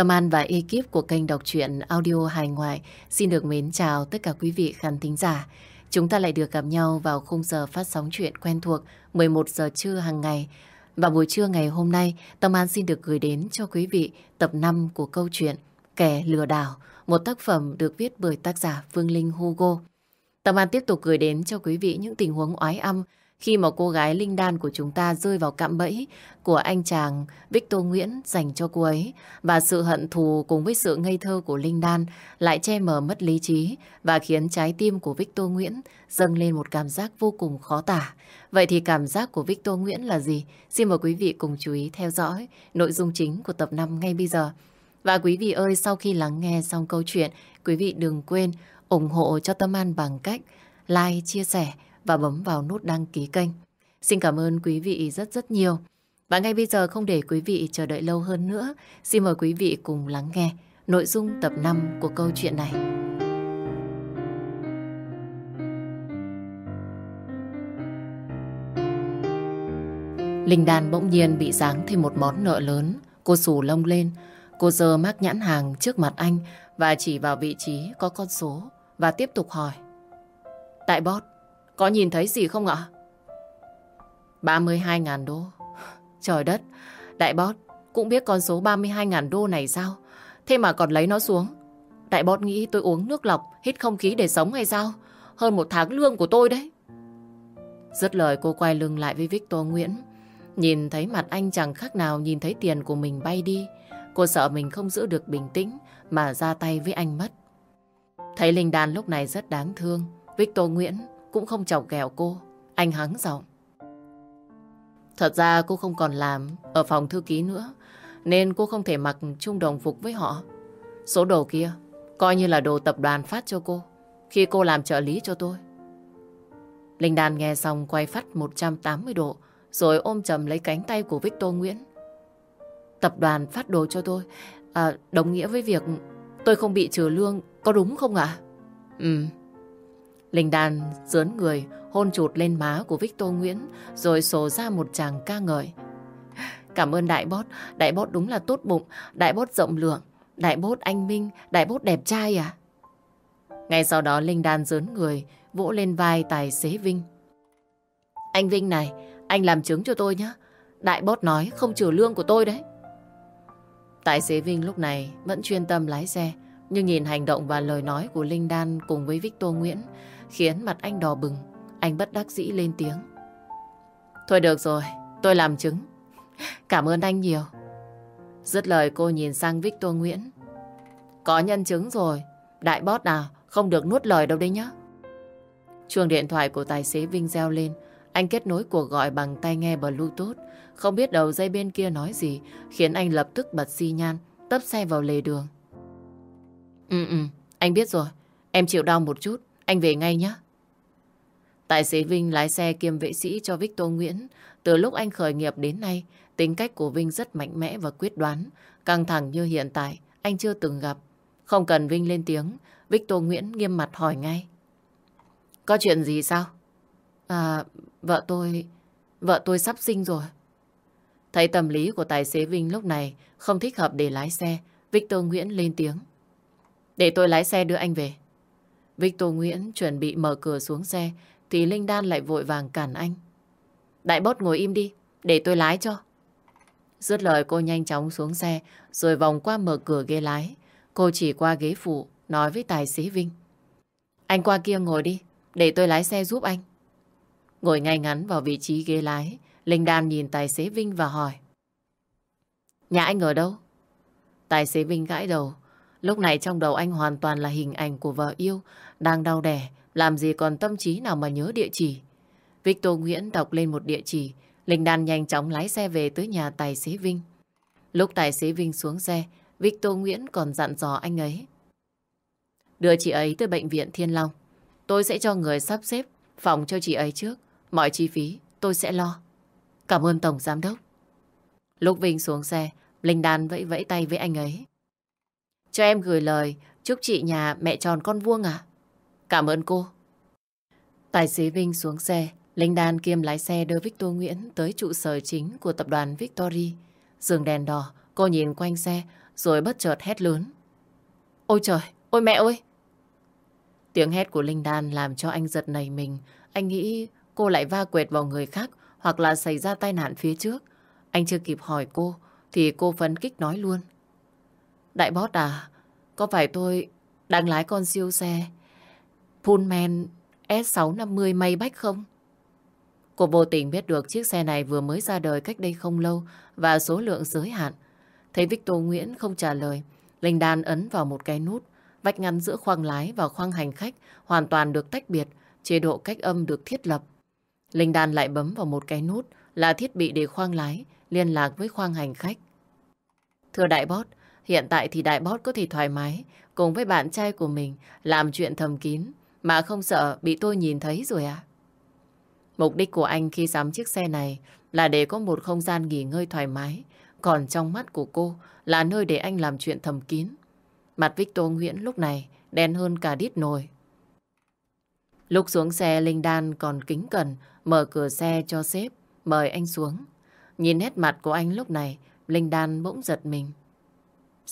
Tâm An và ekip của kênh đọc truyện audio hài ngoại xin được mến chào tất cả quý vị khán thính giả. Chúng ta lại được gặp nhau vào khung giờ phát sóng chuyện quen thuộc 11 giờ trưa hàng ngày. Và buổi trưa ngày hôm nay, Tâm An xin được gửi đến cho quý vị tập 5 của câu chuyện Kẻ lừa đảo, một tác phẩm được viết bởi tác giả Phương Linh Hugo. Tâm An tiếp tục gửi đến cho quý vị những tình huống oái âm khi mà cô gái Linh Đan của chúng ta rơi vào cạm bẫy của anh chàng Victor Nguyễn dành cho cô ấy và sự hận thù cùng với sự ngây thơ của Linh Đan lại che mờ mất lý trí và khiến trái tim của Victor Nguyễn dâng lên một cảm giác vô cùng khó tả. Vậy thì cảm giác của Victor Nguyễn là gì? Xin mời quý vị cùng chú ý theo dõi nội dung chính của tập 5 ngay bây giờ. Và quý vị ơi, sau khi lắng nghe xong câu chuyện, quý vị đừng quên ủng hộ cho Tâm An bằng cách like, chia sẻ và bấm vào nút đăng ký kênh. Xin cảm ơn quý vị rất rất nhiều. Và ngay bây giờ không để quý vị chờ đợi lâu hơn nữa, xin mời quý vị cùng lắng nghe nội dung tập 5 của câu chuyện này. Linh Đan bỗng nhiên bị giáng thêm một món nợ lớn. Cô sù lông lên, cô giơ mác nhãn hàng trước mặt anh và chỉ vào vị trí có con số và tiếp tục hỏi. Tại bót, có nhìn thấy gì không ạ? 32.000 đô. Trời đất, đại bót cũng biết con số 32.000 đô này sao? Thế mà còn lấy nó xuống. Đại bót nghĩ tôi uống nước lọc, hít không khí để sống hay sao? Hơn một tháng lương của tôi đấy. Dứt lời cô quay lưng lại với Victor Nguyễn. Nhìn thấy mặt anh chẳng khác nào nhìn thấy tiền của mình bay đi. Cô sợ mình không giữ được bình tĩnh mà ra tay với anh mất. Thấy Linh Đan lúc này rất đáng thương. Victor Nguyễn cũng không chọc ghẹo cô. Anh hắng giọng. Thật ra cô không còn làm ở phòng thư ký nữa, nên cô không thể mặc chung đồng phục với họ. Số đồ kia coi như là đồ tập đoàn phát cho cô khi cô làm trợ lý cho tôi. Linh Đan nghe xong quay phát 180 độ rồi ôm chầm lấy cánh tay của Victor Nguyễn. Tập đoàn phát đồ cho tôi à, đồng nghĩa với việc tôi không bị trừ lương có đúng không ạ? Ừ. Linh Đan dướn người, hôn chụt lên má của Victor Nguyễn, rồi sổ ra một chàng ca ngợi. Cảm ơn đại bót, đại bót đúng là tốt bụng, đại bót rộng lượng, đại bót anh Minh, đại bót đẹp trai à? Ngay sau đó Linh Đan dướn người, vỗ lên vai tài xế Vinh. Anh Vinh này, anh làm chứng cho tôi nhé. Đại bót nói không trừ lương của tôi đấy. Tài xế Vinh lúc này vẫn chuyên tâm lái xe, nhưng nhìn hành động và lời nói của Linh Đan cùng với Victor Nguyễn khiến mặt anh đỏ bừng. Anh bất đắc dĩ lên tiếng. Thôi được rồi, tôi làm chứng. Cảm ơn anh nhiều. Dứt lời cô nhìn sang Victor Nguyễn. Có nhân chứng rồi, đại bót nào không được nuốt lời đâu đấy nhá. Chuông điện thoại của tài xế Vinh reo lên. Anh kết nối cuộc gọi bằng tai nghe Bluetooth. Không biết đầu dây bên kia nói gì, khiến anh lập tức bật xi nhan, tấp xe vào lề đường. Ừ ừ, anh biết rồi. Em chịu đau một chút. Anh về ngay nhé. Tài xế Vinh lái xe kiêm vệ sĩ cho Victor Nguyễn. Từ lúc anh khởi nghiệp đến nay, tính cách của Vinh rất mạnh mẽ và quyết đoán. Căng thẳng như hiện tại, anh chưa từng gặp. Không cần Vinh lên tiếng, Victor Nguyễn nghiêm mặt hỏi ngay. Có chuyện gì sao? À, vợ tôi... Vợ tôi sắp sinh rồi. Thấy tâm lý của tài xế Vinh lúc này không thích hợp để lái xe, Victor Nguyễn lên tiếng. Để tôi lái xe đưa anh về. Victor Nguyễn chuẩn bị mở cửa xuống xe thì Linh Đan lại vội vàng cản anh. Đại bốt ngồi im đi, để tôi lái cho. Dứt lời cô nhanh chóng xuống xe rồi vòng qua mở cửa ghế lái. Cô chỉ qua ghế phụ nói với tài xế Vinh. Anh qua kia ngồi đi, để tôi lái xe giúp anh. Ngồi ngay ngắn vào vị trí ghế lái, Linh Đan nhìn tài xế Vinh và hỏi. Nhà anh ở đâu? Tài xế Vinh gãi đầu. Lúc này trong đầu anh hoàn toàn là hình ảnh của vợ yêu, đang đau đẻ, làm gì còn tâm trí nào mà nhớ địa chỉ. Victor Nguyễn đọc lên một địa chỉ, Linh Đan nhanh chóng lái xe về tới nhà tài xế Vinh. Lúc tài xế Vinh xuống xe, Victor Nguyễn còn dặn dò anh ấy. Đưa chị ấy tới bệnh viện Thiên Long. Tôi sẽ cho người sắp xếp phòng cho chị ấy trước. Mọi chi phí tôi sẽ lo. Cảm ơn Tổng Giám Đốc. Lúc Vinh xuống xe, Linh Đan vẫy vẫy tay với anh ấy. Cho em gửi lời chúc chị nhà mẹ tròn con vuông à? Cảm ơn cô. Tài xế Vinh xuống xe, Linh Đan kiêm lái xe đưa Victor Nguyễn tới trụ sở chính của tập đoàn Victory. Dường đèn đỏ, cô nhìn quanh xe rồi bất chợt hét lớn. Ôi trời, ôi mẹ ơi! Tiếng hét của Linh Đan làm cho anh giật nảy mình. Anh nghĩ cô lại va quệt vào người khác hoặc là xảy ra tai nạn phía trước. Anh chưa kịp hỏi cô thì cô phấn kích nói luôn. Đại bót à, có phải tôi đang lái con siêu xe Pullman S650 Maybach không? Cô vô tình biết được chiếc xe này vừa mới ra đời cách đây không lâu và số lượng giới hạn. Thấy Victor Nguyễn không trả lời, Linh Đan ấn vào một cái nút, vách ngăn giữa khoang lái và khoang hành khách hoàn toàn được tách biệt, chế độ cách âm được thiết lập. Linh Đan lại bấm vào một cái nút là thiết bị để khoang lái liên lạc với khoang hành khách. Thưa đại bót, hiện tại thì đại bót có thể thoải mái cùng với bạn trai của mình làm chuyện thầm kín mà không sợ bị tôi nhìn thấy rồi à? Mục đích của anh khi sắm chiếc xe này là để có một không gian nghỉ ngơi thoải mái, còn trong mắt của cô là nơi để anh làm chuyện thầm kín. Mặt Victor Nguyễn lúc này đen hơn cả đít nồi. Lúc xuống xe, Linh Đan còn kính cẩn mở cửa xe cho sếp, mời anh xuống. Nhìn nét mặt của anh lúc này, Linh Đan bỗng giật mình.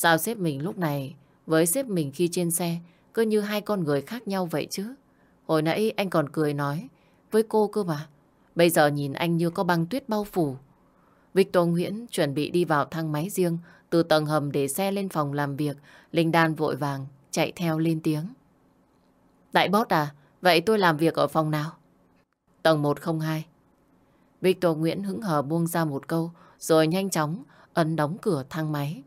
Sao sếp mình lúc này với sếp mình khi trên xe cứ như hai con người khác nhau vậy chứ? Hồi nãy anh còn cười nói với cô cơ mà. Bây giờ nhìn anh như có băng tuyết bao phủ. Victor Nguyễn chuẩn bị đi vào thang máy riêng từ tầng hầm để xe lên phòng làm việc. Linh Đan vội vàng chạy theo lên tiếng. Đại bót à, vậy tôi làm việc ở phòng nào? Tầng 102. Victor Nguyễn hững hờ buông ra một câu rồi nhanh chóng ấn đóng cửa thang máy.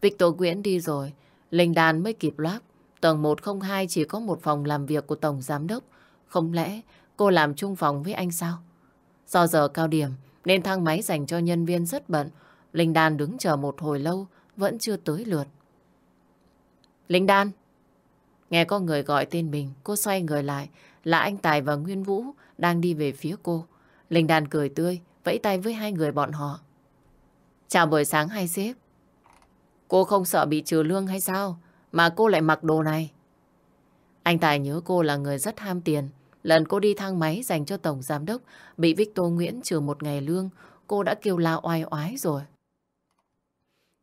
Victor Nguyễn đi rồi, Linh Đan mới kịp loát. Tầng 102 chỉ có một phòng làm việc của Tổng Giám Đốc. Không lẽ cô làm chung phòng với anh sao? Do giờ cao điểm nên thang máy dành cho nhân viên rất bận. Linh Đan đứng chờ một hồi lâu vẫn chưa tới lượt. Linh Đan! Nghe có người gọi tên mình, cô xoay người lại là anh Tài và Nguyên Vũ đang đi về phía cô. Linh Đan cười tươi, vẫy tay với hai người bọn họ. Chào buổi sáng hai sếp. Cô không sợ bị trừ lương hay sao? Mà cô lại mặc đồ này. Anh Tài nhớ cô là người rất ham tiền. Lần cô đi thang máy dành cho Tổng Giám Đốc bị Victor Nguyễn trừ một ngày lương, cô đã kêu la oai oái rồi.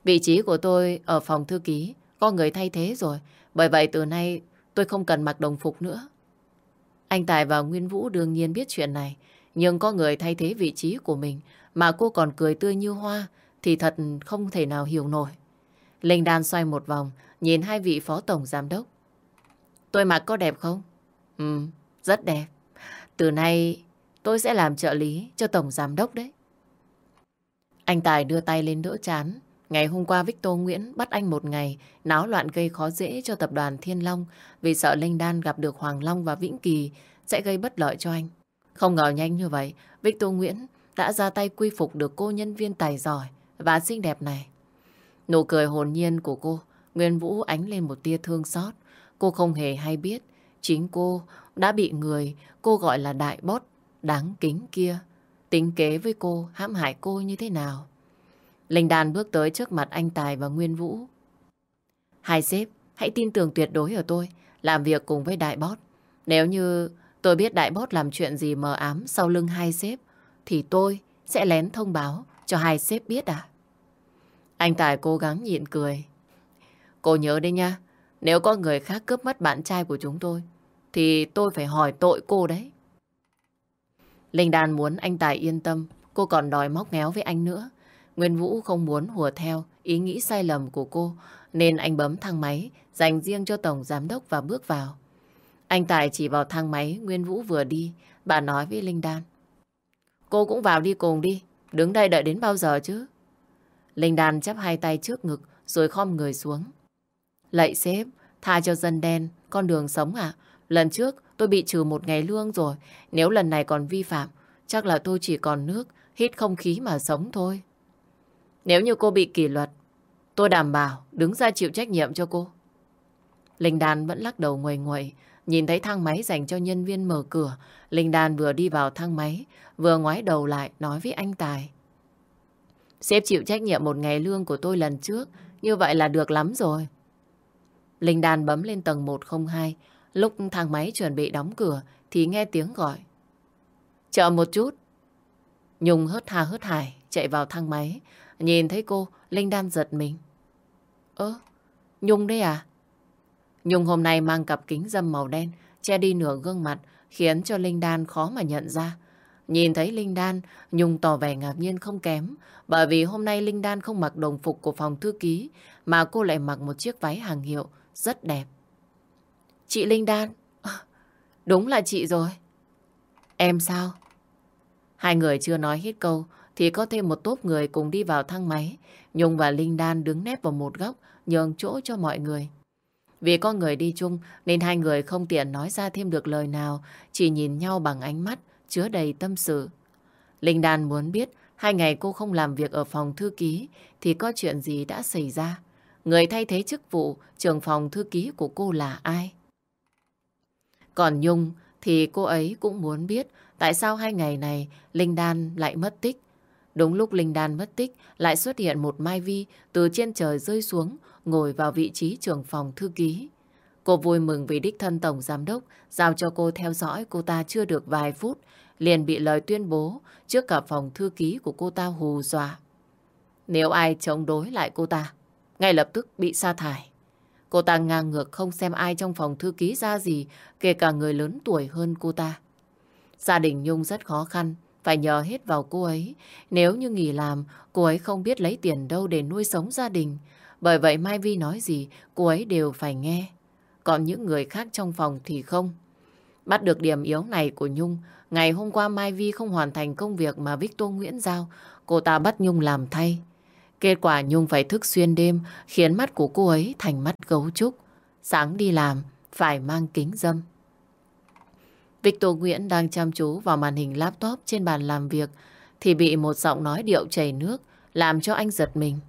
Vị trí của tôi ở phòng thư ký, có người thay thế rồi. Bởi vậy từ nay tôi không cần mặc đồng phục nữa. Anh Tài và Nguyên Vũ đương nhiên biết chuyện này, nhưng có người thay thế vị trí của mình mà cô còn cười tươi như hoa thì thật không thể nào hiểu nổi. Linh Đan xoay một vòng, nhìn hai vị phó tổng giám đốc. Tôi mặc có đẹp không? Ừ, rất đẹp. Từ nay tôi sẽ làm trợ lý cho tổng giám đốc đấy. Anh Tài đưa tay lên đỡ chán. Ngày hôm qua Victor Nguyễn bắt anh một ngày náo loạn gây khó dễ cho tập đoàn Thiên Long vì sợ Linh Đan gặp được Hoàng Long và Vĩnh Kỳ sẽ gây bất lợi cho anh. Không ngờ nhanh như vậy, Victor Nguyễn đã ra tay quy phục được cô nhân viên tài giỏi và xinh đẹp này. Nụ cười hồn nhiên của cô, Nguyên Vũ ánh lên một tia thương xót. Cô không hề hay biết, chính cô đã bị người cô gọi là đại bót, đáng kính kia. Tính kế với cô, hãm hại cô như thế nào? Linh Đàn bước tới trước mặt anh Tài và Nguyên Vũ. Hai sếp, hãy tin tưởng tuyệt đối ở tôi, làm việc cùng với đại bót. Nếu như tôi biết đại bót làm chuyện gì mờ ám sau lưng hai sếp, thì tôi sẽ lén thông báo cho hai sếp biết à? Anh Tài cố gắng nhịn cười. Cô nhớ đấy nha, nếu có người khác cướp mất bạn trai của chúng tôi, thì tôi phải hỏi tội cô đấy. Linh Đan muốn anh Tài yên tâm, cô còn đòi móc ngéo với anh nữa. Nguyên Vũ không muốn hùa theo ý nghĩ sai lầm của cô, nên anh bấm thang máy dành riêng cho Tổng Giám Đốc và bước vào. Anh Tài chỉ vào thang máy Nguyên Vũ vừa đi, bà nói với Linh Đan. Cô cũng vào đi cùng đi, đứng đây đợi đến bao giờ chứ? Linh Đan chắp hai tay trước ngực rồi khom người xuống. Lạy sếp, tha cho dân đen, con đường sống à? Lần trước tôi bị trừ một ngày lương rồi. Nếu lần này còn vi phạm, chắc là tôi chỉ còn nước, hít không khí mà sống thôi. Nếu như cô bị kỷ luật, tôi đảm bảo đứng ra chịu trách nhiệm cho cô. Linh Đan vẫn lắc đầu nguầy nguậy, nhìn thấy thang máy dành cho nhân viên mở cửa. Linh Đan vừa đi vào thang máy, vừa ngoái đầu lại nói với anh Tài. Sếp chịu trách nhiệm một ngày lương của tôi lần trước, như vậy là được lắm rồi. Linh Đan bấm lên tầng 102, lúc thang máy chuẩn bị đóng cửa thì nghe tiếng gọi. Chờ một chút. Nhung hớt hà hớt hải chạy vào thang máy. Nhìn thấy cô, Linh Đan giật mình. Ơ, Nhung đấy à? Nhung hôm nay mang cặp kính dâm màu đen, che đi nửa gương mặt, khiến cho Linh Đan khó mà nhận ra. Nhìn thấy Linh Đan, Nhung tỏ vẻ ngạc nhiên không kém, bởi vì hôm nay Linh Đan không mặc đồng phục của phòng thư ký, mà cô lại mặc một chiếc váy hàng hiệu, rất đẹp. Chị Linh Đan, đúng là chị rồi. Em sao? Hai người chưa nói hết câu, thì có thêm một tốp người cùng đi vào thang máy. Nhung và Linh Đan đứng nép vào một góc, nhường chỗ cho mọi người. Vì có người đi chung nên hai người không tiện nói ra thêm được lời nào, chỉ nhìn nhau bằng ánh mắt chứa đầy tâm sự. Linh Đan muốn biết hai ngày cô không làm việc ở phòng thư ký thì có chuyện gì đã xảy ra. Người thay thế chức vụ, trưởng phòng thư ký của cô là ai? Còn Nhung thì cô ấy cũng muốn biết tại sao hai ngày này Linh Đan lại mất tích. Đúng lúc Linh Đan mất tích, lại xuất hiện một Mai Vi từ trên trời rơi xuống, ngồi vào vị trí trưởng phòng thư ký. Cô vui mừng vì đích thân tổng giám đốc giao cho cô theo dõi cô ta chưa được vài phút liền bị lời tuyên bố trước cả phòng thư ký của cô ta hù dọa. Nếu ai chống đối lại cô ta, ngay lập tức bị sa thải. Cô ta ngang ngược không xem ai trong phòng thư ký ra gì, kể cả người lớn tuổi hơn cô ta. Gia đình Nhung rất khó khăn, phải nhờ hết vào cô ấy. Nếu như nghỉ làm, cô ấy không biết lấy tiền đâu để nuôi sống gia đình. Bởi vậy Mai Vi nói gì, cô ấy đều phải nghe. Còn những người khác trong phòng thì không. Bắt được điểm yếu này của Nhung, ngày hôm qua Mai Vi không hoàn thành công việc mà Victor Nguyễn giao, cô ta bắt Nhung làm thay. Kết quả Nhung phải thức xuyên đêm, khiến mắt của cô ấy thành mắt gấu trúc. Sáng đi làm, phải mang kính dâm. Victor Nguyễn đang chăm chú vào màn hình laptop trên bàn làm việc, thì bị một giọng nói điệu chảy nước, làm cho anh giật mình.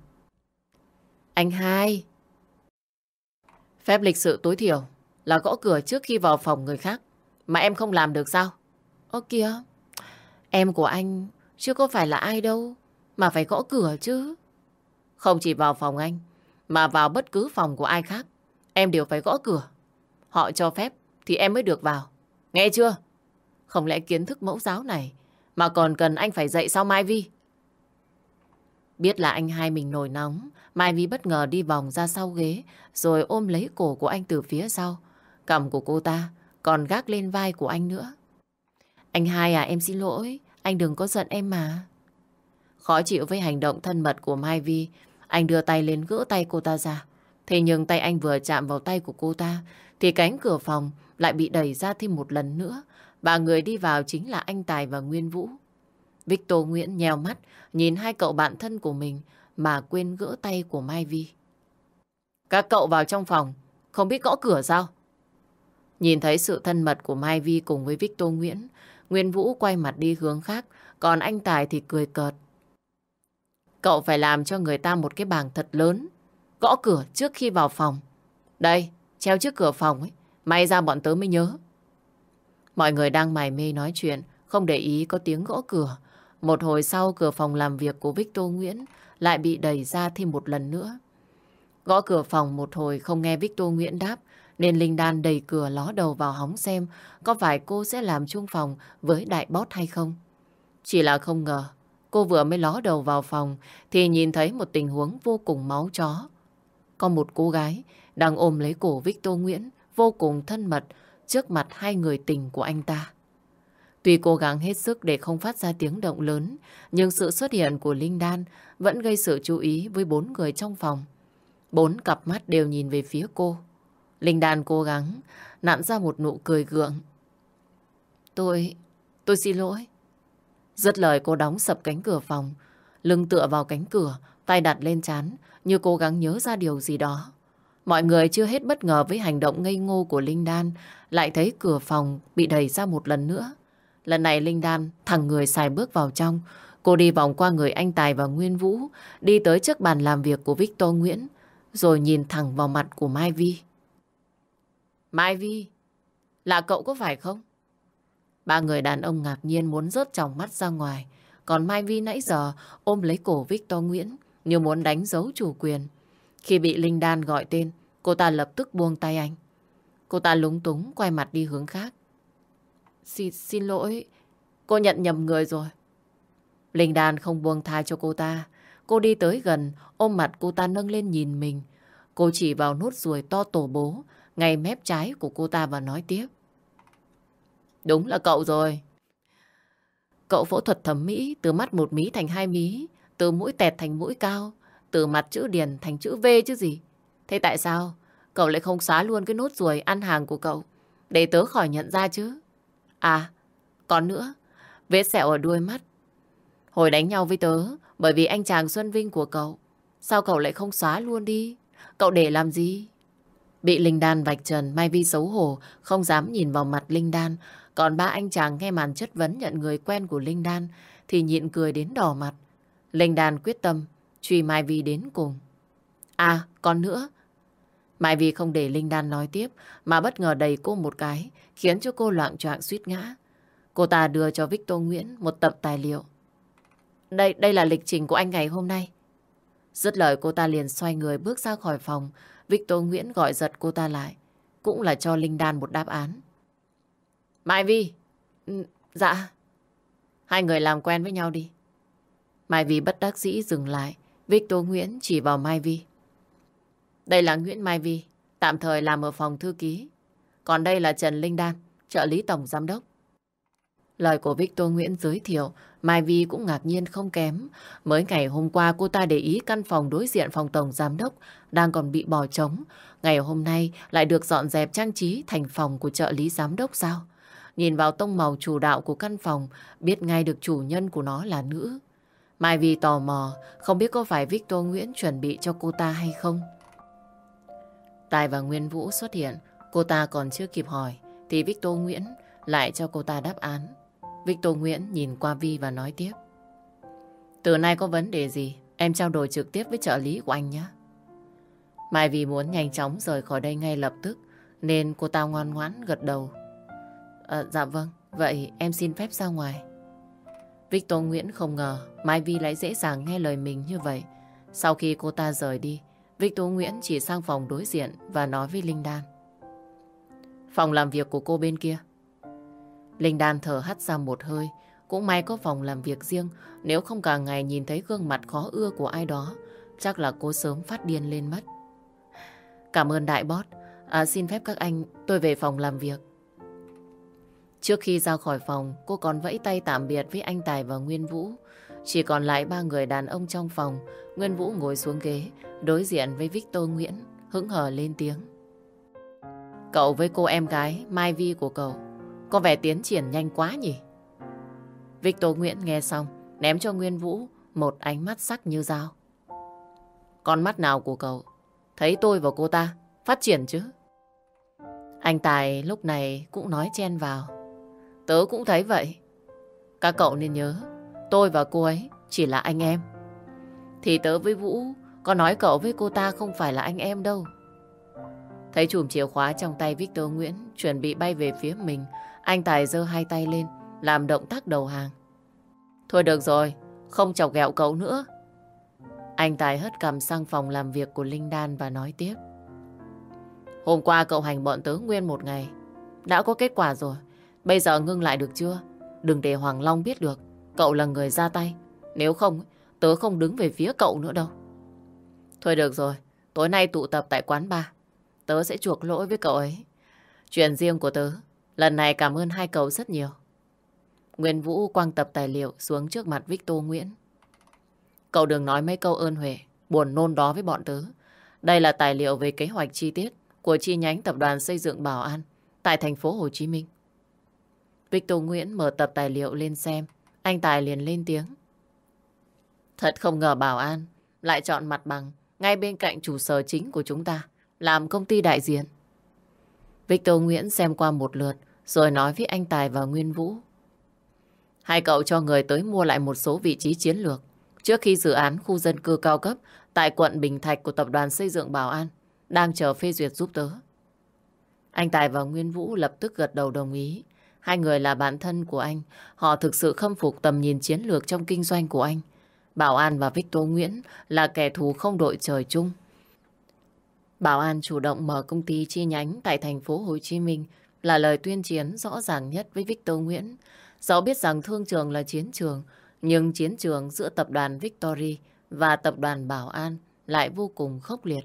Anh hai. Phép lịch sự tối thiểu là gõ cửa trước khi vào phòng người khác. Mà em không làm được sao? Ơ kìa, em của anh chưa có phải là ai đâu, mà phải gõ cửa chứ. Không chỉ vào phòng anh, mà vào bất cứ phòng của ai khác, em đều phải gõ cửa. Họ cho phép thì em mới được vào. Nghe chưa? Không lẽ kiến thức mẫu giáo này mà còn cần anh phải dạy sao Mai Vi? Biết là anh hai mình nổi nóng, Mai Vi bất ngờ đi vòng ra sau ghế rồi ôm lấy cổ của anh từ phía sau. Cầm của cô ta còn gác lên vai của anh nữa. Anh hai à em xin lỗi, anh đừng có giận em mà. Khó chịu với hành động thân mật của Mai Vi, anh đưa tay lên gỡ tay cô ta ra. Thế nhưng tay anh vừa chạm vào tay của cô ta, thì cánh cửa phòng lại bị đẩy ra thêm một lần nữa. Và người đi vào chính là anh Tài và Nguyên Vũ. Victor Nguyễn nhèo mắt, nhìn hai cậu bạn thân của mình mà quên gỡ tay của Mai Vi. Các cậu vào trong phòng, không biết gõ cửa sao? Nhìn thấy sự thân mật của Mai Vi cùng với Victor Nguyễn, Nguyên Vũ quay mặt đi hướng khác, còn anh Tài thì cười cợt. Cậu phải làm cho người ta một cái bảng thật lớn, gõ cửa trước khi vào phòng. Đây, treo trước cửa phòng ấy, may ra bọn tớ mới nhớ. Mọi người đang mải mê nói chuyện, không để ý có tiếng gõ cửa. Một hồi sau cửa phòng làm việc của Victor Nguyễn lại bị đẩy ra thêm một lần nữa. Gõ cửa phòng một hồi không nghe Victor Nguyễn đáp, nên Linh Đan đẩy cửa ló đầu vào hóng xem có phải cô sẽ làm chung phòng với đại bót hay không. Chỉ là không ngờ, cô vừa mới ló đầu vào phòng thì nhìn thấy một tình huống vô cùng máu chó. Có một cô gái đang ôm lấy cổ Victor Nguyễn vô cùng thân mật trước mặt hai người tình của anh ta. Tuy cố gắng hết sức để không phát ra tiếng động lớn, nhưng sự xuất hiện của Linh Đan vẫn gây sự chú ý với bốn người trong phòng. Bốn cặp mắt đều nhìn về phía cô. Linh Đan cố gắng nặn ra một nụ cười gượng. Tôi, tôi xin lỗi. Dứt lời cô đóng sập cánh cửa phòng, lưng tựa vào cánh cửa, tay đặt lên chán, như cố gắng nhớ ra điều gì đó. Mọi người chưa hết bất ngờ với hành động ngây ngô của Linh Đan, lại thấy cửa phòng bị đẩy ra một lần nữa. Lần này Linh Đan thẳng người xài bước vào trong, cô đi vòng qua người anh Tài và Nguyên Vũ, đi tới trước bàn làm việc của Victor Nguyễn, rồi nhìn thẳng vào mặt của Mai Vi. Mai Vi, là cậu có phải không? Ba người đàn ông ngạc nhiên muốn rớt tròng mắt ra ngoài. Còn Mai Vi nãy giờ ôm lấy cổ Victor Nguyễn như muốn đánh dấu chủ quyền. Khi bị Linh Đan gọi tên, cô ta lập tức buông tay anh. Cô ta lúng túng quay mặt đi hướng khác. Xin, xin lỗi, cô nhận nhầm người rồi. Linh Đan không buông tha cho cô ta. Cô đi tới gần, ôm mặt cô ta nâng lên nhìn mình. Cô chỉ vào nốt ruồi to tổ bố, ngay mép trái của cô ta và nói tiếp. Đúng là cậu rồi. Cậu phẫu thuật thẩm mỹ từ mắt một mí thành hai mí, từ mũi tẹt thành mũi cao, từ mặt chữ điền thành chữ V chứ gì. Thế tại sao cậu lại không xóa luôn cái nốt ruồi ăn hàng của cậu để tớ khỏi nhận ra chứ? À, còn nữa, vết sẹo ở đuôi mắt. Hồi đánh nhau với tớ bởi vì anh chàng Xuân Vinh của cậu. Sao cậu lại không xóa luôn đi? Cậu để làm gì? Bị Linh Đan vạch trần, Mai Vi xấu hổ, không dám nhìn vào mặt Linh Đan. Còn ba anh chàng nghe màn chất vấn nhận người quen của Linh Đan thì nhịn cười đến đỏ mặt. Linh Đan quyết tâm truy Mai Vi đến cùng. À, còn nữa. Mai Vi không để Linh Đan nói tiếp mà bất ngờ đẩy cô một cái khiến cho cô loạn choạng suýt ngã. Cô ta đưa cho Victor Nguyễn một tập tài liệu. Đây, đây là lịch trình của anh ngày hôm nay. Dứt lời cô ta liền xoay người bước ra khỏi phòng. Victor Nguyễn gọi giật cô ta lại. Cũng là cho Linh Đan một đáp án. Mai Vi. Ừ, dạ. Hai người làm quen với nhau đi. Mai Vi bất đắc dĩ dừng lại. Victor Nguyễn chỉ vào Mai Vi. Đây là Nguyễn Mai Vi, tạm thời làm ở phòng thư ký. Còn đây là Trần Linh Đan, trợ lý tổng giám đốc. Lời của Victor Nguyễn giới thiệu, Mai Vi cũng ngạc nhiên không kém. Mới ngày hôm qua cô ta để ý căn phòng đối diện phòng tổng giám đốc đang còn bị bỏ trống. Ngày hôm nay lại được dọn dẹp trang trí thành phòng của trợ lý giám đốc sao? Nhìn vào tông màu chủ đạo của căn phòng, biết ngay được chủ nhân của nó là nữ. Mai Vi tò mò, không biết có phải Victor Nguyễn chuẩn bị cho cô ta hay không? Tài và Nguyên Vũ xuất hiện, cô ta còn chưa kịp hỏi, thì Victor Nguyễn lại cho cô ta đáp án. Victor Nguyễn nhìn qua Vi và nói tiếp. Từ nay có vấn đề gì, em trao đổi trực tiếp với trợ lý của anh nhé. Mai vì muốn nhanh chóng rời khỏi đây ngay lập tức, nên cô ta ngoan ngoãn gật đầu. À, dạ vâng, vậy em xin phép ra ngoài. Victor Nguyễn không ngờ Mai Vi lại dễ dàng nghe lời mình như vậy. Sau khi cô ta rời đi, Victor Nguyễn chỉ sang phòng đối diện và nói với Linh Đan. Phòng làm việc của cô bên kia. Linh Đan thở hắt ra một hơi. Cũng may có phòng làm việc riêng. Nếu không cả ngày nhìn thấy gương mặt khó ưa của ai đó, chắc là cô sớm phát điên lên mất. Cảm ơn đại bót. À, xin phép các anh, tôi về phòng làm việc. Trước khi ra khỏi phòng, cô còn vẫy tay tạm biệt với anh Tài và Nguyên Vũ. Chỉ còn lại ba người đàn ông trong phòng. Nguyên Vũ ngồi xuống ghế, đối diện với Victor Nguyễn, hững hờ lên tiếng. Cậu với cô em gái Mai Vi của cậu có vẻ tiến triển nhanh quá nhỉ? Victor Nguyễn nghe xong, ném cho Nguyên Vũ một ánh mắt sắc như dao. Con mắt nào của cậu? Thấy tôi và cô ta phát triển chứ? Anh Tài lúc này cũng nói chen vào. Tớ cũng thấy vậy. Các cậu nên nhớ, tôi và cô ấy chỉ là anh em. Thì tớ với Vũ có nói cậu với cô ta không phải là anh em đâu. Thấy chùm chìa khóa trong tay Victor Nguyễn chuẩn bị bay về phía mình, anh Tài giơ hai tay lên, làm động tác đầu hàng. Thôi được rồi, không chọc ghẹo cậu nữa. Anh Tài hất cầm sang phòng làm việc của Linh Đan và nói tiếp. Hôm qua cậu hành bọn tớ nguyên một ngày. Đã có kết quả rồi. Bây giờ ngưng lại được chưa? Đừng để Hoàng Long biết được. Cậu là người ra tay. Nếu không, tớ không đứng về phía cậu nữa đâu. Thôi được rồi. Tối nay tụ tập tại quán bar. Tớ sẽ chuộc lỗi với cậu ấy. Chuyện riêng của tớ. Lần này cảm ơn hai cậu rất nhiều. Nguyên Vũ quăng tập tài liệu xuống trước mặt Victor Nguyễn. Cậu đừng nói mấy câu ơn huệ, buồn nôn đó với bọn tớ. Đây là tài liệu về kế hoạch chi tiết của chi nhánh tập đoàn xây dựng Bảo An tại thành phố Hồ Chí Minh. Victor Nguyễn mở tập tài liệu lên xem. Anh Tài liền lên tiếng. Thật không ngờ Bảo An lại chọn mặt bằng ngay bên cạnh chủ sở chính của chúng ta làm công ty đại diện. Victor Nguyễn xem qua một lượt, rồi nói với anh Tài và Nguyên Vũ. Hai cậu cho người tới mua lại một số vị trí chiến lược trước khi dự án khu dân cư cao cấp tại quận Bình Thạch của Tập đoàn Xây dựng Bảo An đang chờ phê duyệt giúp tớ. Anh Tài và Nguyên Vũ lập tức gật đầu đồng ý. Hai người là bạn thân của anh. Họ thực sự khâm phục tầm nhìn chiến lược trong kinh doanh của anh. Bảo An và Victor Nguyễn là kẻ thù không đội trời chung. Bảo An chủ động mở công ty chi nhánh tại thành phố Hồ Chí Minh là lời tuyên chiến rõ ràng nhất với Victor Nguyễn. Dẫu biết rằng thương trường là chiến trường, nhưng chiến trường giữa tập đoàn Victory và tập đoàn Bảo An lại vô cùng khốc liệt.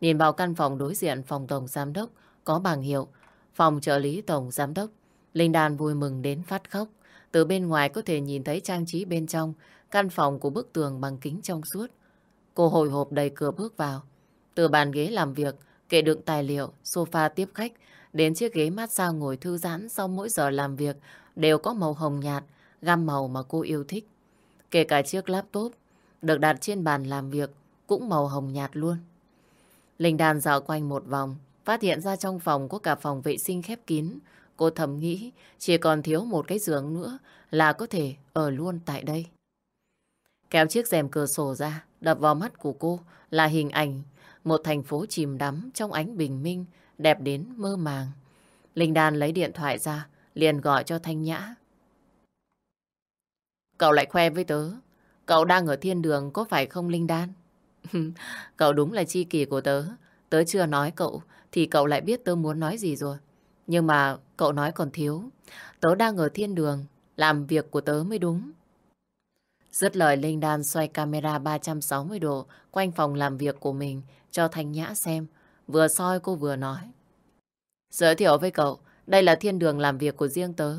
Nhìn vào căn phòng đối diện phòng tổng giám đốc có bảng hiệu phòng trợ lý tổng giám đốc, Linh Đan vui mừng đến phát khóc. Từ bên ngoài có thể nhìn thấy trang trí bên trong căn phòng của bức tường bằng kính trong suốt. Cô hồi hộp đầy cửa bước vào. Từ bàn ghế làm việc, kệ đựng tài liệu, sofa tiếp khách, đến chiếc ghế massage ngồi thư giãn sau mỗi giờ làm việc đều có màu hồng nhạt, gam màu mà cô yêu thích. Kể cả chiếc laptop được đặt trên bàn làm việc cũng màu hồng nhạt luôn. Linh đan dạo quanh một vòng, phát hiện ra trong phòng có cả phòng vệ sinh khép kín. Cô thầm nghĩ chỉ còn thiếu một cái giường nữa là có thể ở luôn tại đây. Kéo chiếc rèm cửa sổ ra, đập vào mắt của cô là hình ảnh một thành phố chìm đắm trong ánh bình minh, đẹp đến mơ màng. Linh Đan lấy điện thoại ra, liền gọi cho Thanh Nhã. Cậu lại khoe với tớ, cậu đang ở thiên đường có phải không Linh Đan? cậu đúng là chi kỷ của tớ, tớ chưa nói cậu thì cậu lại biết tớ muốn nói gì rồi. Nhưng mà cậu nói còn thiếu, tớ đang ở thiên đường, làm việc của tớ mới đúng. Dứt lời Linh Đan xoay camera 360 độ quanh phòng làm việc của mình cho Thanh Nhã xem. Vừa soi cô vừa nói. Giới thiệu với cậu, đây là thiên đường làm việc của riêng tớ.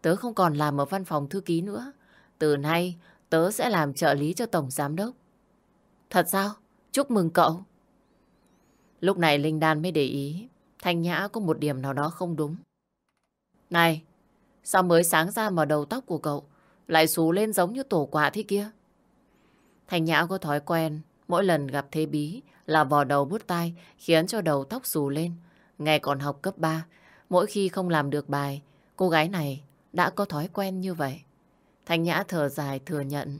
Tớ không còn làm ở văn phòng thư ký nữa. Từ nay, tớ sẽ làm trợ lý cho Tổng Giám Đốc. Thật sao? Chúc mừng cậu. Lúc này Linh Đan mới để ý, Thanh Nhã có một điểm nào đó không đúng. Này, sao mới sáng ra mà đầu tóc của cậu lại xù lên giống như tổ quả thế kia? Thanh Nhã có thói quen, mỗi lần gặp thế bí là vò đầu bút tai khiến cho đầu tóc xù lên. Ngày còn học cấp 3, mỗi khi không làm được bài, cô gái này đã có thói quen như vậy. Thanh Nhã thở dài thừa nhận.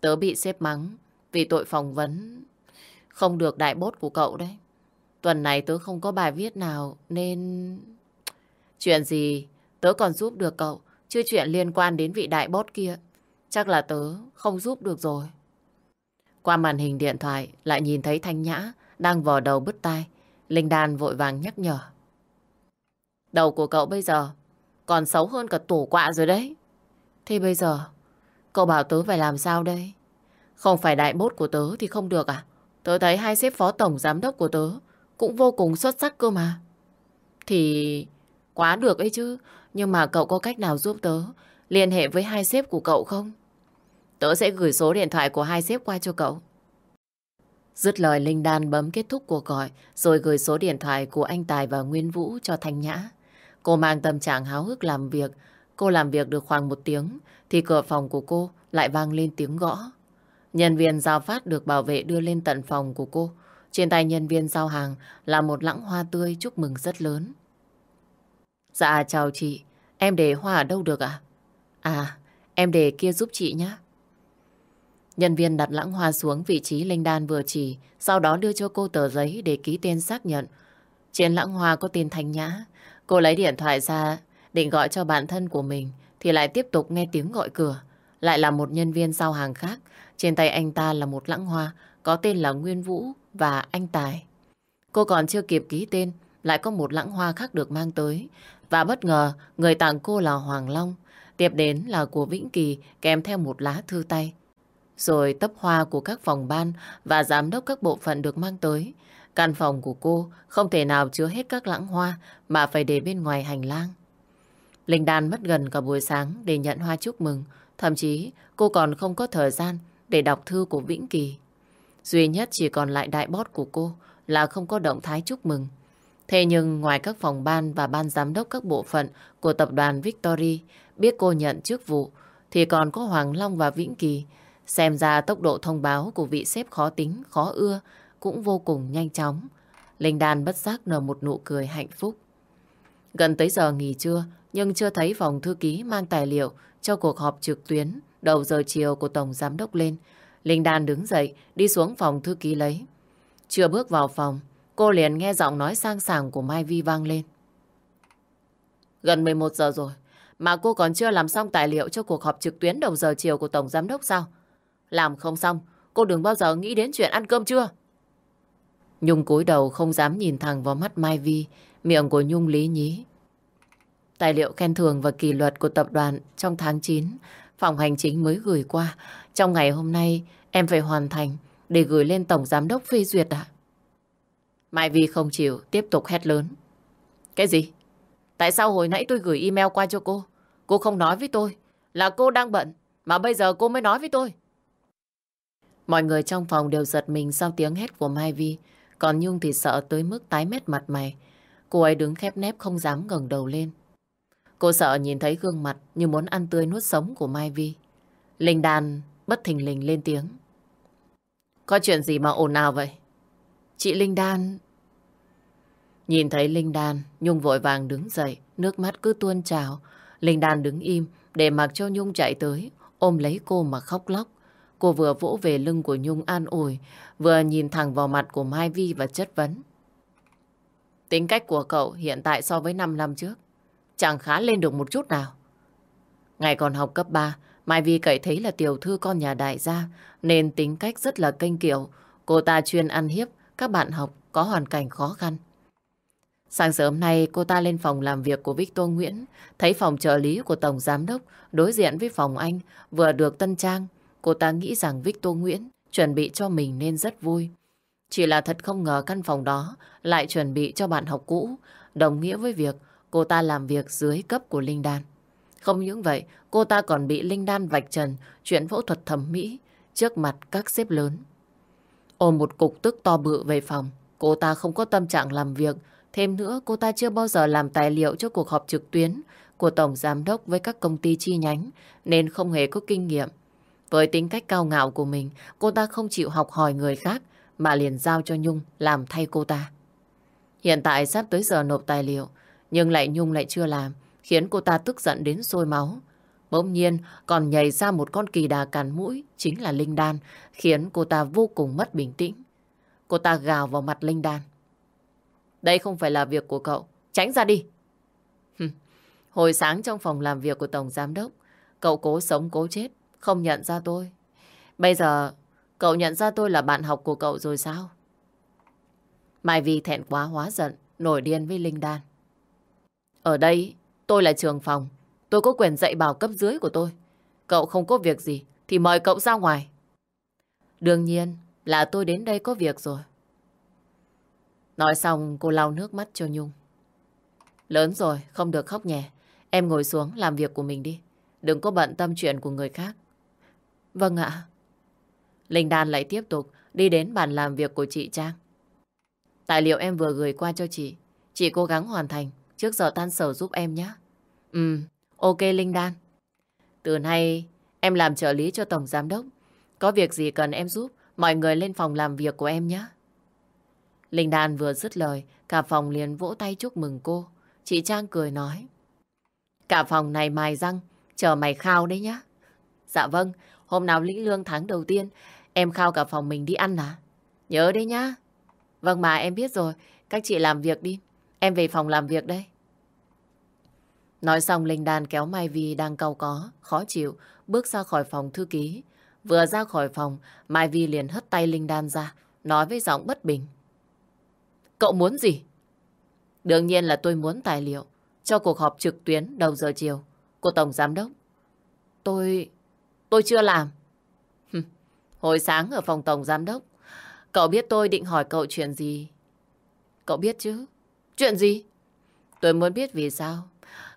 Tớ bị xếp mắng vì tội phỏng vấn không được đại bốt của cậu đấy. Tuần này tớ không có bài viết nào nên... Chuyện gì tớ còn giúp được cậu, chứ chuyện liên quan đến vị đại bốt kia. Chắc là tớ không giúp được rồi. Qua màn hình điện thoại, lại nhìn thấy Thanh Nhã đang vò đầu bứt tai. Linh Đan vội vàng nhắc nhở. Đầu của cậu bây giờ còn xấu hơn cả tổ quạ rồi đấy. Thế bây giờ, cậu bảo tớ phải làm sao đây? Không phải đại bốt của tớ thì không được à? Tớ thấy hai sếp phó tổng giám đốc của tớ cũng vô cùng xuất sắc cơ mà. Thì quá được ấy chứ. Nhưng mà cậu có cách nào giúp tớ liên hệ với hai sếp của cậu không? Tớ sẽ gửi số điện thoại của hai sếp qua cho cậu. Dứt lời, Linh Đan bấm kết thúc cuộc gọi, rồi gửi số điện thoại của anh Tài và Nguyên Vũ cho Thanh Nhã. Cô mang tâm trạng háo hức làm việc. Cô làm việc được khoảng một tiếng, thì cửa phòng của cô lại vang lên tiếng gõ. Nhân viên giao phát được bảo vệ đưa lên tận phòng của cô. Trên tay nhân viên giao hàng là một lẵng hoa tươi chúc mừng rất lớn. Dạ chào chị, em để hoa ở đâu được ạ? À? em để kia giúp chị nhé. Nhân viên đặt lãng hoa xuống vị trí Linh Đan vừa chỉ, sau đó đưa cho cô tờ giấy để ký tên xác nhận. Trên lãng hoa có tên Thanh Nhã. Cô lấy điện thoại ra, định gọi cho bạn thân của mình, thì lại tiếp tục nghe tiếng gọi cửa. Lại là một nhân viên giao hàng khác. Trên tay anh ta là một lãng hoa, có tên là Nguyên Vũ và anh Tài. Cô còn chưa kịp ký tên, lại có một lãng hoa khác được mang tới. Và bất ngờ, người tặng cô là Hoàng Long. Tiếp đến là của Vĩnh Kỳ kèm theo một lá thư tay. Rồi tấp hoa của các phòng ban và giám đốc các bộ phận được mang tới. Căn phòng của cô không thể nào chứa hết các lãng hoa mà phải để bên ngoài hành lang. Linh Đan mất gần cả buổi sáng để nhận hoa chúc mừng. Thậm chí cô còn không có thời gian để đọc thư của Vĩnh Kỳ. Duy nhất chỉ còn lại đại bót của cô là không có động thái chúc mừng. Thế nhưng ngoài các phòng ban và ban giám đốc các bộ phận của tập đoàn Victory biết cô nhận chức vụ thì còn có Hoàng Long và Vĩnh Kỳ. Xem ra tốc độ thông báo của vị sếp khó tính, khó ưa cũng vô cùng nhanh chóng. Linh Đan bất giác nở một nụ cười hạnh phúc. Gần tới giờ nghỉ trưa nhưng chưa thấy phòng thư ký mang tài liệu cho cuộc họp trực tuyến đầu giờ chiều của Tổng Giám đốc lên. Linh Đan đứng dậy đi xuống phòng thư ký lấy. Chưa bước vào phòng Cô liền nghe giọng nói sang sảng của Mai Vi vang lên. Gần 11 giờ rồi, mà cô còn chưa làm xong tài liệu cho cuộc họp trực tuyến đầu giờ chiều của Tổng Giám đốc sao? Làm không xong, cô đừng bao giờ nghĩ đến chuyện ăn cơm chưa? Nhung cúi đầu không dám nhìn thẳng vào mắt Mai Vi, miệng của Nhung lý nhí. Tài liệu khen thưởng và kỷ luật của tập đoàn trong tháng 9 phòng hành chính mới gửi qua. Trong ngày hôm nay em phải hoàn thành để gửi lên Tổng Giám đốc phê duyệt ạ. Mai Vi không chịu, tiếp tục hét lớn. Cái gì? Tại sao hồi nãy tôi gửi email qua cho cô? Cô không nói với tôi là cô đang bận, mà bây giờ cô mới nói với tôi. Mọi người trong phòng đều giật mình sau tiếng hét của Mai Vi, còn Nhung thì sợ tới mức tái mét mặt mày. Cô ấy đứng khép nép không dám ngẩng đầu lên. Cô sợ nhìn thấy gương mặt như muốn ăn tươi nuốt sống của Mai Vi. Linh Đàn bất thình lình lên tiếng. Có chuyện gì mà ồn ào vậy? Chị Linh Đan... Nhìn thấy Linh Đan, Nhung vội vàng đứng dậy, nước mắt cứ tuôn trào. Linh Đan đứng im để mặc cho Nhung chạy tới, ôm lấy cô mà khóc lóc. Cô vừa vỗ về lưng của Nhung an ủi, vừa nhìn thẳng vào mặt của Mai Vi và chất vấn. Tính cách của cậu hiện tại so với 5 năm trước, chẳng khá lên được một chút nào. Ngày còn học cấp 3, Mai Vi cậy thấy là tiểu thư con nhà đại gia, nên tính cách rất là kênh kiểu. Cô ta chuyên ăn hiếp các bạn học có hoàn cảnh khó khăn. Sáng sớm nay cô ta lên phòng làm việc của Victor Nguyễn, thấy phòng trợ lý của Tổng Giám Đốc đối diện với phòng anh vừa được tân trang. Cô ta nghĩ rằng Victor Nguyễn chuẩn bị cho mình nên rất vui. Chỉ là thật không ngờ căn phòng đó lại chuẩn bị cho bạn học cũ, đồng nghĩa với việc cô ta làm việc dưới cấp của Linh Đan. Không những vậy, cô ta còn bị Linh Đan vạch trần chuyện phẫu thuật thẩm mỹ trước mặt các sếp lớn. Ôm một cục tức to bự về phòng, cô ta không có tâm trạng làm việc. Thêm nữa, cô ta chưa bao giờ làm tài liệu cho cuộc họp trực tuyến của Tổng Giám đốc với các công ty chi nhánh, nên không hề có kinh nghiệm. Với tính cách cao ngạo của mình, cô ta không chịu học hỏi người khác, mà liền giao cho Nhung làm thay cô ta. Hiện tại sắp tới giờ nộp tài liệu, nhưng lại Nhung lại chưa làm, khiến cô ta tức giận đến sôi máu. Bỗng nhiên còn nhảy ra một con kỳ đà cắn mũi, chính là Linh Đan, khiến cô ta vô cùng mất bình tĩnh. Cô ta gào vào mặt Linh Đan. Đây không phải là việc của cậu, tránh ra đi. Hồi sáng trong phòng làm việc của Tổng Giám Đốc, cậu cố sống cố chết, không nhận ra tôi. Bây giờ, cậu nhận ra tôi là bạn học của cậu rồi sao? Mai Vy thẹn quá hóa giận, nổi điên với Linh Đan. Ở đây, tôi là trường phòng, Tôi có quyền dạy bảo cấp dưới của tôi. Cậu không có việc gì thì mời cậu ra ngoài. Đương nhiên là tôi đến đây có việc rồi. Nói xong cô lau nước mắt cho Nhung. Lớn rồi, không được khóc nhẹ. Em ngồi xuống làm việc của mình đi. Đừng có bận tâm chuyện của người khác. Vâng ạ. Linh Đan lại tiếp tục đi đến bàn làm việc của chị Trang. Tài liệu em vừa gửi qua cho chị. Chị cố gắng hoàn thành trước giờ tan sở giúp em nhé. Ừ, Ok Linh Đan. Từ nay em làm trợ lý cho Tổng Giám Đốc. Có việc gì cần em giúp, mọi người lên phòng làm việc của em nhé. Linh Đan vừa dứt lời, cả phòng liền vỗ tay chúc mừng cô. Chị Trang cười nói. Cả phòng này mài răng, chờ mày khao đấy nhá. Dạ vâng, hôm nào lĩnh lương tháng đầu tiên, em khao cả phòng mình đi ăn à? Nhớ đấy nhá. Vâng mà em biết rồi, các chị làm việc đi. Em về phòng làm việc đây. Nói xong Linh Đan kéo Mai Vi đang cau có, khó chịu, bước ra khỏi phòng thư ký. Vừa ra khỏi phòng, Mai Vi liền hất tay Linh Đan ra, nói với giọng bất bình. Cậu muốn gì? Đương nhiên là tôi muốn tài liệu cho cuộc họp trực tuyến đầu giờ chiều của Tổng Giám Đốc. Tôi... tôi chưa làm. Hồi sáng ở phòng Tổng Giám Đốc, cậu biết tôi định hỏi cậu chuyện gì? Cậu biết chứ? Chuyện gì? Tôi muốn biết vì sao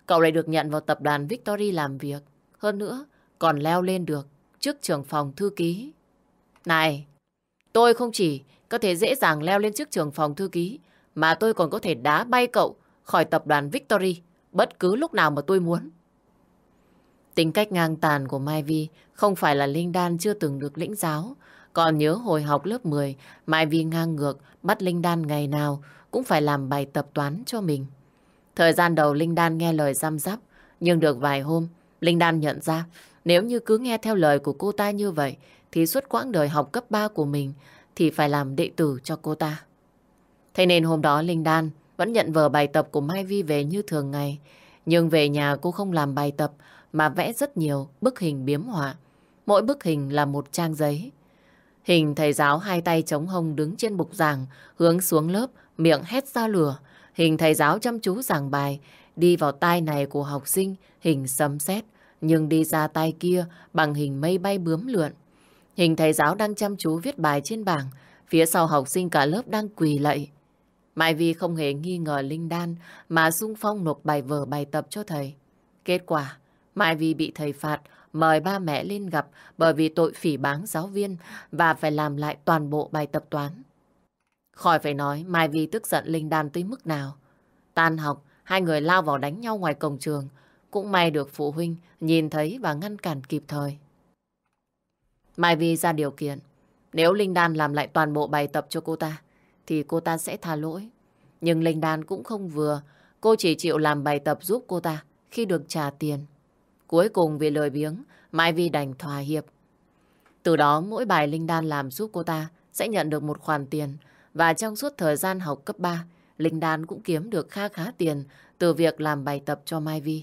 Cậu lại được nhận vào tập đoàn Victory làm việc. Hơn nữa, còn leo lên được trước trưởng phòng thư ký. Này, tôi không chỉ có thể dễ dàng leo lên trước trưởng phòng thư ký, mà tôi còn có thể đá bay cậu khỏi tập đoàn Victory bất cứ lúc nào mà tôi muốn. Tính cách ngang tàn của Mai Vi không phải là Linh Đan chưa từng được lĩnh giáo. Còn nhớ hồi học lớp 10, Mai Vi ngang ngược bắt Linh Đan ngày nào cũng phải làm bài tập toán cho mình. Thời gian đầu Linh Đan nghe lời giam giáp, nhưng được vài hôm, Linh Đan nhận ra nếu như cứ nghe theo lời của cô ta như vậy, thì suốt quãng đời học cấp 3 của mình thì phải làm đệ tử cho cô ta. Thế nên hôm đó Linh Đan vẫn nhận vở bài tập của Mai Vi về như thường ngày. Nhưng về nhà cô không làm bài tập mà vẽ rất nhiều bức hình biếm họa. Mỗi bức hình là một trang giấy. Hình thầy giáo hai tay chống hông đứng trên bục giảng, hướng xuống lớp, miệng hét ra lửa. Hình thầy giáo chăm chú giảng bài, đi vào tai này của học sinh, hình sấm sét Nhưng đi ra tai kia bằng hình mây bay bướm lượn. Hình thầy giáo đang chăm chú viết bài trên bảng. Phía sau học sinh cả lớp đang quỳ lạy. Mai Vi không hề nghi ngờ Linh Đan mà sung phong nộp bài vở bài tập cho thầy. Kết quả, Mai Vi bị thầy phạt mời ba mẹ lên gặp bởi vì tội phỉ báng giáo viên và phải làm lại toàn bộ bài tập toán. Khỏi phải nói Mai Vi tức giận Linh Đan tới mức nào. Tan học, hai người lao vào đánh nhau ngoài cổng trường. Cũng may được phụ huynh nhìn thấy và ngăn cản kịp thời. Mai Vi ra điều kiện. Nếu Linh Đan làm lại toàn bộ bài tập cho cô ta, thì cô ta sẽ tha lỗi. Nhưng Linh Đan cũng không vừa. Cô chỉ chịu làm bài tập giúp cô ta khi được trả tiền. Cuối cùng vì lời biếng, Mai Vi đành thỏa hiệp. Từ đó mỗi bài Linh Đan làm giúp cô ta sẽ nhận được một khoản tiền và trong suốt thời gian học cấp 3, Linh Đan cũng kiếm được kha khá tiền từ việc làm bài tập cho Mai Vi.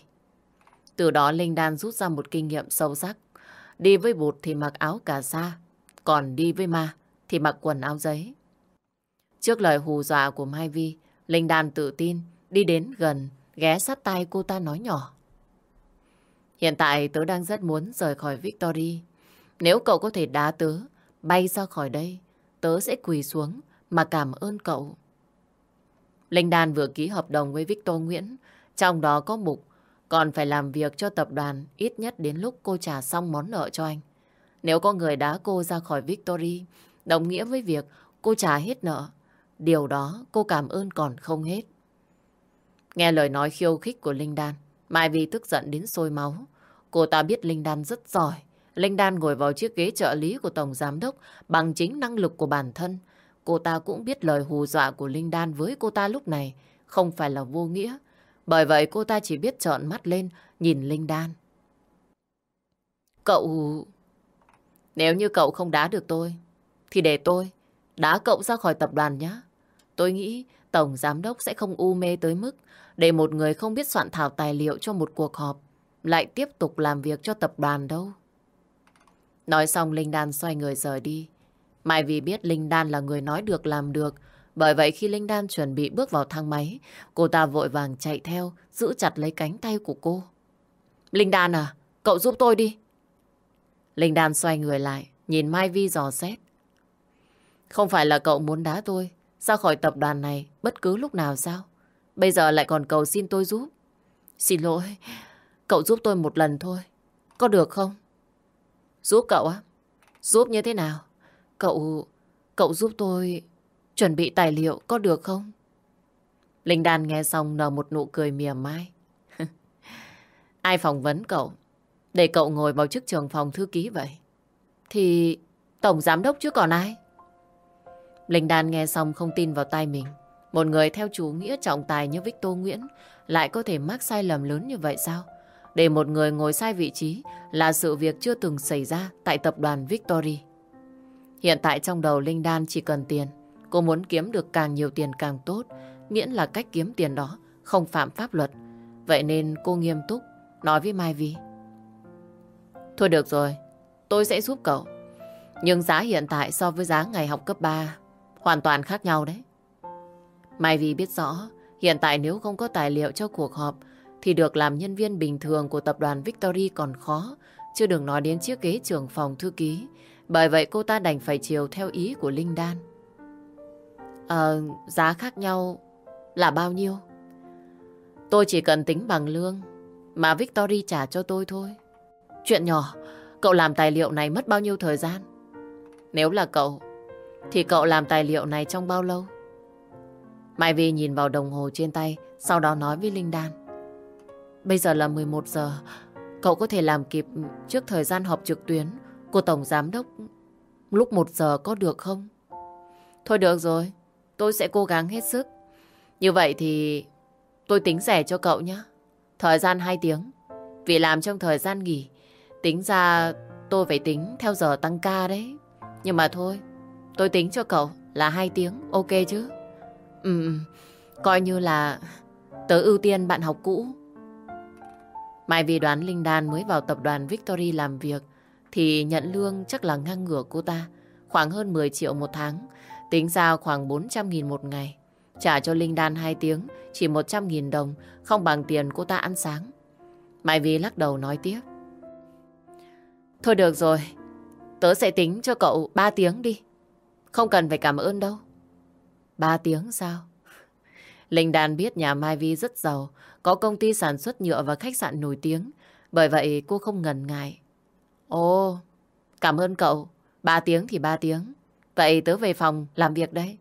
Từ đó Linh Đan rút ra một kinh nghiệm sâu sắc. Đi với bụt thì mặc áo cà sa, còn đi với ma thì mặc quần áo giấy. Trước lời hù dọa của Mai Vi, Linh Đan tự tin đi đến gần, ghé sát tay cô ta nói nhỏ. Hiện tại tớ đang rất muốn rời khỏi Victory. Nếu cậu có thể đá tớ, bay ra khỏi đây, tớ sẽ quỳ xuống mà cảm ơn cậu. Linh Đan vừa ký hợp đồng với Victor Nguyễn, trong đó có mục còn phải làm việc cho tập đoàn ít nhất đến lúc cô trả xong món nợ cho anh. Nếu có người đá cô ra khỏi Victory, đồng nghĩa với việc cô trả hết nợ. Điều đó cô cảm ơn còn không hết. Nghe lời nói khiêu khích của Linh Đan, Mai Vi tức giận đến sôi máu. Cô ta biết Linh Đan rất giỏi. Linh Đan ngồi vào chiếc ghế trợ lý của Tổng Giám Đốc bằng chính năng lực của bản thân. Cô ta cũng biết lời hù dọa của Linh Đan với cô ta lúc này không phải là vô nghĩa. Bởi vậy cô ta chỉ biết trợn mắt lên nhìn Linh Đan. Cậu... Nếu như cậu không đá được tôi, thì để tôi đá cậu ra khỏi tập đoàn nhé. Tôi nghĩ Tổng Giám Đốc sẽ không u mê tới mức để một người không biết soạn thảo tài liệu cho một cuộc họp lại tiếp tục làm việc cho tập đoàn đâu. Nói xong Linh Đan xoay người rời đi. Mai vì biết Linh Đan là người nói được làm được, bởi vậy khi Linh Đan chuẩn bị bước vào thang máy, cô ta vội vàng chạy theo, giữ chặt lấy cánh tay của cô. Linh Đan à, cậu giúp tôi đi. Linh Đan xoay người lại, nhìn Mai Vi dò xét. Không phải là cậu muốn đá tôi ra khỏi tập đoàn này bất cứ lúc nào sao? Bây giờ lại còn cầu xin tôi giúp. Xin lỗi, cậu giúp tôi một lần thôi. Có được không? Giúp cậu á? Giúp như thế nào? Cậu... cậu giúp tôi chuẩn bị tài liệu có được không? Linh Đan nghe xong nở một nụ cười mỉa mai. Ai phỏng vấn cậu? Để cậu ngồi vào chức trường phòng thư ký vậy. Thì tổng giám đốc chứ còn ai? Linh Đan nghe xong không tin vào tay mình. Một người theo chủ nghĩa trọng tài như Victor Nguyễn lại có thể mắc sai lầm lớn như vậy sao? Để một người ngồi sai vị trí là sự việc chưa từng xảy ra tại tập đoàn Victory. Hiện tại trong đầu Linh Đan chỉ cần tiền. Cô muốn kiếm được càng nhiều tiền càng tốt, miễn là cách kiếm tiền đó không phạm pháp luật. Vậy nên cô nghiêm túc nói với Mai Vi. Thôi được rồi, tôi sẽ giúp cậu. Nhưng giá hiện tại so với giá ngày học cấp 3 hoàn toàn khác nhau đấy. Mai Vi biết rõ, hiện tại nếu không có tài liệu cho cuộc họp thì được làm nhân viên bình thường của tập đoàn Victory còn khó, chưa đừng nói đến chiếc ghế trưởng phòng thư ký. Bởi vậy cô ta đành phải chiều theo ý của Linh Đan. Ờ, giá khác nhau là bao nhiêu? Tôi chỉ cần tính bằng lương mà Victory trả cho tôi thôi. Chuyện nhỏ, cậu làm tài liệu này mất bao nhiêu thời gian? Nếu là cậu, thì cậu làm tài liệu này trong bao lâu? Mai Vi nhìn vào đồng hồ trên tay, sau đó nói với Linh Đan. Bây giờ là 11 giờ, cậu có thể làm kịp trước thời gian họp trực tuyến của Tổng Giám Đốc lúc 1 giờ có được không? Thôi được rồi, tôi sẽ cố gắng hết sức. Như vậy thì tôi tính rẻ cho cậu nhé. Thời gian 2 tiếng, vì làm trong thời gian nghỉ, tính ra tôi phải tính theo giờ tăng ca đấy. Nhưng mà thôi, tôi tính cho cậu là 2 tiếng, ok chứ? Ừ, coi như là tớ ưu tiên bạn học cũ. Mai vì đoán Linh Đan mới vào tập đoàn Victory làm việc thì nhận lương chắc là ngang ngửa cô ta, khoảng hơn 10 triệu một tháng, tính ra khoảng 400.000 một ngày. Trả cho Linh Đan 2 tiếng, chỉ 100.000 đồng, không bằng tiền cô ta ăn sáng. Mai Vi lắc đầu nói tiếp. Thôi được rồi, tớ sẽ tính cho cậu 3 tiếng đi. Không cần phải cảm ơn đâu. 3 tiếng sao? Linh Đan biết nhà Mai Vi rất giàu, có công ty sản xuất nhựa và khách sạn nổi tiếng. Bởi vậy cô không ngần ngại. Ồ, cảm ơn cậu. Ba tiếng thì ba tiếng. Vậy tớ về phòng làm việc đấy.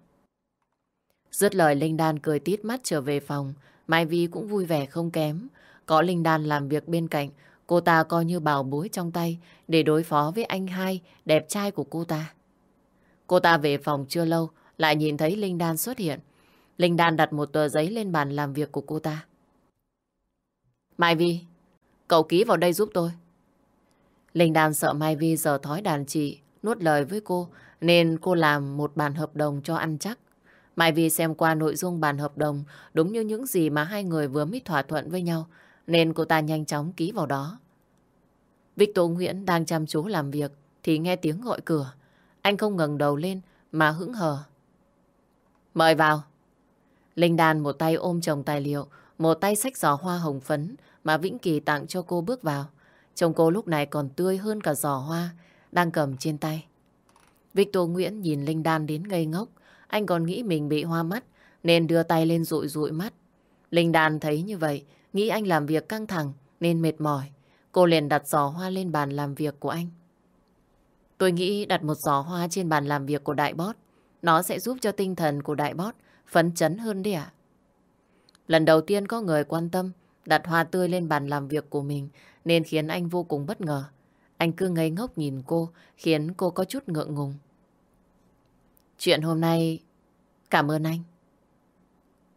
Dứt lời Linh Đan cười tít mắt trở về phòng. Mai Vi cũng vui vẻ không kém. Có Linh Đan làm việc bên cạnh, cô ta coi như bảo bối trong tay để đối phó với anh hai đẹp trai của cô ta. Cô ta về phòng chưa lâu, lại nhìn thấy Linh Đan xuất hiện. Linh Đan đặt một tờ giấy lên bàn làm việc của cô ta. Mai Vi, cậu ký vào đây giúp tôi. Linh Đan sợ Mai Vi giờ thói đàn chị, nuốt lời với cô, nên cô làm một bản hợp đồng cho ăn chắc. Mai Vi xem qua nội dung bản hợp đồng đúng như những gì mà hai người vừa mới thỏa thuận với nhau, nên cô ta nhanh chóng ký vào đó. Victor Nguyễn đang chăm chú làm việc thì nghe tiếng gọi cửa. Anh không ngẩng đầu lên mà hững hờ. Mời vào. Linh Đan một tay ôm chồng tài liệu, một tay sách giỏ hoa hồng phấn mà Vĩnh Kỳ tặng cho cô bước vào. Chồng cô lúc này còn tươi hơn cả giò hoa đang cầm trên tay. Victor Nguyễn nhìn Linh Đan đến ngây ngốc. Anh còn nghĩ mình bị hoa mắt nên đưa tay lên rụi rụi mắt. Linh Đan thấy như vậy, nghĩ anh làm việc căng thẳng nên mệt mỏi. Cô liền đặt giò hoa lên bàn làm việc của anh. Tôi nghĩ đặt một giò hoa trên bàn làm việc của đại bót, nó sẽ giúp cho tinh thần của đại bót phấn chấn hơn đi ạ. Lần đầu tiên có người quan tâm đặt hoa tươi lên bàn làm việc của mình nên khiến anh vô cùng bất ngờ. Anh cứ ngây ngốc nhìn cô khiến cô có chút ngượng ngùng. Chuyện hôm nay cảm ơn anh.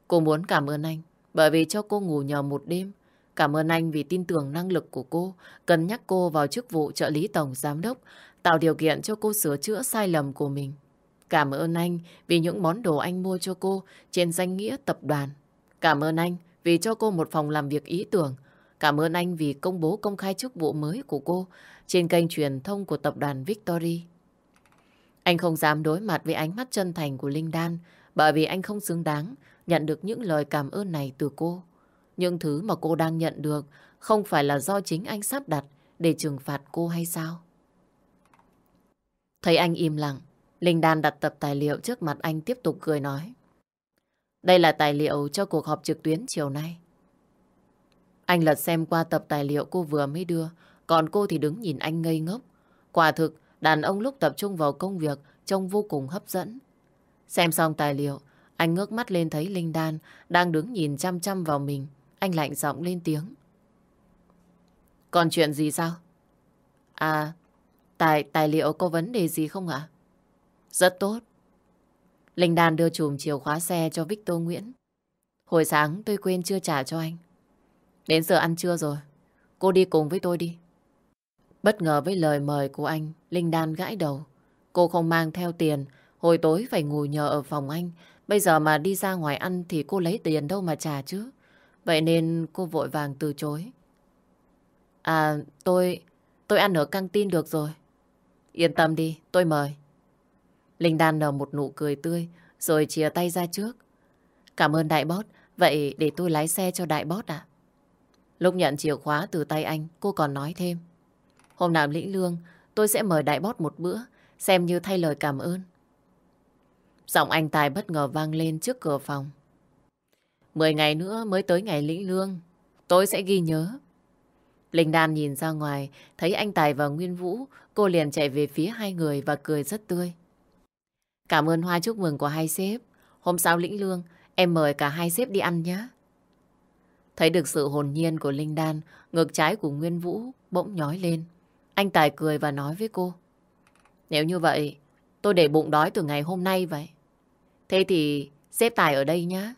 Cô muốn cảm ơn anh bởi vì cho cô ngủ nhờ một đêm. Cảm ơn anh vì tin tưởng năng lực của cô, cân nhắc cô vào chức vụ trợ lý tổng giám đốc, tạo điều kiện cho cô sửa chữa sai lầm của mình. Cảm ơn anh vì những món đồ anh mua cho cô trên danh nghĩa tập đoàn. Cảm ơn anh vì cho cô một phòng làm việc ý tưởng. Cảm ơn anh vì công bố công khai chức vụ mới của cô trên kênh truyền thông của tập đoàn Victory. Anh không dám đối mặt với ánh mắt chân thành của Linh Đan bởi vì anh không xứng đáng nhận được những lời cảm ơn này từ cô. Những thứ mà cô đang nhận được không phải là do chính anh sắp đặt để trừng phạt cô hay sao? Thấy anh im lặng, Linh Đan đặt tập tài liệu trước mặt anh tiếp tục cười nói. Đây là tài liệu cho cuộc họp trực tuyến chiều nay. Anh lật xem qua tập tài liệu cô vừa mới đưa, còn cô thì đứng nhìn anh ngây ngốc. Quả thực, đàn ông lúc tập trung vào công việc trông vô cùng hấp dẫn. Xem xong tài liệu, anh ngước mắt lên thấy Linh Đan đang đứng nhìn chăm chăm vào mình. Anh lạnh giọng lên tiếng. Còn chuyện gì sao? À, tài tài liệu có vấn đề gì không ạ? Rất tốt. Linh Đan đưa chùm chìa khóa xe cho Victor Nguyễn. Hồi sáng tôi quên chưa trả cho anh. Đến giờ ăn trưa rồi. Cô đi cùng với tôi đi. Bất ngờ với lời mời của anh, Linh Đan gãi đầu. Cô không mang theo tiền, hồi tối phải ngủ nhờ ở phòng anh. Bây giờ mà đi ra ngoài ăn thì cô lấy tiền đâu mà trả chứ. Vậy nên cô vội vàng từ chối. À, tôi... tôi ăn ở căng tin được rồi. Yên tâm đi, tôi mời. Linh Đan nở một nụ cười tươi, rồi chia tay ra trước. Cảm ơn đại bót, vậy để tôi lái xe cho đại bót ạ. Lúc nhận chìa khóa từ tay anh, cô còn nói thêm. Hôm nào lĩnh lương, tôi sẽ mời đại bót một bữa, xem như thay lời cảm ơn. Giọng anh Tài bất ngờ vang lên trước cửa phòng. Mười ngày nữa mới tới ngày lĩnh lương, tôi sẽ ghi nhớ. Linh Đan nhìn ra ngoài, thấy anh Tài và Nguyên Vũ, cô liền chạy về phía hai người và cười rất tươi. Cảm ơn hoa chúc mừng của hai sếp. Hôm sau lĩnh lương, em mời cả hai sếp đi ăn nhé. Thấy được sự hồn nhiên của Linh Đan, ngực trái của Nguyên Vũ bỗng nhói lên. Anh Tài cười và nói với cô. Nếu như vậy, tôi để bụng đói từ ngày hôm nay vậy. Thế thì xếp Tài ở đây nhé.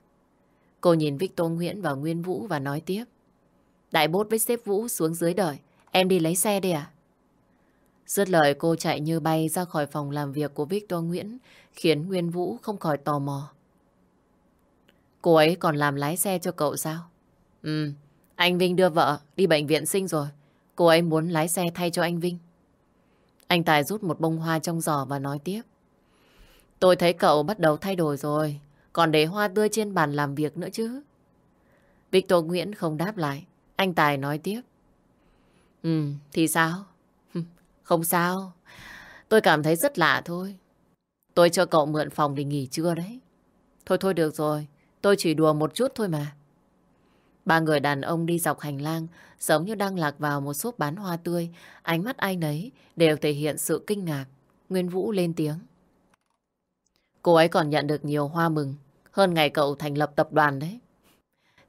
Cô nhìn Victor Nguyễn và Nguyên Vũ và nói tiếp. Đại bốt với xếp Vũ xuống dưới đợi. Em đi lấy xe đi à? Dứt lời cô chạy như bay ra khỏi phòng làm việc của Victor Nguyễn, khiến Nguyên Vũ không khỏi tò mò. Cô ấy còn làm lái xe cho cậu sao? Ừ, anh Vinh đưa vợ đi bệnh viện sinh rồi. Cô ấy muốn lái xe thay cho anh Vinh. Anh Tài rút một bông hoa trong giỏ và nói tiếp. Tôi thấy cậu bắt đầu thay đổi rồi, còn để hoa tươi trên bàn làm việc nữa chứ. Victor Nguyễn không đáp lại. Anh Tài nói tiếp. Ừ, thì sao? Không sao. Tôi cảm thấy rất lạ thôi. Tôi cho cậu mượn phòng để nghỉ trưa đấy. Thôi thôi được rồi. Tôi chỉ đùa một chút thôi mà. Ba người đàn ông đi dọc hành lang giống như đang lạc vào một shop bán hoa tươi. Ánh mắt ai nấy đều thể hiện sự kinh ngạc. Nguyên Vũ lên tiếng. Cô ấy còn nhận được nhiều hoa mừng hơn ngày cậu thành lập tập đoàn đấy.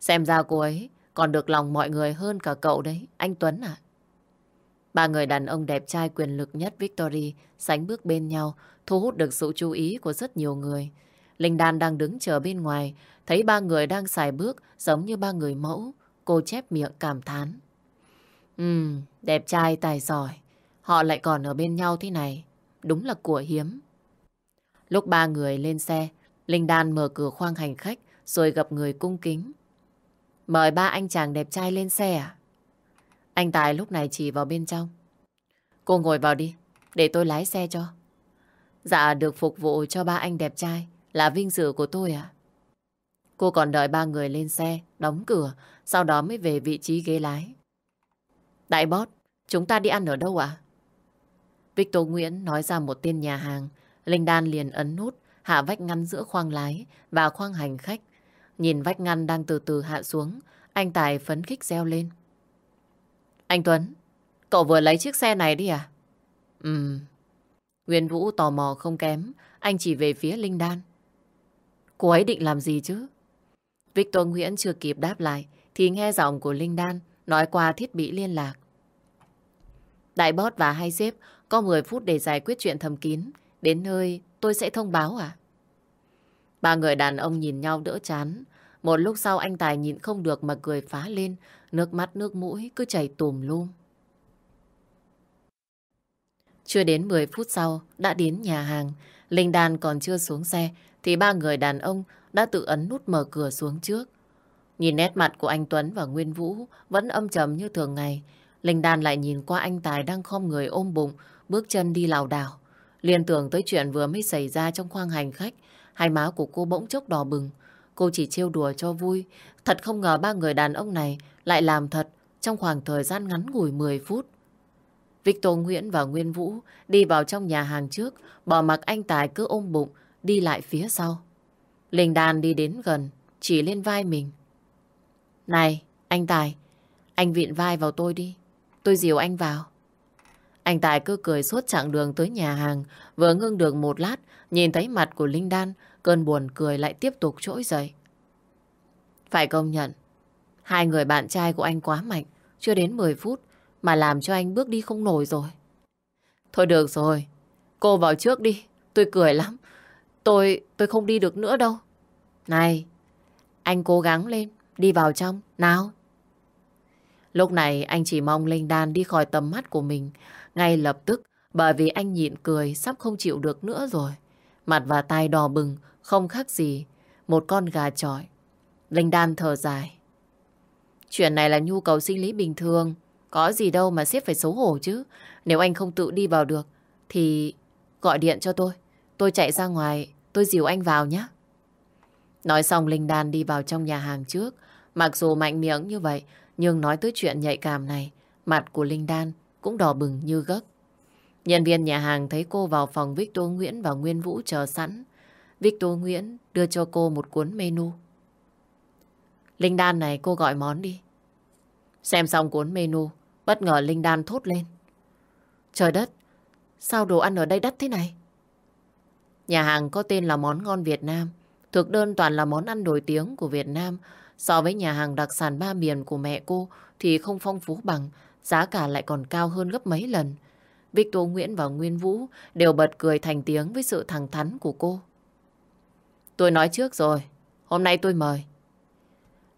Xem ra cô ấy còn được lòng mọi người hơn cả cậu đấy, anh Tuấn à? Ba người đàn ông đẹp trai quyền lực nhất Victory sánh bước bên nhau, thu hút được sự chú ý của rất nhiều người. Linh Đan đang đứng chờ bên ngoài, thấy ba người đang xài bước giống như ba người mẫu. Cô chép miệng cảm thán. Ừm, đẹp trai tài giỏi. Họ lại còn ở bên nhau thế này. Đúng là của hiếm. Lúc ba người lên xe, Linh Đan mở cửa khoang hành khách rồi gặp người cung kính. Mời ba anh chàng đẹp trai lên xe à? Anh Tài lúc này chỉ vào bên trong. Cô ngồi vào đi, để tôi lái xe cho. Dạ, được phục vụ cho ba anh đẹp trai là vinh dự của tôi à? Cô còn đợi ba người lên xe, đóng cửa, sau đó mới về vị trí ghế lái. Đại bót, chúng ta đi ăn ở đâu ạ? Victor Nguyễn nói ra một tên nhà hàng. Linh Đan liền ấn nút, hạ vách ngăn giữa khoang lái và khoang hành khách. Nhìn vách ngăn đang từ từ hạ xuống, anh Tài phấn khích reo lên. Anh Tuấn, cậu vừa lấy chiếc xe này đi à? Ừm. Nguyên Vũ tò mò không kém, anh chỉ về phía Linh Đan. Cô ấy định làm gì chứ? Victor Nguyễn chưa kịp đáp lại, thì nghe giọng của Linh Đan nói qua thiết bị liên lạc. Đại bót và hai xếp có 10 phút để giải quyết chuyện thầm kín. Đến nơi tôi sẽ thông báo à? Ba người đàn ông nhìn nhau đỡ chán. Một lúc sau anh Tài nhịn không được mà cười phá lên. Nước mắt nước mũi cứ chảy tùm lum. Chưa đến 10 phút sau, đã đến nhà hàng. Linh Đan còn chưa xuống xe, thì ba người đàn ông đã tự ấn nút mở cửa xuống trước. Nhìn nét mặt của anh Tuấn và Nguyên Vũ vẫn âm trầm như thường ngày. Linh Đan lại nhìn qua anh Tài đang khom người ôm bụng, bước chân đi lảo đảo. Liên tưởng tới chuyện vừa mới xảy ra trong khoang hành khách, hai má của cô bỗng chốc đỏ bừng. Cô chỉ trêu đùa cho vui. Thật không ngờ ba người đàn ông này lại làm thật trong khoảng thời gian ngắn ngủi 10 phút. Victor Nguyễn và Nguyên Vũ đi vào trong nhà hàng trước, bỏ mặc anh Tài cứ ôm bụng, đi lại phía sau. Linh Đan đi đến gần, chỉ lên vai mình. Này, anh Tài, anh viện vai vào tôi đi. Tôi dìu anh vào. Anh Tài cứ cười suốt chặng đường tới nhà hàng, vừa ngưng được một lát, nhìn thấy mặt của Linh Đan, cơn buồn cười lại tiếp tục trỗi dậy. Phải công nhận, hai người bạn trai của anh quá mạnh, chưa đến 10 phút mà làm cho anh bước đi không nổi rồi. Thôi được rồi, cô vào trước đi, tôi cười lắm. Tôi, tôi không đi được nữa đâu. Này, anh cố gắng lên, đi vào trong, nào. Lúc này anh chỉ mong Linh Đan đi khỏi tầm mắt của mình. Ngay lập tức, bởi vì anh nhịn cười sắp không chịu được nữa rồi. Mặt và tai đỏ bừng, không khác gì. Một con gà trọi. Linh Đan thở dài. Chuyện này là nhu cầu sinh lý bình thường. Có gì đâu mà xếp phải xấu hổ chứ. Nếu anh không tự đi vào được, thì gọi điện cho tôi. Tôi chạy ra ngoài, tôi dìu anh vào nhé. Nói xong Linh Đan đi vào trong nhà hàng trước. Mặc dù mạnh miệng như vậy, nhưng nói tới chuyện nhạy cảm này, mặt của Linh Đan cũng đỏ bừng như gấc. Nhân viên nhà hàng thấy cô vào phòng Victor Nguyễn và Nguyên Vũ chờ sẵn. Victor Nguyễn đưa cho cô một cuốn menu. Linh Đan này cô gọi món đi. Xem xong cuốn menu, bất ngờ Linh Đan thốt lên. Trời đất, sao đồ ăn ở đây đắt thế này? Nhà hàng có tên là Món Ngon Việt Nam. Thực đơn toàn là món ăn nổi tiếng của Việt Nam. So với nhà hàng đặc sản ba miền của mẹ cô thì không phong phú bằng, giá cả lại còn cao hơn gấp mấy lần. Victor Nguyễn và Nguyên Vũ đều bật cười thành tiếng với sự thẳng thắn của cô. Tôi nói trước rồi, hôm nay tôi mời.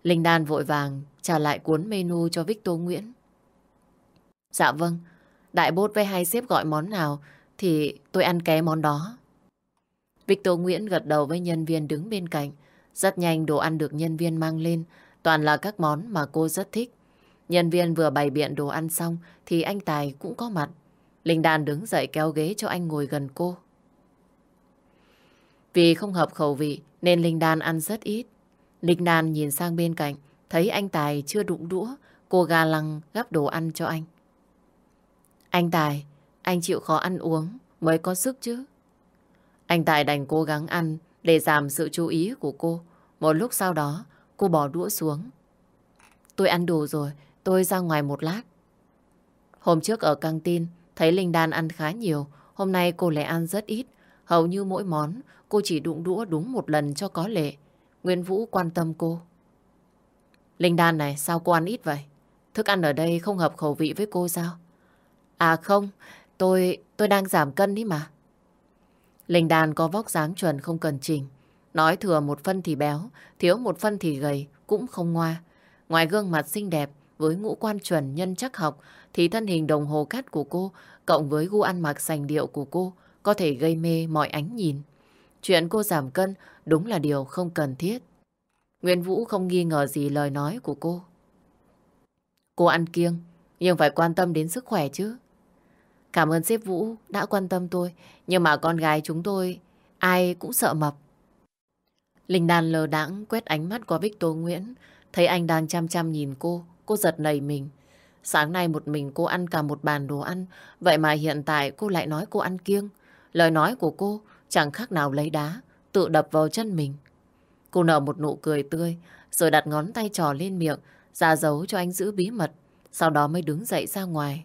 Linh Đan vội vàng trả lại cuốn menu cho Victor Nguyễn. Dạ vâng, đại bốt với hai xếp gọi món nào thì tôi ăn ké món đó. Victor Nguyễn gật đầu với nhân viên đứng bên cạnh. Rất nhanh đồ ăn được nhân viên mang lên, toàn là các món mà cô rất thích. Nhân viên vừa bày biện đồ ăn xong thì anh Tài cũng có mặt. Linh Đan đứng dậy kéo ghế cho anh ngồi gần cô. Vì không hợp khẩu vị nên Linh Đan ăn rất ít. Lịch Nan nhìn sang bên cạnh, thấy anh Tài chưa đụng đũa, cô gà lăng gắp đồ ăn cho anh. Anh Tài, anh chịu khó ăn uống mới có sức chứ. Anh Tài đành cố gắng ăn để giảm sự chú ý của cô. Một lúc sau đó, cô bỏ đũa xuống. Tôi ăn đủ rồi, tôi ra ngoài một lát. Hôm trước ở căng tin, thấy Linh Đan ăn khá nhiều. Hôm nay cô lại ăn rất ít. Hầu như mỗi món, cô chỉ đụng đũa đúng một lần cho có lệ. Nguyễn Vũ quan tâm cô. Linh Đan này, sao cô ăn ít vậy? Thức ăn ở đây không hợp khẩu vị với cô sao? À không, tôi tôi đang giảm cân đi mà. Linh Đan có vóc dáng chuẩn không cần chỉnh. Nói thừa một phân thì béo, thiếu một phân thì gầy, cũng không ngoa. Ngoài gương mặt xinh đẹp với ngũ quan chuẩn nhân chắc học thì thân hình đồng hồ cát của cô cộng với gu ăn mặc sành điệu của cô có thể gây mê mọi ánh nhìn. Chuyện cô giảm cân đúng là điều không cần thiết. Nguyễn Vũ không nghi ngờ gì lời nói của cô. Cô ăn kiêng, nhưng phải quan tâm đến sức khỏe chứ. Cảm ơn sếp Vũ đã quan tâm tôi, nhưng mà con gái chúng tôi ai cũng sợ mập. Linh Đan lờ đãng quét ánh mắt qua Victor Nguyễn, thấy anh đang chăm chăm nhìn cô, cô giật nảy mình. Sáng nay một mình cô ăn cả một bàn đồ ăn, vậy mà hiện tại cô lại nói cô ăn kiêng. Lời nói của cô chẳng khác nào lấy đá, tự đập vào chân mình. Cô nở một nụ cười tươi, rồi đặt ngón tay trò lên miệng, ra dấu cho anh giữ bí mật, sau đó mới đứng dậy ra ngoài.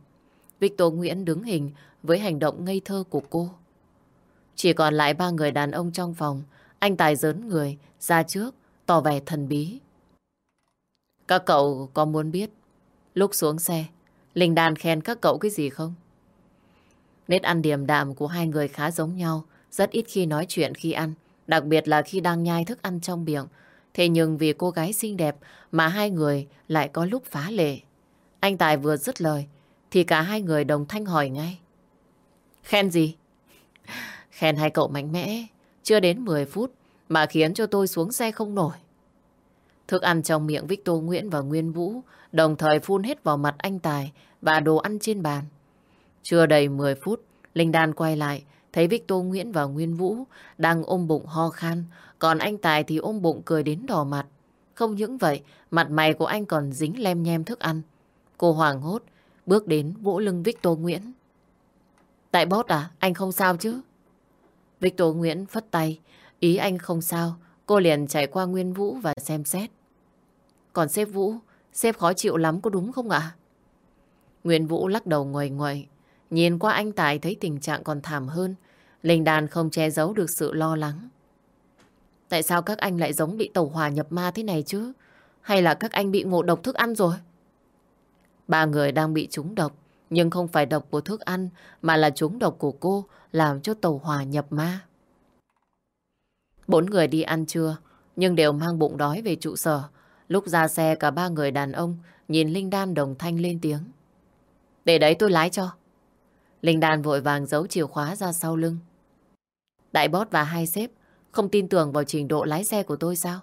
Victor Nguyễn đứng hình với hành động ngây thơ của cô. Chỉ còn lại ba người đàn ông trong phòng, anh Tài dớn người ra trước, tỏ vẻ thần bí. Các cậu có muốn biết lúc xuống xe, Linh Đan khen các cậu cái gì không? Nét ăn điềm đạm của hai người khá giống nhau, rất ít khi nói chuyện khi ăn, đặc biệt là khi đang nhai thức ăn trong miệng. Thế nhưng vì cô gái xinh đẹp mà hai người lại có lúc phá lệ. Anh Tài vừa dứt lời thì cả hai người đồng thanh hỏi ngay. Khen gì? Khen hai cậu mạnh mẽ, chưa đến 10 phút mà khiến cho tôi xuống xe không nổi. Thức ăn trong miệng Victor Nguyễn và Nguyên Vũ đồng thời phun hết vào mặt anh Tài và đồ ăn trên bàn. Chưa đầy 10 phút, Linh Đan quay lại, thấy Victor Nguyễn và Nguyên Vũ đang ôm bụng ho khan, còn anh Tài thì ôm bụng cười đến đỏ mặt. Không những vậy, mặt mày của anh còn dính lem nhem thức ăn. Cô hoàng hốt, bước đến vỗ lưng Victor Nguyễn. Tại bót à, anh không sao chứ? Victor Nguyễn phất tay, ý anh không sao, cô liền chạy qua Nguyên Vũ và xem xét. Còn sếp Vũ, sếp khó chịu lắm có đúng không ạ? Nguyên Vũ lắc đầu ngoài ngoài, nhìn qua anh Tài thấy tình trạng còn thảm hơn. Linh Đàn không che giấu được sự lo lắng. Tại sao các anh lại giống bị tẩu hỏa nhập ma thế này chứ? Hay là các anh bị ngộ độc thức ăn rồi? Ba người đang bị trúng độc, nhưng không phải độc của thức ăn, mà là trúng độc của cô làm cho tàu hỏa nhập ma. Bốn người đi ăn trưa, nhưng đều mang bụng đói về trụ sở. Lúc ra xe cả ba người đàn ông nhìn Linh Đan đồng thanh lên tiếng. Để đấy tôi lái cho. Linh Đan vội vàng giấu chìa khóa ra sau lưng. Đại bót và hai sếp không tin tưởng vào trình độ lái xe của tôi sao?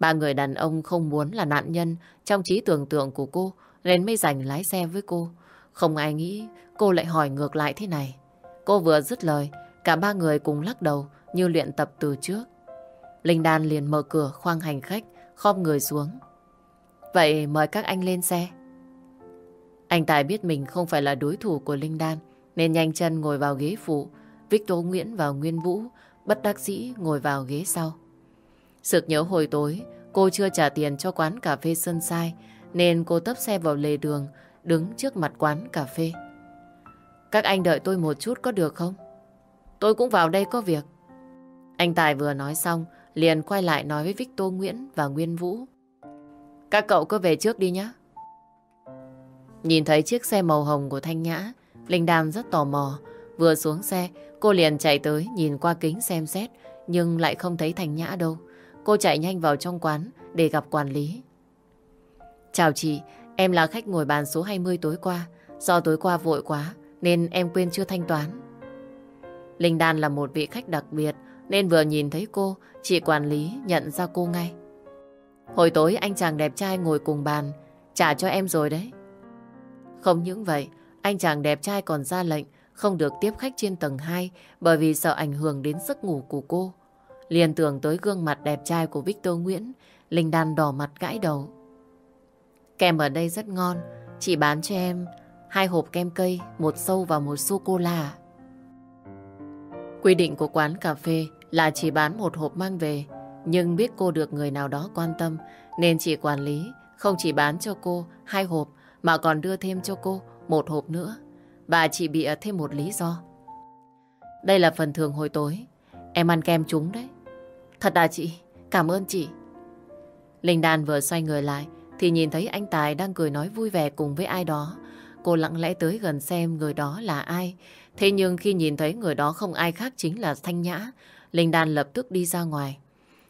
Ba người đàn ông không muốn là nạn nhân trong trí tưởng tượng của cô nên mới giành lái xe với cô. Không ai nghĩ cô lại hỏi ngược lại thế này. Cô vừa dứt lời, cả ba người cùng lắc đầu như luyện tập từ trước. Linh Đan liền mở cửa khoang hành khách, khom người xuống. Vậy mời các anh lên xe. Anh Tài biết mình không phải là đối thủ của Linh Đan, nên nhanh chân ngồi vào ghế phụ. Victor Nguyễn và Nguyên Vũ bất đắc dĩ ngồi vào ghế sau. Sực nhớ hồi tối, cô chưa trả tiền cho quán cà phê Sunshine, nên cô tấp xe vào lề đường, đứng trước mặt quán cà phê. Các anh đợi tôi một chút có được không? Tôi cũng vào đây có việc. Anh Tài vừa nói xong, liền quay lại nói với Victor Nguyễn và Nguyên Vũ. Các cậu cứ về trước đi nhé. Nhìn thấy chiếc xe màu hồng của Thanh Nhã, Linh Đàm rất tò mò. Vừa xuống xe, cô liền chạy tới nhìn qua kính xem xét, nhưng lại không thấy Thanh Nhã đâu. Cô chạy nhanh vào trong quán để gặp quản lý. Chào chị, em là khách ngồi bàn số 20 tối qua. Do tối qua vội quá nên em quên chưa thanh toán. Linh Đan là một vị khách đặc biệt nên vừa nhìn thấy cô, chị quản lý nhận ra cô ngay. Hồi tối anh chàng đẹp trai ngồi cùng bàn, trả cho em rồi đấy. Không những vậy, anh chàng đẹp trai còn ra lệnh không được tiếp khách trên tầng 2 bởi vì sợ ảnh hưởng đến giấc ngủ của cô. Liền tưởng tới gương mặt đẹp trai của Victor Nguyễn, Linh Đan đỏ mặt gãi đầu. Kem ở đây rất ngon, chị bán cho em hai hộp kem cây, một sâu và một sô-cô-la. Quy định của quán cà phê là chỉ bán một hộp mang về, nhưng biết cô được người nào đó quan tâm nên chị quản lý không chỉ bán cho cô hai hộp mà còn đưa thêm cho cô một hộp nữa. Và chị bịa thêm một lý do. Đây là phần thường hồi tối. Em ăn kem chúng đấy. Thật à chị? Cảm ơn chị. Linh Đan vừa xoay người lại thì nhìn thấy anh Tài đang cười nói vui vẻ cùng với ai đó. Cô lặng lẽ tới gần xem người đó là ai. Thế nhưng khi nhìn thấy người đó không ai khác chính là Thanh Nhã, Linh Đan lập tức đi ra ngoài.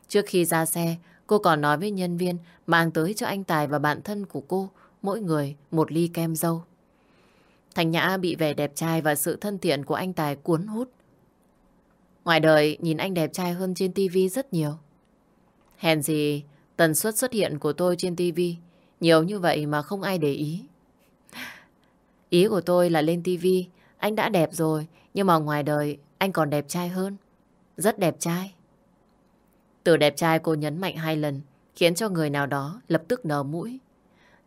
Trước khi ra xe, cô còn nói với nhân viên mang tới cho anh Tài và bạn thân của cô mỗi người một ly kem dâu. Thanh Nhã bị vẻ đẹp trai và sự thân thiện của anh Tài cuốn hút. Ngoài đời, nhìn anh đẹp trai hơn trên tivi rất nhiều. Hèn gì tần suất xuất hiện của tôi trên tivi nhiều như vậy mà không ai để ý. Ý của tôi là lên tivi anh đã đẹp rồi, nhưng mà ngoài đời, anh còn đẹp trai hơn. Rất đẹp trai. Từ đẹp trai cô nhấn mạnh hai lần, khiến cho người nào đó lập tức nở mũi.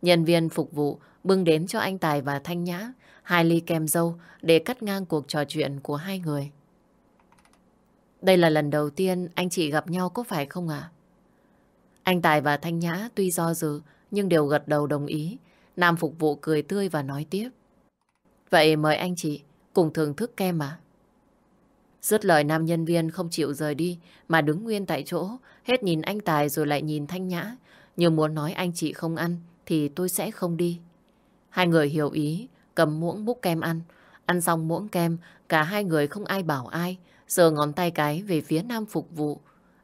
Nhân viên phục vụ bưng đến cho anh Tài và Thanh Nhã hai ly kem dâu để cắt ngang cuộc trò chuyện của hai người. Đây là lần đầu tiên anh chị gặp nhau có phải không ạ? Anh Tài và Thanh Nhã tuy do dự nhưng đều gật đầu đồng ý. Nam phục vụ cười tươi và nói tiếp. Vậy mời anh chị cùng thưởng thức kem à? Dứt lời nam nhân viên không chịu rời đi mà đứng nguyên tại chỗ, hết nhìn anh Tài rồi lại nhìn Thanh Nhã. Như muốn nói anh chị không ăn thì tôi sẽ không đi. Hai người hiểu ý, cầm muỗng búc kem ăn. Ăn xong muỗng kem, cả hai người không ai bảo ai, giờ ngón tay cái về phía nam phục vụ.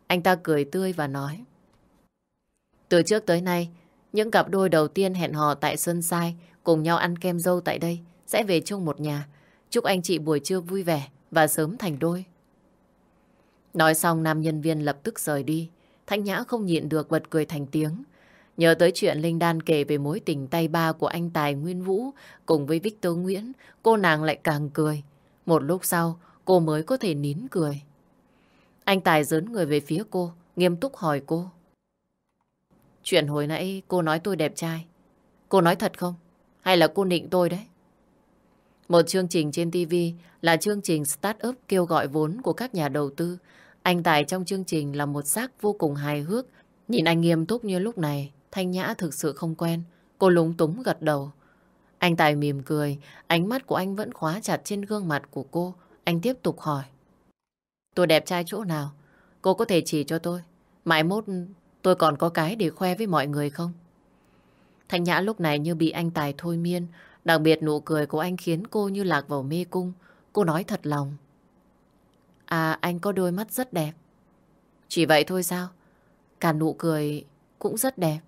Anh ta cười tươi và nói. Từ trước tới nay, những cặp đôi đầu tiên hẹn hò tại Sơn Sai cùng nhau ăn kem dâu tại đây sẽ về chung một nhà. Chúc anh chị buổi trưa vui vẻ và sớm thành đôi. Nói xong nam nhân viên lập tức rời đi. Thanh Nhã không nhịn được bật cười thành tiếng. Nhớ tới chuyện Linh Đan kể về mối tình tay ba của anh Tài Nguyên Vũ cùng với Victor Nguyễn, cô nàng lại càng cười. Một lúc sau, cô mới có thể nín cười. Anh Tài dớn người về phía cô, nghiêm túc hỏi cô. Chuyện hồi nãy cô nói tôi đẹp trai. Cô nói thật không? Hay là cô nịnh tôi đấy? Một chương trình trên TV là chương trình Start-up kêu gọi vốn của các nhà đầu tư. Anh Tài trong chương trình là một xác vô cùng hài hước. Nhìn anh nghiêm túc như lúc này, Thanh Nhã thực sự không quen. Cô lúng túng gật đầu. Anh Tài mỉm cười, ánh mắt của anh vẫn khóa chặt trên gương mặt của cô. Anh tiếp tục hỏi. Tôi đẹp trai chỗ nào? Cô có thể chỉ cho tôi. Mãi mốt tôi còn có cái để khoe với mọi người không? Thanh Nhã lúc này như bị anh Tài thôi miên. Đặc biệt nụ cười của anh khiến cô như lạc vào mê cung. Cô nói thật lòng. À anh có đôi mắt rất đẹp. Chỉ vậy thôi sao? Cả nụ cười cũng rất đẹp.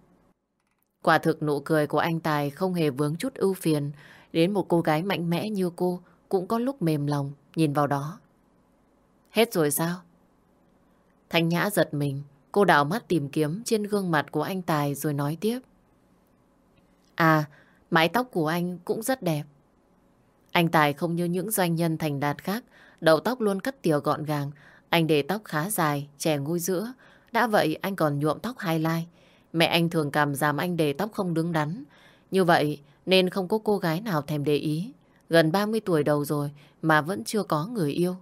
Quả thực nụ cười của anh Tài không hề vướng chút ưu phiền. Đến một cô gái mạnh mẽ như cô cũng có lúc mềm lòng nhìn vào đó. Hết rồi sao? Thanh Nhã giật mình. Cô đảo mắt tìm kiếm trên gương mặt của anh Tài rồi nói tiếp. À, mái tóc của anh cũng rất đẹp. Anh Tài không như những doanh nhân thành đạt khác, đầu tóc luôn cắt tỉa gọn gàng. Anh để tóc khá dài, chè ngôi giữa. Đã vậy anh còn nhuộm tóc highlight. Mẹ anh thường cảm giảm anh để tóc không đứng đắn. Như vậy nên không có cô gái nào thèm để ý. Gần 30 tuổi đầu rồi mà vẫn chưa có người yêu.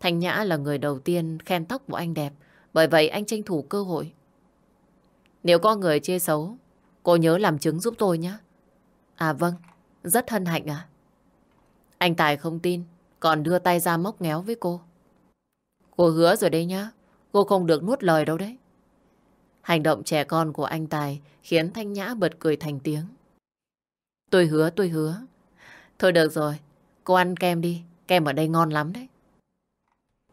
Thành Nhã là người đầu tiên khen tóc của anh đẹp. Bởi vậy anh tranh thủ cơ hội. Nếu có người chê xấu, cô nhớ làm chứng giúp tôi nhé. À vâng, rất hân hạnh à. Anh Tài không tin, còn đưa tay ra móc ngéo với cô. Cô hứa rồi đây nhá, cô không được nuốt lời đâu đấy. Hành động trẻ con của anh Tài khiến Thanh Nhã bật cười thành tiếng. Tôi hứa, tôi hứa. Thôi được rồi, cô ăn kem đi, kem ở đây ngon lắm đấy.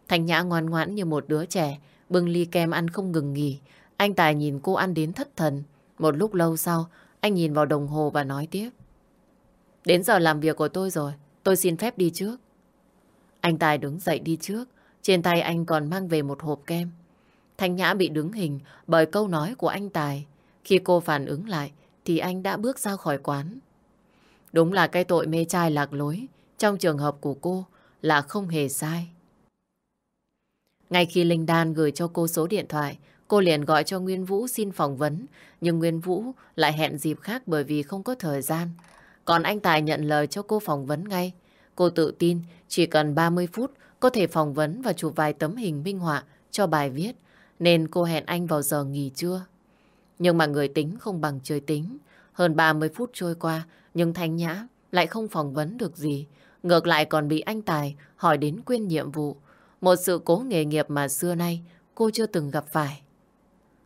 Thanh Nhã ngoan ngoãn như một đứa trẻ, bưng ly kem ăn không ngừng nghỉ. Anh Tài nhìn cô ăn đến thất thần. Một lúc lâu sau, anh nhìn vào đồng hồ và nói tiếp. Đến giờ làm việc của tôi rồi, tôi xin phép đi trước. Anh Tài đứng dậy đi trước, trên tay anh còn mang về một hộp kem. Thanh Nhã bị đứng hình bởi câu nói của anh Tài. Khi cô phản ứng lại, thì anh đã bước ra khỏi quán. Đúng là cái tội mê trai lạc lối, trong trường hợp của cô là không hề sai. Ngay khi Linh Đan gửi cho cô số điện thoại, cô liền gọi cho Nguyên Vũ xin phỏng vấn, nhưng Nguyên Vũ lại hẹn dịp khác bởi vì không có thời gian. Còn anh Tài nhận lời cho cô phỏng vấn ngay. Cô tự tin chỉ cần 30 phút có thể phỏng vấn và chụp vài tấm hình minh họa cho bài viết. Nên cô hẹn anh vào giờ nghỉ trưa. Nhưng mà người tính không bằng trời tính. Hơn 30 phút trôi qua nhưng Thanh Nhã lại không phỏng vấn được gì. Ngược lại còn bị anh Tài hỏi đến quên nhiệm vụ. Một sự cố nghề nghiệp mà xưa nay cô chưa từng gặp phải.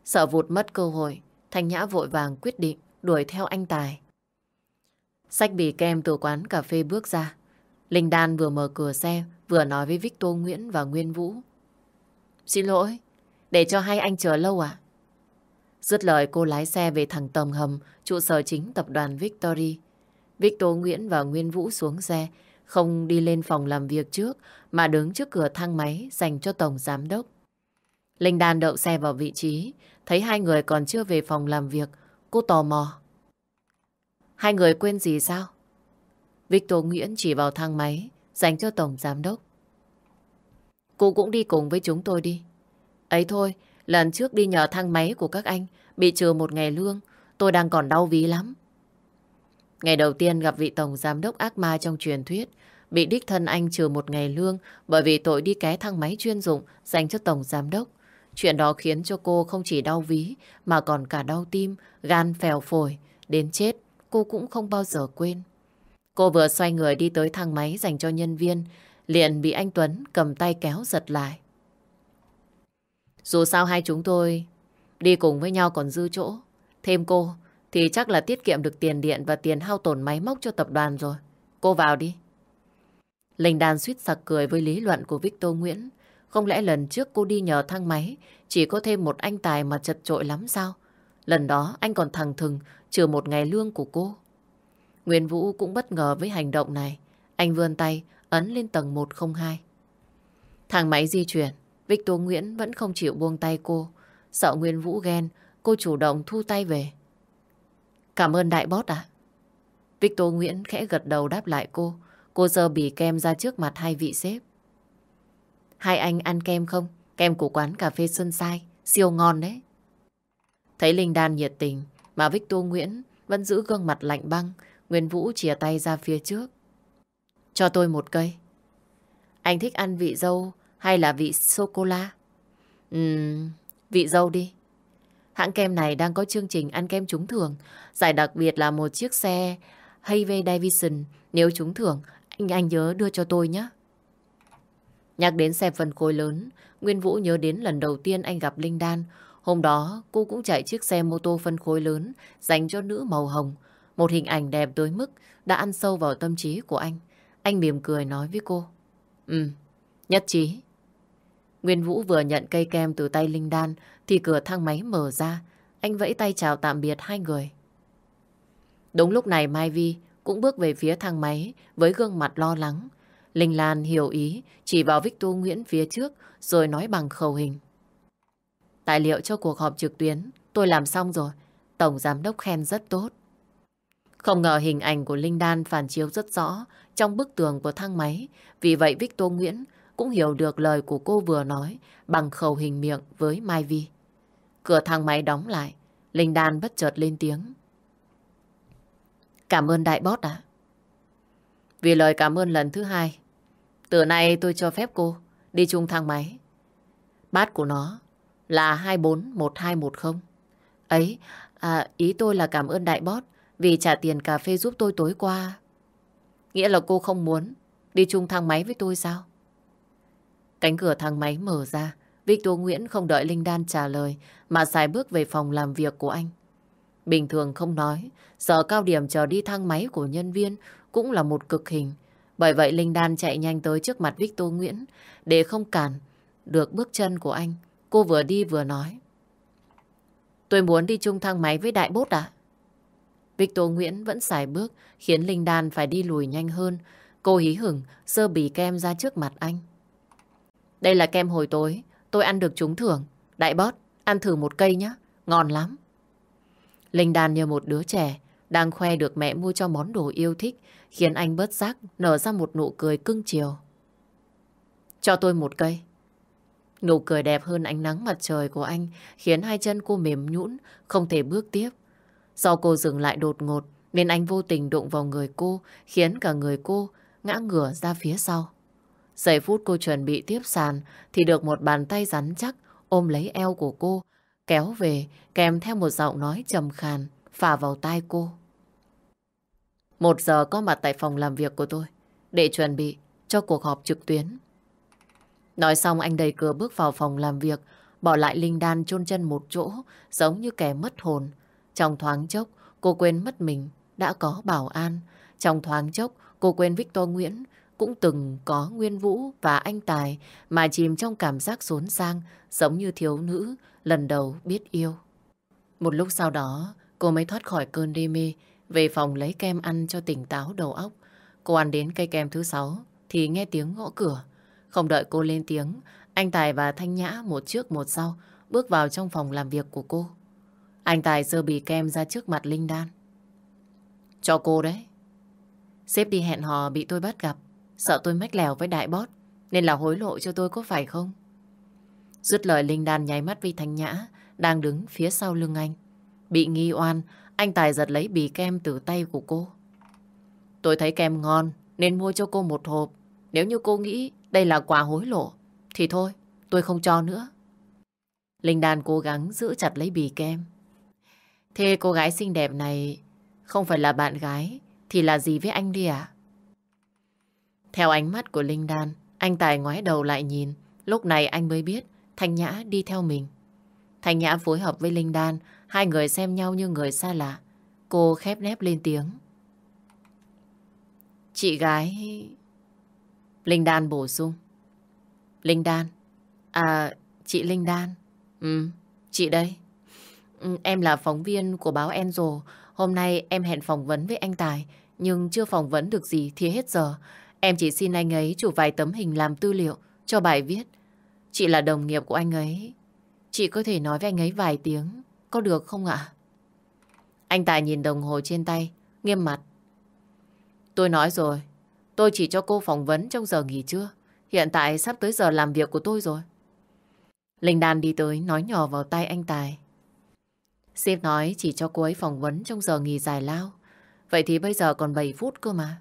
Sợ vụt mất cơ hội, Thanh Nhã vội vàng quyết định đuổi theo anh Tài. Sách bì kem từ quán cà phê bước ra. Linh Đan vừa mở cửa xe, vừa nói với Victor Nguyễn và Nguyên Vũ. Xin lỗi, để cho hai anh chờ lâu à? Dứt lời cô lái xe về thẳng tầng hầm, trụ sở chính tập đoàn Victory. Victor Nguyễn và Nguyên Vũ xuống xe, không đi lên phòng làm việc trước, mà đứng trước cửa thang máy dành cho Tổng Giám Đốc. Linh Đan đậu xe vào vị trí, thấy hai người còn chưa về phòng làm việc, cô tò mò. Hai người quên gì sao? Victor Nguyễn chỉ vào thang máy dành cho Tổng Giám Đốc. Cô cũng đi cùng với chúng tôi đi. Ấy thôi, lần trước đi nhờ thang máy của các anh, bị trừ một ngày lương, tôi đang còn đau ví lắm. Ngày đầu tiên gặp vị Tổng Giám Đốc ác ma trong truyền thuyết, bị đích thân anh trừ một ngày lương bởi vì tội đi ké thang máy chuyên dụng dành cho Tổng Giám Đốc. Chuyện đó khiến cho cô không chỉ đau ví mà còn cả đau tim, gan phèo phổi. Đến chết, cô cũng không bao giờ quên. Cô vừa xoay người đi tới thang máy dành cho nhân viên, liền bị anh Tuấn cầm tay kéo giật lại. Dù sao hai chúng tôi đi cùng với nhau còn dư chỗ. Thêm cô thì chắc là tiết kiệm được tiền điện và tiền hao tổn máy móc cho tập đoàn rồi. Cô vào đi. Linh Đan suýt sặc cười với lý luận của Victor Nguyễn. Không lẽ lần trước cô đi nhờ thang máy chỉ có thêm một anh tài mà chật trội lắm sao? Lần đó anh còn thằng thừng trừ một ngày lương của cô. nguyễn Vũ cũng bất ngờ với hành động này. Anh vươn tay ấn lên tầng 102. Thang máy di chuyển, Victor Nguyễn vẫn không chịu buông tay cô. Sợ Nguyên Vũ ghen, cô chủ động thu tay về. Cảm ơn đại bót ạ. Victor Nguyễn khẽ gật đầu đáp lại cô. Cô giờ bì kem ra trước mặt hai vị sếp. Hai anh ăn kem không? Kem của quán cà phê Xuân Sai siêu ngon đấy. Thấy Linh Đan nhiệt tình, mà Victor Nguyễn vẫn giữ gương mặt lạnh băng, Nguyên Vũ chìa tay ra phía trước. Cho tôi một cây. Anh thích ăn vị dâu hay là vị sô-cô-la? Ừm, vị dâu đi. Hãng kem này đang có chương trình ăn kem trúng thưởng. Giải đặc biệt là một chiếc xe Hayve Davidson. Nếu trúng thưởng, anh anh nhớ đưa cho tôi nhé. Nhắc đến xe phân khối lớn, Nguyên Vũ nhớ đến lần đầu tiên anh gặp Linh Đan. Hôm đó, cô cũng chạy chiếc xe mô tô phân khối lớn dành cho nữ màu hồng. Một hình ảnh đẹp tới mức đã ăn sâu vào tâm trí của anh. Anh mỉm cười nói với cô. Ừ, nhất trí. Nguyên Vũ vừa nhận cây kem từ tay Linh Đan thì cửa thang máy mở ra. Anh vẫy tay chào tạm biệt hai người. Đúng lúc này Mai Vi cũng bước về phía thang máy với gương mặt lo lắng. Linh Lan hiểu ý, chỉ vào Victor Nguyễn phía trước rồi nói bằng khẩu hình. Tài liệu cho cuộc họp trực tuyến tôi làm xong rồi. Tổng giám đốc khen rất tốt. Không ngờ hình ảnh của Linh Đan phản chiếu rất rõ trong bức tường của thang máy. Vì vậy Victor Nguyễn cũng hiểu được lời của cô vừa nói bằng khẩu hình miệng với Mai Vi. Cửa thang máy đóng lại, Linh Đan bất chợt lên tiếng. Cảm ơn đại bót ạ. Vì lời cảm ơn lần thứ hai, từ nay tôi cho phép cô đi chung thang máy. Bát của nó là 241210. Ấy, à, ý tôi là cảm ơn đại bót vì trả tiền cà phê giúp tôi tối qua. Nghĩa là cô không muốn đi chung thang máy với tôi sao? Cánh cửa thang máy mở ra, Victor Nguyễn không đợi Linh Đan trả lời mà xài bước về phòng làm việc của anh. Bình thường không nói, giờ cao điểm chờ đi thang máy của nhân viên cũng là một cực hình. Bởi vậy Linh Đan chạy nhanh tới trước mặt Victor Nguyễn để không cản được bước chân của anh. Cô vừa đi vừa nói. Tôi muốn đi chung thang máy với đại bốt à? Victor Nguyễn vẫn xài bước khiến Linh Đan phải đi lùi nhanh hơn. Cô hí hửng sơ bì kem ra trước mặt anh. Đây là kem hồi tối, tôi ăn được trúng thưởng. Đại bót, ăn thử một cây nhé, ngon lắm. Linh Đan như một đứa trẻ, đang khoe được mẹ mua cho món đồ yêu thích, khiến anh bớt giác nở ra một nụ cười cưng chiều. Cho tôi một cây. Nụ cười đẹp hơn ánh nắng mặt trời của anh khiến hai chân cô mềm nhũn, không thể bước tiếp. Do cô dừng lại đột ngột nên anh vô tình đụng vào người cô, khiến cả người cô ngã ngửa ra phía sau. Giây phút cô chuẩn bị tiếp sàn thì được một bàn tay rắn chắc ôm lấy eo của cô, kéo về kèm theo một giọng nói trầm khàn phả vào tai cô. Một giờ có mặt tại phòng làm việc của tôi để chuẩn bị cho cuộc họp trực tuyến. Nói xong anh đẩy cửa bước vào phòng làm việc, bỏ lại Linh Đan chôn chân một chỗ, giống như kẻ mất hồn. Trong thoáng chốc, cô quên mất mình đã có bảo an. Trong thoáng chốc, cô quên Victor Nguyễn cũng từng có Nguyên Vũ và anh Tài mà chìm trong cảm giác xốn sang, giống như thiếu nữ lần đầu biết yêu. Một lúc sau đó, cô mới thoát khỏi cơn đê mê, về phòng lấy kem ăn cho tỉnh táo đầu óc. Cô ăn đến cây kem thứ sáu thì nghe tiếng gõ cửa. Không đợi cô lên tiếng, anh Tài và Thanh Nhã một trước một sau bước vào trong phòng làm việc của cô. Anh Tài giơ bì kem ra trước mặt Linh Đan. Cho cô đấy. Sếp đi hẹn hò bị tôi bắt gặp. Sợ tôi mách lèo với đại bót, Nên là hối lộ cho tôi có phải không? Dứt lời, Linh Đan nháy mắt với Thanh Nhã Đang đứng phía sau lưng anh. Bị nghi oan, Anh Tài giật lấy bì kem từ tay của cô. Tôi thấy kem ngon, Nên mua cho cô một hộp. Nếu như cô nghĩ đây là quà hối lộ, Thì thôi, tôi không cho nữa. Linh Đan cố gắng giữ chặt lấy bì kem. Thế cô gái xinh đẹp này Không phải là bạn gái, Thì là gì với anh đi à theo ánh mắt của Linh Đan, anh Tài ngoái đầu lại nhìn. Lúc này anh mới biết Thanh Nhã đi theo mình. Thanh Nhã phối hợp với Linh Đan, hai người xem nhau như người xa lạ. Cô khép nép lên tiếng. Chị gái... Linh Đan bổ sung. Linh Đan. À, chị Linh Đan. Ừ, chị đây. Ừ, em là phóng viên của báo Enzo. Hôm nay em hẹn phỏng vấn với anh Tài, nhưng chưa phỏng vấn được gì thì hết giờ. Em chỉ xin anh ấy chụp vài tấm hình làm tư liệu cho bài viết. Chị là đồng nghiệp của anh ấy. Chị có thể nói với anh ấy vài tiếng, có được không ạ? Anh Tài nhìn đồng hồ trên tay, nghiêm mặt. Tôi nói rồi, tôi chỉ cho cô phỏng vấn trong giờ nghỉ trưa. Hiện tại sắp tới giờ làm việc của tôi rồi. Linh Đan đi tới nói nhỏ vào tay anh Tài. Sếp nói chỉ cho cô ấy phỏng vấn trong giờ nghỉ dài lao. Vậy thì bây giờ còn 7 phút cơ mà.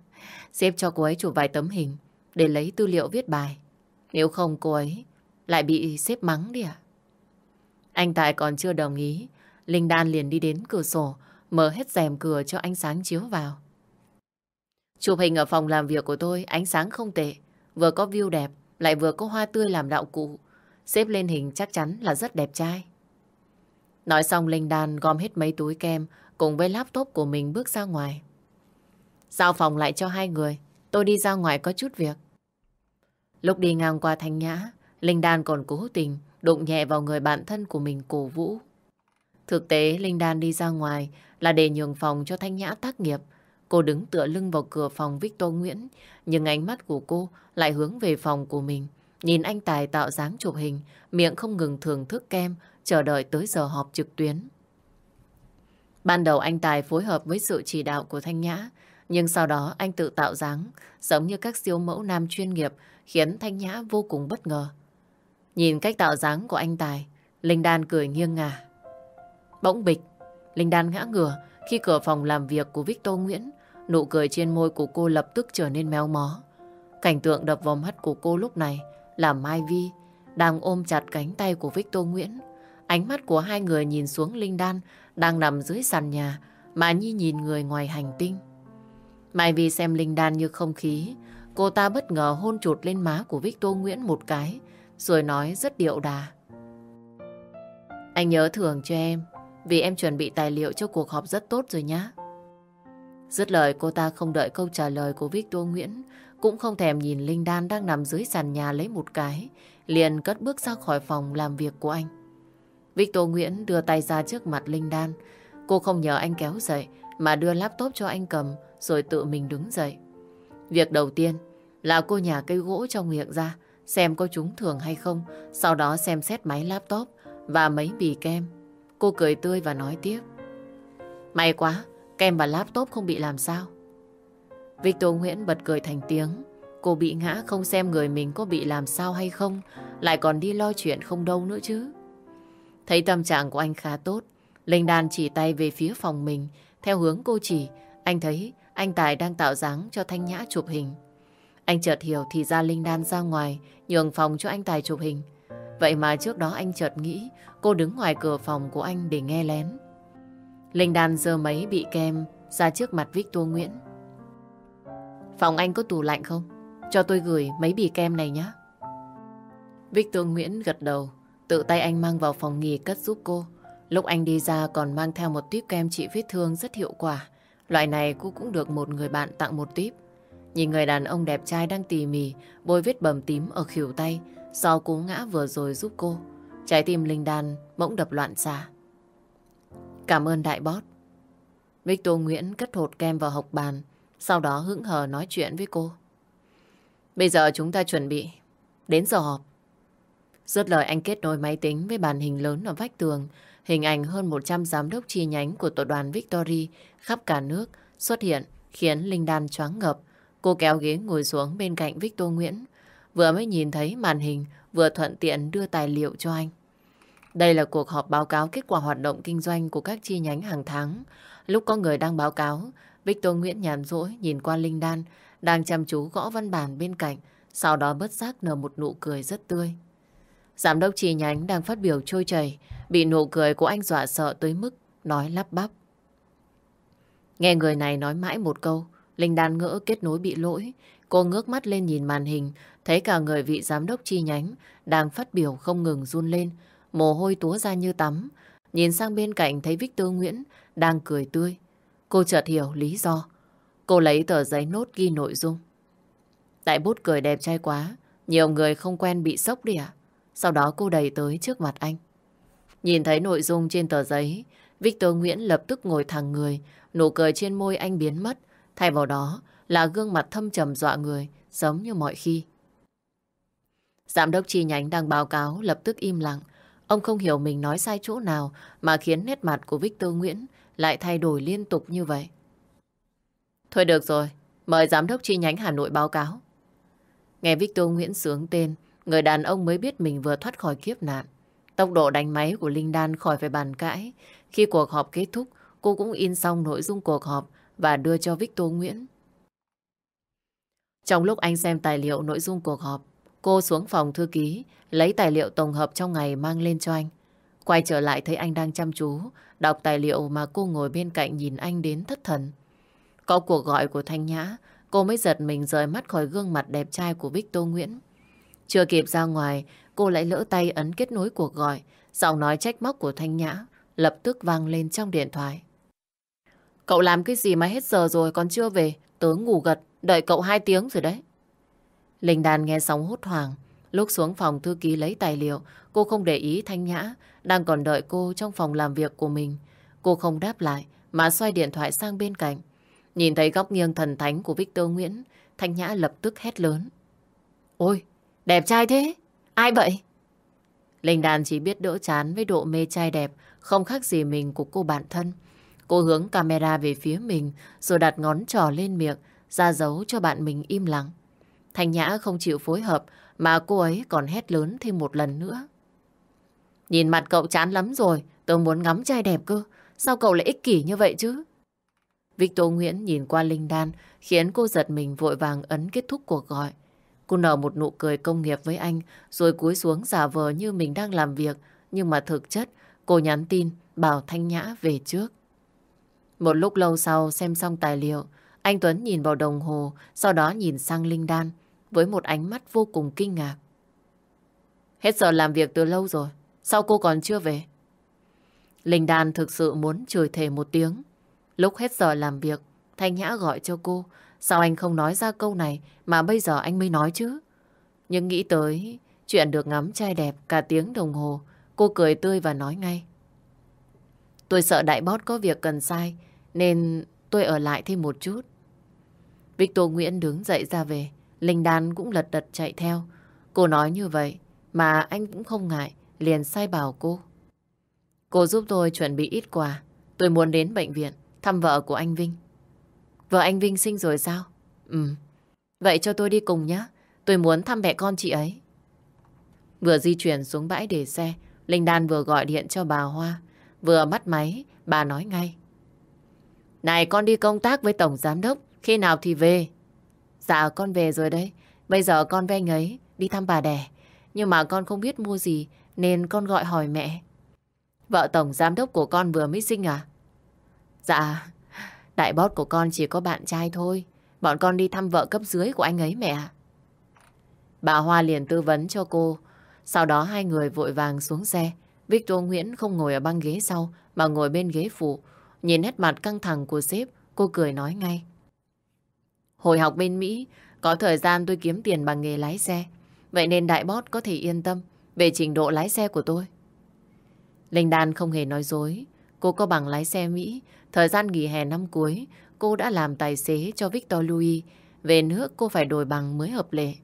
Xếp cho cô ấy chụp vài tấm hình để lấy tư liệu viết bài. Nếu không cô ấy lại bị xếp mắng đi à? Anh Tài còn chưa đồng ý. Linh Đan liền đi đến cửa sổ, mở hết rèm cửa cho ánh sáng chiếu vào. Chụp hình ở phòng làm việc của tôi, ánh sáng không tệ. Vừa có view đẹp, lại vừa có hoa tươi làm đạo cụ. Xếp lên hình chắc chắn là rất đẹp trai. Nói xong Linh Đan gom hết mấy túi kem cùng với laptop của mình bước ra ngoài. Giao phòng lại cho hai người. Tôi đi ra ngoài có chút việc. Lúc đi ngang qua Thanh Nhã, Linh Đan còn cố tình đụng nhẹ vào người bạn thân của mình cổ vũ. Thực tế, Linh Đan đi ra ngoài là để nhường phòng cho Thanh Nhã tác nghiệp. Cô đứng tựa lưng vào cửa phòng Victor Nguyễn, nhưng ánh mắt của cô lại hướng về phòng của mình. Nhìn anh Tài tạo dáng chụp hình, miệng không ngừng thưởng thức kem, chờ đợi tới giờ họp trực tuyến. Ban đầu anh Tài phối hợp với sự chỉ đạo của Thanh Nhã, nhưng sau đó anh tự tạo dáng, giống như các siêu mẫu nam chuyên nghiệp, khiến Thanh Nhã vô cùng bất ngờ. Nhìn cách tạo dáng của anh Tài, Linh Đan cười nghiêng ngả. Bỗng bịch, Linh Đan ngã ngửa khi cửa phòng làm việc của Victor Nguyễn, nụ cười trên môi của cô lập tức trở nên méo mó. Cảnh tượng đập vào mắt của cô lúc này là Mai Vi đang ôm chặt cánh tay của Victor Nguyễn. Ánh mắt của hai người nhìn xuống Linh Đan đang nằm dưới sàn nhà mà như nhìn người ngoài hành tinh. Mai vi xem Linh Đan như không khí, cô ta bất ngờ hôn chụt lên má của Victor Nguyễn một cái, rồi nói rất điệu đà. Anh nhớ thưởng cho em, vì em chuẩn bị tài liệu cho cuộc họp rất tốt rồi nhá. Dứt lời cô ta không đợi câu trả lời của Victor Nguyễn, cũng không thèm nhìn Linh Đan đang nằm dưới sàn nhà lấy một cái, liền cất bước ra khỏi phòng làm việc của anh. Victor Nguyễn đưa tay ra trước mặt Linh Đan. Cô không nhờ anh kéo dậy, mà đưa laptop cho anh cầm, rồi tự mình đứng dậy. Việc đầu tiên là cô nhà cây gỗ trong miệng ra, xem có trúng thường hay không, sau đó xem xét máy laptop và mấy bì kem. Cô cười tươi và nói tiếp. May quá, kem và laptop không bị làm sao. Victor Nguyễn bật cười thành tiếng. Cô bị ngã không xem người mình có bị làm sao hay không, lại còn đi lo chuyện không đâu nữa chứ. Thấy tâm trạng của anh khá tốt, Linh Đan chỉ tay về phía phòng mình, theo hướng cô chỉ, anh thấy anh Tài đang tạo dáng cho Thanh Nhã chụp hình. Anh chợt hiểu thì ra Linh Đan ra ngoài nhường phòng cho anh Tài chụp hình. Vậy mà trước đó anh chợt nghĩ cô đứng ngoài cửa phòng của anh để nghe lén. Linh Đan giơ mấy bị kem ra trước mặt Victor Nguyễn. Phòng anh có tủ lạnh không? Cho tôi gửi mấy bì kem này nhé. Victor Nguyễn gật đầu, tự tay anh mang vào phòng nghỉ cất giúp cô. Lúc anh đi ra còn mang theo một tuyếp kem trị vết thương rất hiệu quả. Loại này cô cũng được một người bạn tặng một tuyếp. Nhìn người đàn ông đẹp trai đang tỉ mỉ bôi vết bầm tím ở khỉu tay sau cú ngã vừa rồi giúp cô. Trái tim Linh Đan bỗng đập loạn xạ. Cảm ơn đại bót. Victor Nguyễn cất hột kem vào hộc bàn, sau đó hững hờ nói chuyện với cô. Bây giờ chúng ta chuẩn bị. Đến giờ họp. Rớt lời anh kết nối máy tính với màn hình lớn ở vách tường. Hình ảnh hơn 100 giám đốc chi nhánh của tổ đoàn Victory khắp cả nước xuất hiện khiến Linh Đan choáng ngập. Cô kéo ghế ngồi xuống bên cạnh Victor Nguyễn. Vừa mới nhìn thấy màn hình, vừa thuận tiện đưa tài liệu cho anh. Đây là cuộc họp báo cáo kết quả hoạt động kinh doanh của các chi nhánh hàng tháng. Lúc có người đang báo cáo, Victor Nguyễn nhàn rỗi nhìn qua Linh Đan, đang chăm chú gõ văn bản bên cạnh, sau đó bất giác nở một nụ cười rất tươi. Giám đốc chi nhánh đang phát biểu trôi chảy, bị nụ cười của anh dọa sợ tới mức nói lắp bắp. Nghe người này nói mãi một câu, Linh Đan ngỡ kết nối bị lỗi. Cô ngước mắt lên nhìn màn hình, thấy cả người vị giám đốc chi nhánh đang phát biểu không ngừng run lên, mồ hôi túa ra như tắm. Nhìn sang bên cạnh thấy Victor Nguyễn đang cười tươi. Cô chợt hiểu lý do. Cô lấy tờ giấy nốt ghi nội dung. Tại bút cười đẹp trai quá, nhiều người không quen bị sốc đi ạ. Sau đó cô đẩy tới trước mặt anh. Nhìn thấy nội dung trên tờ giấy, Victor Nguyễn lập tức ngồi thẳng người, nụ cười trên môi anh biến mất, thay vào đó là gương mặt thâm trầm dọa người, giống như mọi khi. Giám đốc chi nhánh đang báo cáo lập tức im lặng. Ông không hiểu mình nói sai chỗ nào mà khiến nét mặt của Victor Nguyễn lại thay đổi liên tục như vậy. Thôi được rồi, mời giám đốc chi nhánh Hà Nội báo cáo. Nghe Victor Nguyễn sướng tên, người đàn ông mới biết mình vừa thoát khỏi kiếp nạn. Tốc độ đánh máy của Linh Đan khỏi phải bàn cãi. Khi cuộc họp kết thúc, cô cũng in xong nội dung cuộc họp và đưa cho Victor Nguyễn. Trong lúc anh xem tài liệu nội dung cuộc họp, cô xuống phòng thư ký, lấy tài liệu tổng hợp trong ngày mang lên cho anh. Quay trở lại thấy anh đang chăm chú, đọc tài liệu mà cô ngồi bên cạnh nhìn anh đến thất thần. Có cuộc gọi của Thanh Nhã, cô mới giật mình rời mắt khỏi gương mặt đẹp trai của Victor Nguyễn. Chưa kịp ra ngoài, cô lại lỡ tay ấn kết nối cuộc gọi, giọng nói trách móc của Thanh Nhã lập tức vang lên trong điện thoại. Cậu làm cái gì mà hết giờ rồi còn chưa về, tớ ngủ gật, đợi cậu hai tiếng rồi đấy. Linh Đàn nghe sóng hốt hoảng, lúc xuống phòng thư ký lấy tài liệu, cô không để ý Thanh Nhã đang còn đợi cô trong phòng làm việc của mình. Cô không đáp lại mà xoay điện thoại sang bên cạnh. Nhìn thấy góc nghiêng thần thánh của Victor Nguyễn, Thanh Nhã lập tức hét lớn. Ôi, đẹp trai thế! Ai vậy? Linh Đan chỉ biết đỡ chán với độ mê trai đẹp, không khác gì mình của cô bạn thân. Cô hướng camera về phía mình, rồi đặt ngón trỏ lên miệng, ra dấu cho bạn mình im lặng. Thanh Nhã không chịu phối hợp, mà cô ấy còn hét lớn thêm một lần nữa. Nhìn mặt cậu chán lắm rồi, tôi muốn ngắm trai đẹp cơ. Sao cậu lại ích kỷ như vậy chứ? Victor Nguyễn nhìn qua Linh Đan, khiến cô giật mình vội vàng ấn kết thúc cuộc gọi. Cô nở một nụ cười công nghiệp với anh, rồi cúi xuống giả vờ như mình đang làm việc, nhưng mà thực chất cô nhắn tin bảo Thanh Nhã về trước. Một lúc lâu sau xem xong tài liệu, anh Tuấn nhìn vào đồng hồ, sau đó nhìn sang Linh Đan với một ánh mắt vô cùng kinh ngạc. Hết giờ làm việc từ lâu rồi, sao cô còn chưa về? Linh Đan thực sự muốn chửi thề một tiếng. Lúc hết giờ làm việc, Thanh Nhã gọi cho cô, Sao anh không nói ra câu này mà bây giờ anh mới nói chứ? Nhưng nghĩ tới chuyện được ngắm trai đẹp cả tiếng đồng hồ, cô cười tươi và nói ngay. Tôi sợ đại bót có việc cần sai, nên tôi ở lại thêm một chút. Victor Nguyễn đứng dậy ra về, Linh Đan cũng lật đật chạy theo. Cô nói như vậy, mà anh cũng không ngại, liền sai bảo cô. Cô giúp tôi chuẩn bị ít quà, tôi muốn đến bệnh viện thăm vợ của anh Vinh. Vợ anh Vinh sinh rồi sao? Ừ. Vậy cho tôi đi cùng nhé. Tôi muốn thăm mẹ con chị ấy. Vừa di chuyển xuống bãi để xe, Linh Đan vừa gọi điện cho bà Hoa. Vừa bắt máy, bà nói ngay. Này con đi công tác với Tổng Giám Đốc, khi nào thì về? Dạ con về rồi đấy, bây giờ con với anh ấy đi thăm bà đẻ. Nhưng mà con không biết mua gì nên con gọi hỏi mẹ. Vợ Tổng Giám Đốc của con vừa mới sinh à? Dạ, đại bót của con chỉ có bạn trai thôi. Bọn con đi thăm vợ cấp dưới của anh ấy mẹ Bà Hoa liền tư vấn cho cô. Sau đó hai người vội vàng xuống xe. Victor Nguyễn không ngồi ở băng ghế sau mà ngồi bên ghế phụ. Nhìn nét mặt căng thẳng của sếp, cô cười nói ngay. Hồi học bên Mỹ, có thời gian tôi kiếm tiền bằng nghề lái xe. Vậy nên đại bót có thể yên tâm về trình độ lái xe của tôi. Linh Đan không hề nói dối. Cô có bằng lái xe Mỹ. Thời gian nghỉ hè năm cuối, cô đã làm tài xế cho Victor Louis. Về nước cô phải đổi bằng mới hợp lệ.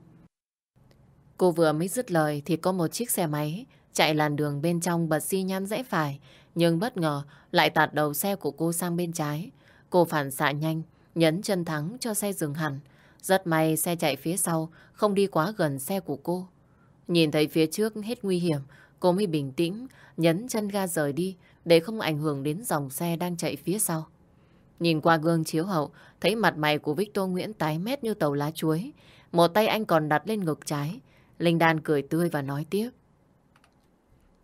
Cô vừa mới dứt lời thì có một chiếc xe máy chạy làn đường bên trong bật xi nhan rẽ phải. Nhưng bất ngờ lại tạt đầu xe của cô sang bên trái. Cô phản xạ nhanh, nhấn chân thắng cho xe dừng hẳn. Rất may xe chạy phía sau, không đi quá gần xe của cô. Nhìn thấy phía trước hết nguy hiểm, cô mới bình tĩnh, nhấn chân ga rời đi để không ảnh hưởng đến dòng xe đang chạy phía sau. Nhìn qua gương chiếu hậu, thấy mặt mày của Victor Nguyễn tái mét như tàu lá chuối. Một tay anh còn đặt lên ngực trái. Linh Đan cười tươi và nói tiếp.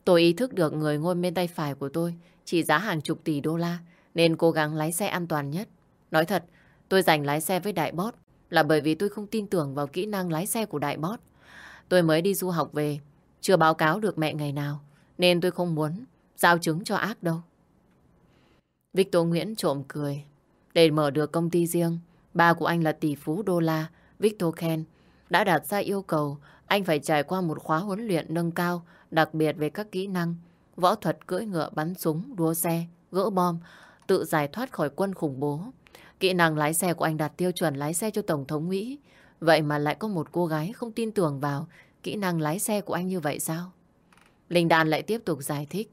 Tôi ý thức được người ngồi bên tay phải của tôi chỉ giá hàng chục tỷ đô la, nên cố gắng lái xe an toàn nhất. Nói thật, tôi giành lái xe với đại boss là bởi vì tôi không tin tưởng vào kỹ năng lái xe của đại boss. Tôi mới đi du học về, chưa báo cáo được mẹ ngày nào, nên tôi không muốn giao chứng cho ác đâu. Victor Nguyễn trộm cười. Để mở được công ty riêng, ba của anh là tỷ phú đô la, Victor Ken, đã đặt ra yêu cầu anh phải trải qua một khóa huấn luyện nâng cao, đặc biệt về các kỹ năng, võ thuật cưỡi ngựa bắn súng, đua xe, gỡ bom, tự giải thoát khỏi quân khủng bố. Kỹ năng lái xe của anh đạt tiêu chuẩn lái xe cho Tổng thống Mỹ. Vậy mà lại có một cô gái không tin tưởng vào kỹ năng lái xe của anh như vậy sao? Linh Đan lại tiếp tục giải thích.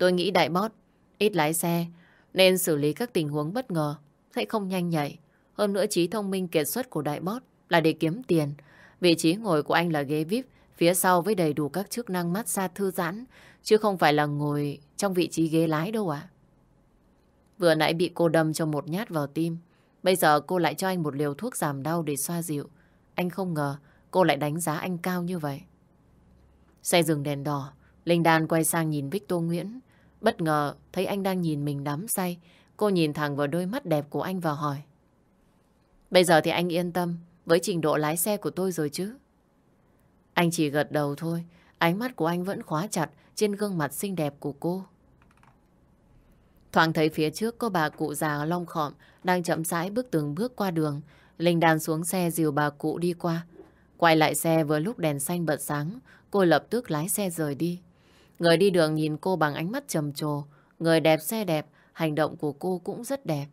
Tôi nghĩ đại bót, ít lái xe, nên xử lý các tình huống bất ngờ, sẽ không nhanh nhạy. Hơn nữa trí thông minh kiệt xuất của đại bót là để kiếm tiền. Vị trí ngồi của anh là ghế VIP, phía sau với đầy đủ các chức năng mát xa thư giãn, chứ không phải là ngồi trong vị trí ghế lái đâu ạ. Vừa nãy bị cô đâm cho một nhát vào tim. Bây giờ cô lại cho anh một liều thuốc giảm đau để xoa dịu. Anh không ngờ cô lại đánh giá anh cao như vậy. Xe dừng đèn đỏ. Linh Đan quay sang nhìn Victor Nguyễn. Bất ngờ thấy anh đang nhìn mình đắm say. Cô nhìn thẳng vào đôi mắt đẹp của anh và hỏi. Bây giờ thì anh yên tâm với trình độ lái xe của tôi rồi chứ? Anh chỉ gật đầu thôi. Ánh mắt của anh vẫn khóa chặt trên gương mặt xinh đẹp của cô. Thoáng thấy phía trước có bà cụ già long khọm đang chậm rãi bước từng bước qua đường. Linh đàn xuống xe dìu bà cụ đi qua. Quay lại xe vừa lúc đèn xanh bật sáng, cô lập tức lái xe rời đi. Người đi đường nhìn cô bằng ánh mắt trầm trồ. Người đẹp xe đẹp, hành động của cô cũng rất đẹp.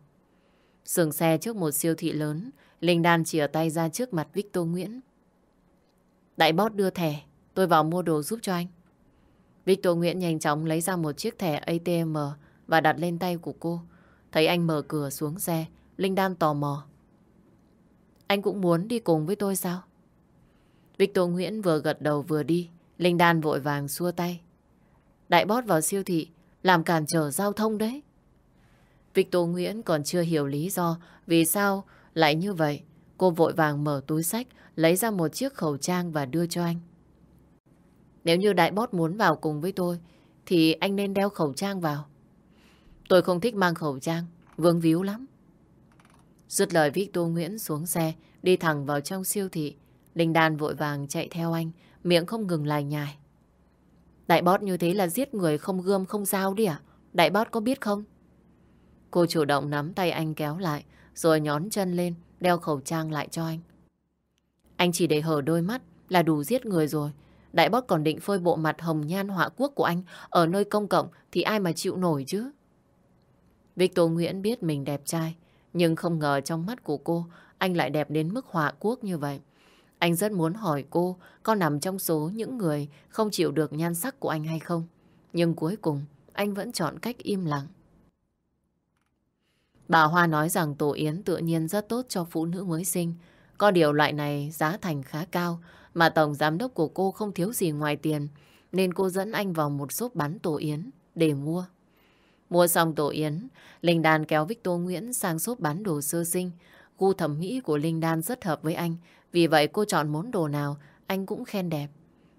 Sừng xe trước một siêu thị lớn, Linh Đan chìa tay ra trước mặt Victor Nguyễn. Đại bót đưa thẻ, tôi vào mua đồ giúp cho anh. Victor Nguyễn nhanh chóng lấy ra một chiếc thẻ ATM và đặt lên tay của cô. Thấy anh mở cửa xuống xe, Linh Đan tò mò. Anh cũng muốn đi cùng với tôi sao? Victor Nguyễn vừa gật đầu vừa đi. Linh Đan vội vàng xua tay. Đại bót vào siêu thị, làm cản trở giao thông đấy. Victor Nguyễn còn chưa hiểu lý do vì sao lại như vậy. Cô vội vàng mở túi sách, lấy ra một chiếc khẩu trang và đưa cho anh. Nếu như đại bót muốn vào cùng với tôi, thì anh nên đeo khẩu trang vào. Tôi không thích mang khẩu trang, vương víu lắm. Dứt lời Victor Nguyễn xuống xe, đi thẳng vào trong siêu thị. Linh Đan vội vàng chạy theo anh, miệng không ngừng lải nhài. Đại bót như thế là giết người không gươm không dao đi à? Đại bót có biết không? Cô chủ động nắm tay anh kéo lại, rồi nhón chân lên, đeo khẩu trang lại cho anh. Anh chỉ để hở đôi mắt là đủ giết người rồi. Đại bót còn định phơi bộ mặt hồng nhan họa quốc của anh ở nơi công cộng thì ai mà chịu nổi chứ? Victor Nguyễn biết mình đẹp trai, nhưng không ngờ trong mắt của cô, anh lại đẹp đến mức họa quốc như vậy. Anh rất muốn hỏi cô có nằm trong số những người không chịu được nhan sắc của anh hay không. Nhưng cuối cùng, anh vẫn chọn cách im lặng. Bà Hoa nói rằng tổ yến tự nhiên rất tốt cho phụ nữ mới sinh. Có điều loại này giá thành khá cao, mà tổng giám đốc của cô không thiếu gì ngoài tiền, nên cô dẫn anh vào một shop bán tổ yến để mua. Mua xong tổ yến, Linh Đan kéo Victor Nguyễn sang shop bán đồ sơ sinh. Gu thẩm mỹ của Linh Đan rất hợp với anh, vì vậy cô chọn món đồ nào anh cũng khen đẹp.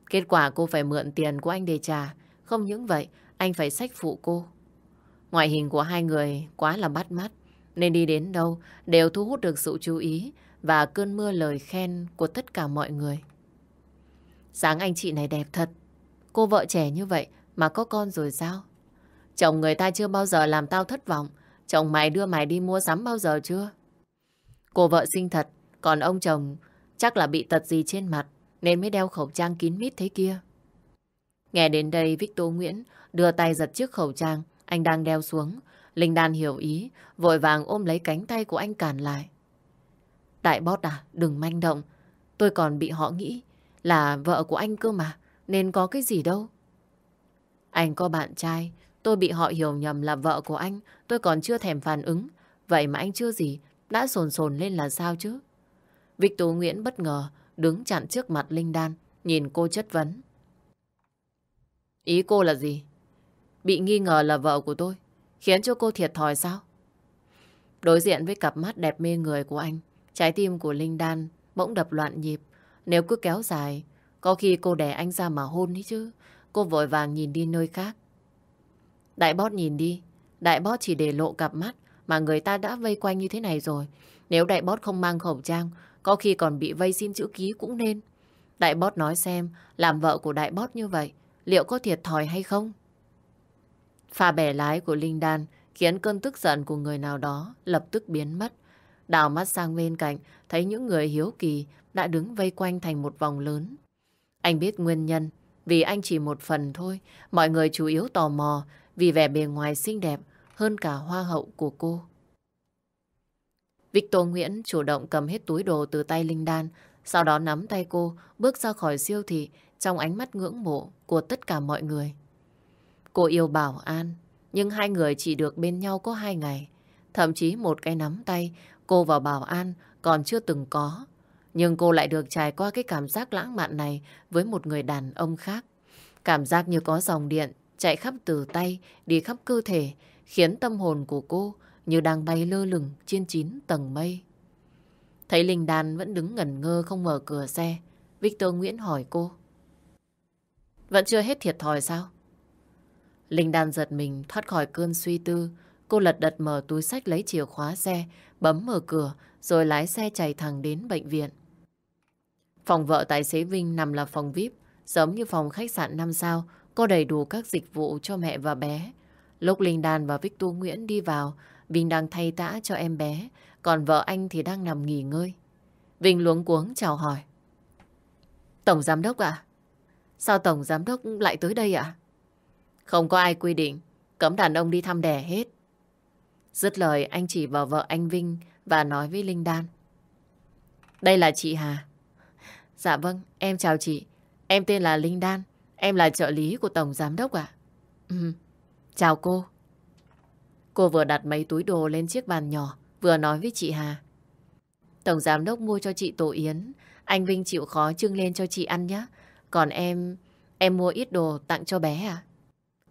Kết quả cô phải mượn tiền của anh để trả, không những vậy anh phải sách phụ cô. Ngoại hình của hai người quá là bắt mắt, nên đi đến đâu đều thu hút được sự chú ý và cơn mưa lời khen của tất cả mọi người. Sáng anh chị này đẹp thật, cô vợ trẻ như vậy mà có con rồi sao? Chồng người ta chưa bao giờ làm tao thất vọng, chồng mày đưa mày đi mua sắm bao giờ chưa? Cô vợ xinh thật, còn ông chồng chắc là bị tật gì trên mặt nên mới đeo khẩu trang kín mít thế kia. Nghe đến đây Victor Nguyễn đưa tay giật chiếc khẩu trang anh đang đeo xuống. Linh Đan hiểu ý, vội vàng ôm lấy cánh tay của anh cản lại. Đại bót à, đừng manh động. Tôi còn bị họ nghĩ là vợ của anh cơ mà, nên có cái gì đâu. Anh có bạn trai, tôi bị họ hiểu nhầm là vợ của anh, tôi còn chưa thèm phản ứng. Vậy mà anh chưa gì, đã sồn sồn lên là sao chứ? Victor Nguyễn bất ngờ đứng chặn trước mặt Linh Đan, nhìn cô chất vấn. Ý cô là gì? Bị nghi ngờ là vợ của tôi, khiến cho cô thiệt thòi sao? Đối diện với cặp mắt đẹp mê người của anh, trái tim của Linh Đan bỗng đập loạn nhịp. Nếu cứ kéo dài, có khi cô đè anh ra mà hôn ấy chứ. Cô vội vàng nhìn đi nơi khác. Đại bót nhìn đi, đại bót chỉ để lộ cặp mắt mà người ta đã vây quanh như thế này rồi. Nếu đại bót không mang khẩu trang, có khi còn bị vây xin chữ ký cũng nên. Đại bót nói xem, làm vợ của đại bót như vậy, liệu có thiệt thòi hay không? Pha bẻ lái của Linh Đan khiến cơn tức giận của người nào đó lập tức biến mất. Đào mắt sang bên cạnh, thấy những người hiếu kỳ đã đứng vây quanh thành một vòng lớn. Anh biết nguyên nhân, vì anh chỉ một phần thôi. Mọi người chủ yếu tò mò vì vẻ bề ngoài xinh đẹp hơn cả hoa hậu của cô. Victor Nguyễn chủ động cầm hết túi đồ từ tay Linh Đan, sau đó nắm tay cô bước ra khỏi siêu thị trong ánh mắt ngưỡng mộ của tất cả mọi người. Cô yêu Bảo An, nhưng hai người chỉ được bên nhau có hai ngày. Thậm chí một cái nắm tay, cô và Bảo An còn chưa từng có. Nhưng cô lại được trải qua cái cảm giác lãng mạn này với một người đàn ông khác. Cảm giác như có dòng điện chạy khắp từ tay, đi khắp cơ thể, khiến tâm hồn của cô như đang bay lơ lửng trên chín tầng mây. Thấy Linh Đan vẫn đứng ngẩn ngơ không mở cửa xe, Victor Nguyễn hỏi cô. Vẫn chưa hết thiệt thòi sao? Linh Đan giật mình thoát khỏi cơn suy tư. Cô lật đật mở túi sách lấy chìa khóa xe, bấm mở cửa, rồi lái xe chạy thẳng đến bệnh viện. Phòng vợ tài xế Vinh nằm là phòng VIP, giống như phòng khách sạn 5 sao, có đầy đủ các dịch vụ cho mẹ và bé. Lúc Linh Đan và Victor Nguyễn đi vào, Vinh đang thay tã cho em bé, còn vợ anh thì đang nằm nghỉ ngơi. Vinh luống cuống chào hỏi. Tổng Giám Đốc ạ? Sao Tổng Giám Đốc lại tới đây ạ? Không có ai quy định, cấm đàn ông đi thăm đẻ hết. Dứt lời anh chỉ vào vợ anh Vinh và nói với Linh Đan. Đây là chị Hà. Dạ vâng, em chào chị. Em tên là Linh Đan. Em là trợ lý của Tổng Giám Đốc ạ. Ừ, chào cô. Cô vừa đặt mấy túi đồ lên chiếc bàn nhỏ, vừa nói với chị Hà. Tổng Giám Đốc mua cho chị tổ yến. Anh Vinh chịu khó trưng lên cho chị ăn nhé. Còn em, em mua ít đồ tặng cho bé à?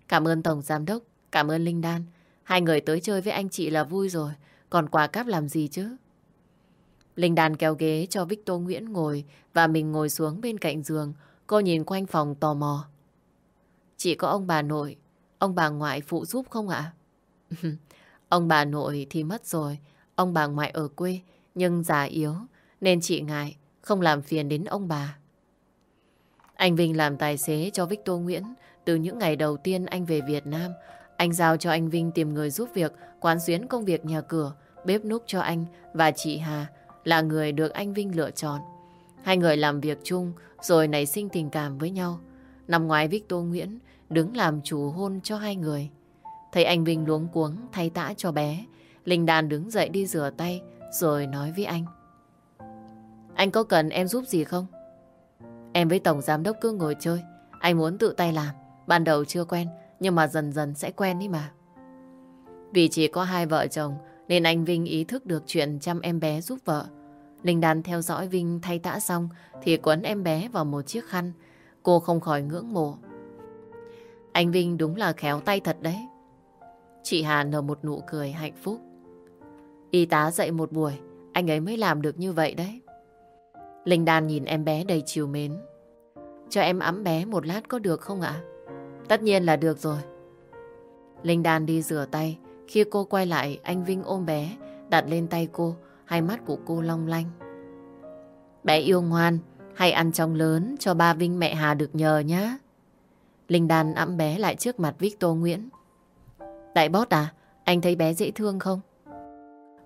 Cảm ơn Tổng Giám Đốc, cảm ơn Linh Đan. Hai người tới chơi với anh chị là vui rồi, còn quà cáp làm gì chứ? Linh Đan kéo ghế cho Victor Nguyễn ngồi và mình ngồi xuống bên cạnh giường. Cô nhìn quanh phòng tò mò. Chị có ông bà nội, ông bà ngoại phụ giúp không ạ? ông bà nội thì mất rồi, ông bà ngoại ở quê nhưng già yếu nên chị ngại không làm phiền đến ông bà. Anh Vinh làm tài xế cho Victor Nguyễn từ những ngày đầu tiên anh về Việt Nam, anh giao cho anh Vinh tìm người giúp việc, quán xuyến công việc nhà cửa, bếp núc cho anh và chị Hà là người được anh Vinh lựa chọn. Hai người làm việc chung rồi nảy sinh tình cảm với nhau. Năm ngoái Victor Nguyễn đứng làm chủ hôn cho hai người. Thấy anh Vinh luống cuống thay tã cho bé, Linh Đàn đứng dậy đi rửa tay rồi nói với anh. Anh có cần em giúp gì không? Em với Tổng Giám Đốc cứ ngồi chơi. Anh muốn tự tay làm. Ban đầu chưa quen, nhưng mà dần dần sẽ quen đi mà. Vì chỉ có hai vợ chồng, nên anh Vinh ý thức được chuyện chăm em bé giúp vợ. Linh Đan theo dõi Vinh thay tã xong, thì quấn em bé vào một chiếc khăn. Cô không khỏi ngưỡng mộ. Anh Vinh đúng là khéo tay thật đấy. Chị Hà nở một nụ cười hạnh phúc. Y tá dậy một buổi, anh ấy mới làm được như vậy đấy. Linh Đan nhìn em bé đầy chiều mến. Cho em ấm bé một lát có được không ạ? Tất nhiên là được rồi. Linh Đan đi rửa tay. Khi cô quay lại, anh Vinh ôm bé, đặt lên tay cô, hai mắt của cô long lanh. Bé yêu ngoan, hay ăn trong lớn cho ba Vinh mẹ Hà được nhờ nhá. Linh Đan ẵm bé lại trước mặt Victor Nguyễn. Đại bót à, anh thấy bé dễ thương không?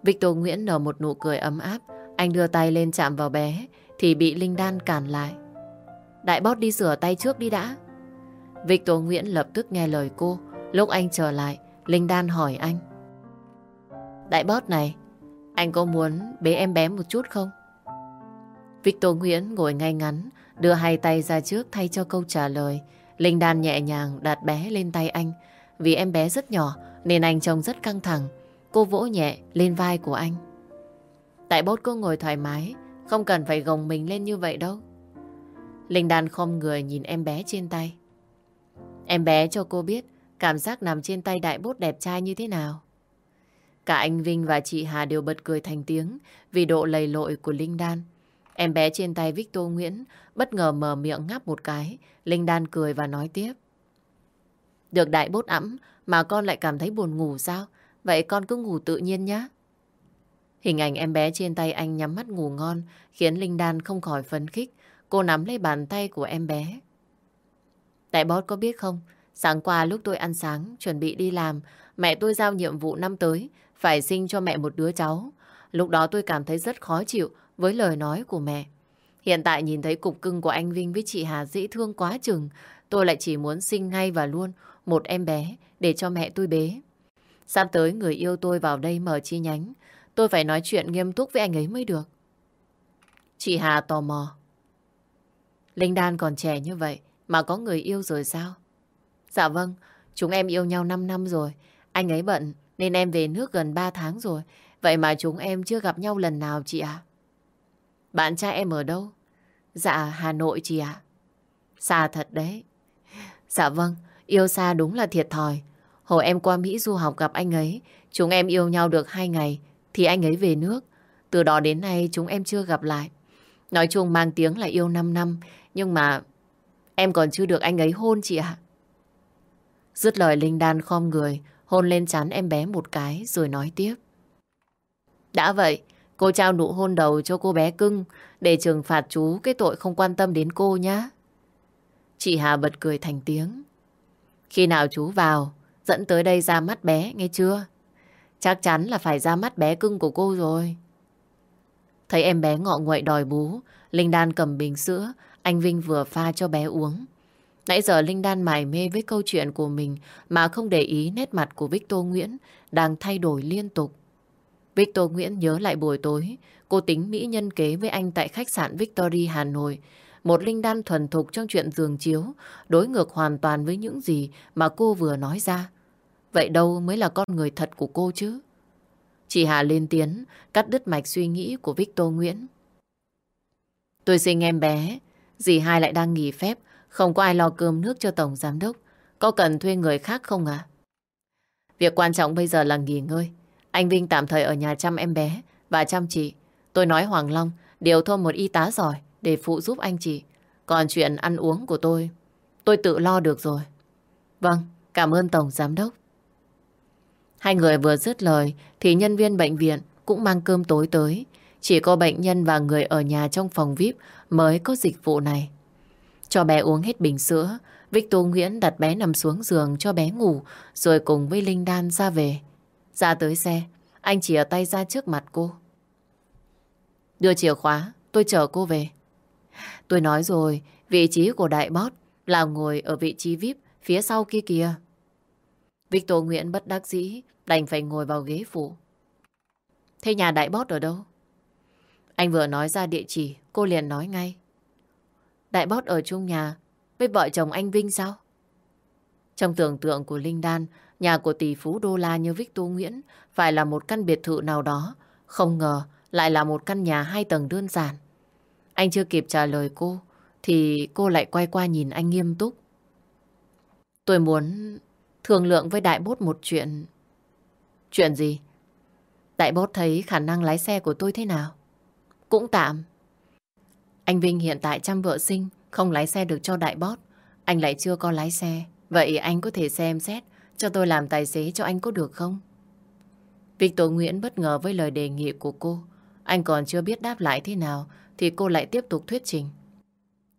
Victor Nguyễn nở một nụ cười ấm áp. Anh đưa tay lên chạm vào bé thì bị Linh Đan cản lại. Đại bót đi rửa tay trước đi đã. Victor Nguyễn lập tức nghe lời cô. Lúc anh trở lại, Linh Đan hỏi anh. Đại bót này, anh có muốn bế em bé một chút không? Victor Nguyễn ngồi ngay ngắn, đưa hai tay ra trước thay cho câu trả lời. Linh Đan nhẹ nhàng đặt bé lên tay anh. Vì em bé rất nhỏ nên anh trông rất căng thẳng. Cô vỗ nhẹ lên vai của anh. Tại bốt cô ngồi thoải mái, không cần phải gồng mình lên như vậy đâu. Linh Đan không người nhìn em bé trên tay. Em bé cho cô biết cảm giác nằm trên tay đại bốt đẹp trai như thế nào. Cả anh Vinh và chị Hà đều bật cười thành tiếng vì độ lầy lội của Linh Đan. Em bé trên tay Victor Nguyễn bất ngờ mở miệng ngáp một cái. Linh Đan cười và nói tiếp. Được đại bốt ẵm mà con lại cảm thấy buồn ngủ sao? Vậy con cứ ngủ tự nhiên nhé. Hình ảnh em bé trên tay anh nhắm mắt ngủ ngon khiến Linh Đan không khỏi phấn khích. Cô nắm lấy bàn tay của em bé. Đại bót có biết không? Sáng qua lúc tôi ăn sáng, chuẩn bị đi làm, mẹ tôi giao nhiệm vụ năm tới, phải sinh cho mẹ một đứa cháu. Lúc đó tôi cảm thấy rất khó chịu với lời nói của mẹ. Hiện tại nhìn thấy cục cưng của anh Vinh với chị Hà dễ thương quá chừng, tôi lại chỉ muốn sinh ngay và luôn một em bé để cho mẹ tôi bế. Sắp tới người yêu tôi vào đây mở chi nhánh, tôi phải nói chuyện nghiêm túc với anh ấy mới được. Chị Hà tò mò. Linh Đan còn trẻ như vậy mà có người yêu rồi sao? Dạ vâng, chúng em yêu nhau 5 năm rồi. Anh ấy bận nên em về nước gần 3 tháng rồi. Vậy mà chúng em chưa gặp nhau lần nào chị ạ. Bạn trai em ở đâu? Dạ Hà Nội chị ạ. Xa thật đấy. Dạ vâng, yêu xa đúng là thiệt thòi. Hồi em qua Mỹ du học gặp anh ấy, chúng em yêu nhau được hai ngày thì anh ấy về nước. Từ đó đến nay chúng em chưa gặp lại. Nói chung mang tiếng là yêu 5 năm, nhưng mà em còn chưa được anh ấy hôn chị ạ. Dứt lời Linh Đan khom người, hôn lên chán em bé một cái rồi nói tiếp. Đã vậy, cô trao nụ hôn đầu cho cô bé cưng để trừng phạt chú cái tội không quan tâm đến cô nhá. Chị Hà bật cười thành tiếng. Khi nào chú vào, dẫn tới đây ra mắt bé, nghe chưa? Chắc chắn là phải ra mắt bé cưng của cô rồi. Thấy em bé ngọ nguậy đòi bú, Linh Đan cầm bình sữa, anh Vinh vừa pha cho bé uống. Nãy giờ Linh Đan mải mê với câu chuyện của mình mà không để ý nét mặt của Victor Nguyễn đang thay đổi liên tục. Victor Nguyễn nhớ lại buổi tối, cô tính Mỹ nhân kế với anh tại khách sạn Victory Hà Nội. Một Linh Đan thuần thục trong chuyện giường chiếu, đối ngược hoàn toàn với những gì mà cô vừa nói ra. Vậy đâu mới là con người thật của cô chứ? Chị Hà lên tiếng, cắt đứt mạch suy nghĩ của Victor Nguyễn. Tôi sinh em bé, dì hai lại đang nghỉ phép, không có ai lo cơm nước cho Tổng Giám Đốc. Có cần thuê người khác không à? Việc quan trọng bây giờ là nghỉ ngơi. Anh Vinh tạm thời ở nhà chăm em bé và chăm chị. Tôi nói Hoàng Long điều thô một y tá giỏi để phụ giúp anh chị. Còn chuyện ăn uống của tôi, tôi tự lo được rồi. Vâng, cảm ơn Tổng Giám Đốc. Hai người vừa dứt lời thì nhân viên bệnh viện cũng mang cơm tối tới. Chỉ có bệnh nhân và người ở nhà trong phòng VIP mới có dịch vụ này. Cho bé uống hết bình sữa, Victor Nguyễn đặt bé nằm xuống giường cho bé ngủ rồi cùng với Linh Đan ra về. Ra tới xe, anh chìa tay ra trước mặt cô. Đưa chìa khóa, tôi chở cô về. Tôi nói rồi, vị trí của đại boss là ngồi ở vị trí VIP phía sau kia kìa. Victor Nguyễn bất đắc dĩ, đành phải ngồi vào ghế phụ. Thế nhà đại boss ở đâu? Anh vừa nói ra địa chỉ, cô liền nói ngay. Đại boss ở chung nhà với vợ chồng anh Vinh sao? Trong tưởng tượng của Linh Đan, nhà của tỷ phú đô la như Victor Nguyễn phải là một căn biệt thự nào đó. Không ngờ lại là một căn nhà hai tầng đơn giản. Anh chưa kịp trả lời cô, thì cô lại quay qua nhìn anh nghiêm túc. Tôi muốn thương lượng với đại bốt một chuyện. Chuyện gì? Đại bốt thấy khả năng lái xe của tôi thế nào? Cũng tạm. Anh Vinh hiện tại chăm vợ sinh, không lái xe được cho đại bót. Anh lại chưa có lái xe. Vậy anh có thể xem xét cho tôi làm tài xế cho anh có được không? Victor Nguyễn bất ngờ với lời đề nghị của cô. Anh còn chưa biết đáp lại thế nào thì cô lại tiếp tục thuyết trình.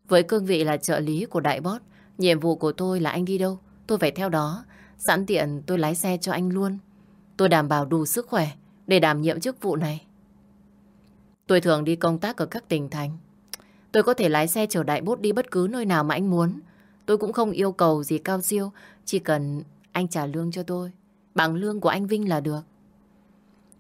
Với cương vị là trợ lý của đại bót, nhiệm vụ của tôi là anh đi đâu, tôi phải theo đó. Sẵn tiện tôi lái xe cho anh luôn. Tôi đảm bảo đủ sức khỏe để đảm nhiệm chức vụ này. Tôi thường đi công tác ở các tỉnh thành. Tôi có thể lái xe chở đại bốt đi bất cứ nơi nào mà anh muốn. Tôi cũng không yêu cầu gì cao siêu, chỉ cần anh trả lương cho tôi. Bằng lương của anh Vinh là được.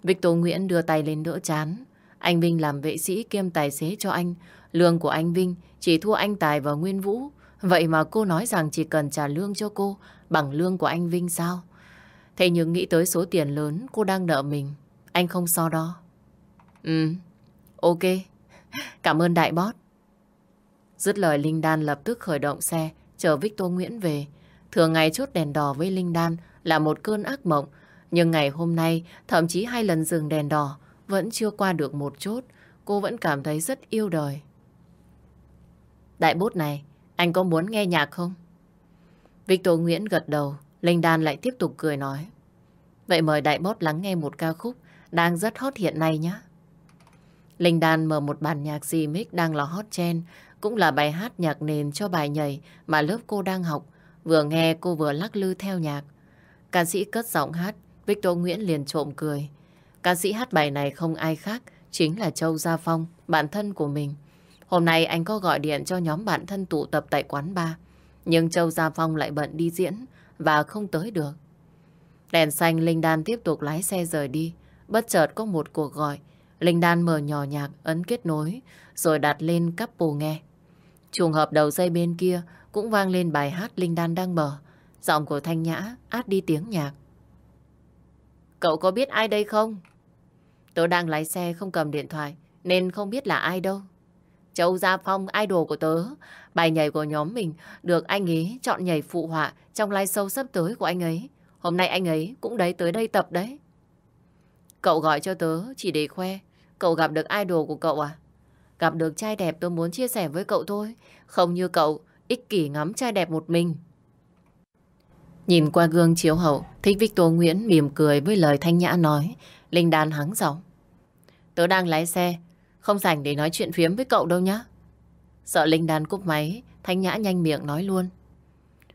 Victor Nguyễn đưa tay lên đỡ chán. Anh Vinh làm vệ sĩ kiêm tài xế cho anh. Lương của anh Vinh chỉ thua anh Tài và Nguyên Vũ. Vậy mà cô nói rằng chỉ cần trả lương cho cô bằng lương của anh Vinh sao? Thế nhưng nghĩ tới số tiền lớn cô đang nợ mình. Anh không so đo. Ừ, ok. Cảm ơn đại bót. Dứt lời Linh Đan lập tức khởi động xe chở Victor Nguyễn về. Thường ngày chốt đèn đỏ với Linh Đan là một cơn ác mộng. Nhưng ngày hôm nay, thậm chí hai lần dừng đèn đỏ, vẫn chưa qua được một chốt. Cô vẫn cảm thấy rất yêu đời. Đại bút này, anh có muốn nghe nhạc không? Victor Nguyễn gật đầu, Linh Đan lại tiếp tục cười nói. Vậy mời đại bót lắng nghe một ca khúc đang rất hot hiện nay nhé. Linh Đan mở một bản nhạc remix đang là hot trend, cũng là bài hát nhạc nền cho bài nhảy mà lớp cô đang học. Vừa nghe cô vừa lắc lư theo nhạc. Ca sĩ cất giọng hát, Victor Nguyễn liền trộm cười. Ca sĩ hát bài này không ai khác, chính là Châu Gia Phong, bạn thân của mình. Hôm nay anh có gọi điện cho nhóm bạn thân tụ tập tại quán bar. Nhưng Châu Gia Phong lại bận đi diễn và không tới được. Đèn xanh Linh Đan tiếp tục lái xe rời đi. Bất chợt có một cuộc gọi. Linh Đan mở nhỏ nhạc, ấn kết nối, rồi đặt lên cắp bù nghe. Trùng hợp đầu dây bên kia cũng vang lên bài hát Linh Đan đang mở. Giọng của Thanh Nhã át đi tiếng nhạc. Cậu có biết ai đây không? Tớ đang lái xe không cầm điện thoại nên không biết là ai đâu. Châu Gia Phong, idol của tớ. Bài nhảy của nhóm mình được anh ấy chọn nhảy phụ họa trong live show sắp tới của anh ấy. Hôm nay anh ấy cũng đấy tới đây tập đấy. Cậu gọi cho tớ chỉ để khoe. Cậu gặp được idol của cậu à? Gặp được trai đẹp tôi muốn chia sẻ với cậu thôi. Không như cậu, ích kỷ ngắm trai đẹp một mình. Nhìn qua gương chiếu hậu, thích Victor Nguyễn mỉm cười với lời thanh nhã nói. Linh đàn hắng giọng. Tớ đang lái xe, không rảnh để nói chuyện phiếm với cậu đâu nhá. Sợ Linh đàn cúp máy, thanh nhã nhanh miệng nói luôn.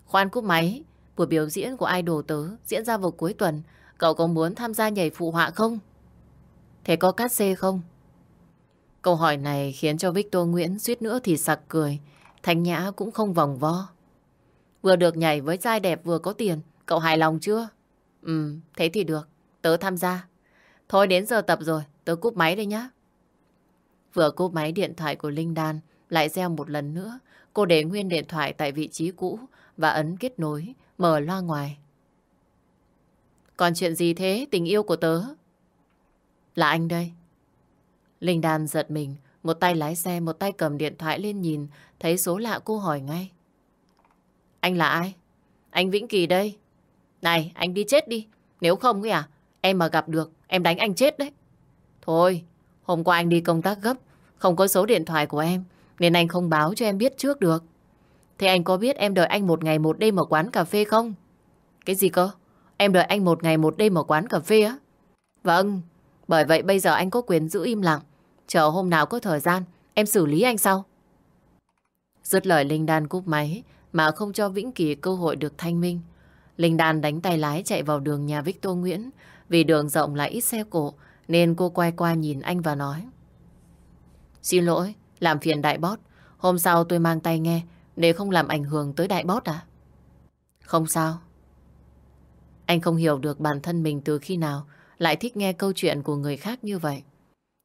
Khoan cúp máy, buổi biểu diễn của idol tớ diễn ra vào cuối tuần. Cậu có muốn tham gia nhảy phụ họa không? Thế có cát xê không? Câu hỏi này khiến cho Victor Nguyễn suýt nữa thì sặc cười. Thanh Nhã cũng không vòng vo. Vừa được nhảy với trai đẹp vừa có tiền. Cậu hài lòng chưa? Ừ, thế thì được. Tớ tham gia. Thôi đến giờ tập rồi. Tớ cúp máy đây nhá. Vừa cúp máy điện thoại của Linh Đan lại gieo một lần nữa. Cô để nguyên điện thoại tại vị trí cũ và ấn kết nối, mở loa ngoài. Còn chuyện gì thế, tình yêu của tớ? Là anh đây. Linh Đan giật mình, một tay lái xe, một tay cầm điện thoại lên nhìn, thấy số lạ cô hỏi ngay. Anh là ai? Anh Vĩnh Kỳ đây. Này, anh đi chết đi. Nếu không ấy à, em mà gặp được, em đánh anh chết đấy. Thôi, hôm qua anh đi công tác gấp, không có số điện thoại của em, nên anh không báo cho em biết trước được. Thế anh có biết em đợi anh một ngày một đêm ở quán cà phê không? Cái gì cơ? Em đợi anh một ngày một đêm ở quán cà phê á? Vâng, bởi vậy bây giờ anh có quyền giữ im lặng. Chờ hôm nào có thời gian, em xử lý anh sau. Dứt lời Linh Đan cúp máy mà không cho Vĩnh Kỳ cơ hội được thanh minh. Linh Đan đánh tay lái chạy vào đường nhà Victor Nguyễn. Vì đường rộng lại ít xe cộ nên cô quay qua nhìn anh và nói. Xin lỗi, làm phiền đại bót. Hôm sau tôi mang tay nghe để không làm ảnh hưởng tới đại bót à? Không sao. Anh không hiểu được bản thân mình từ khi nào lại thích nghe câu chuyện của người khác như vậy.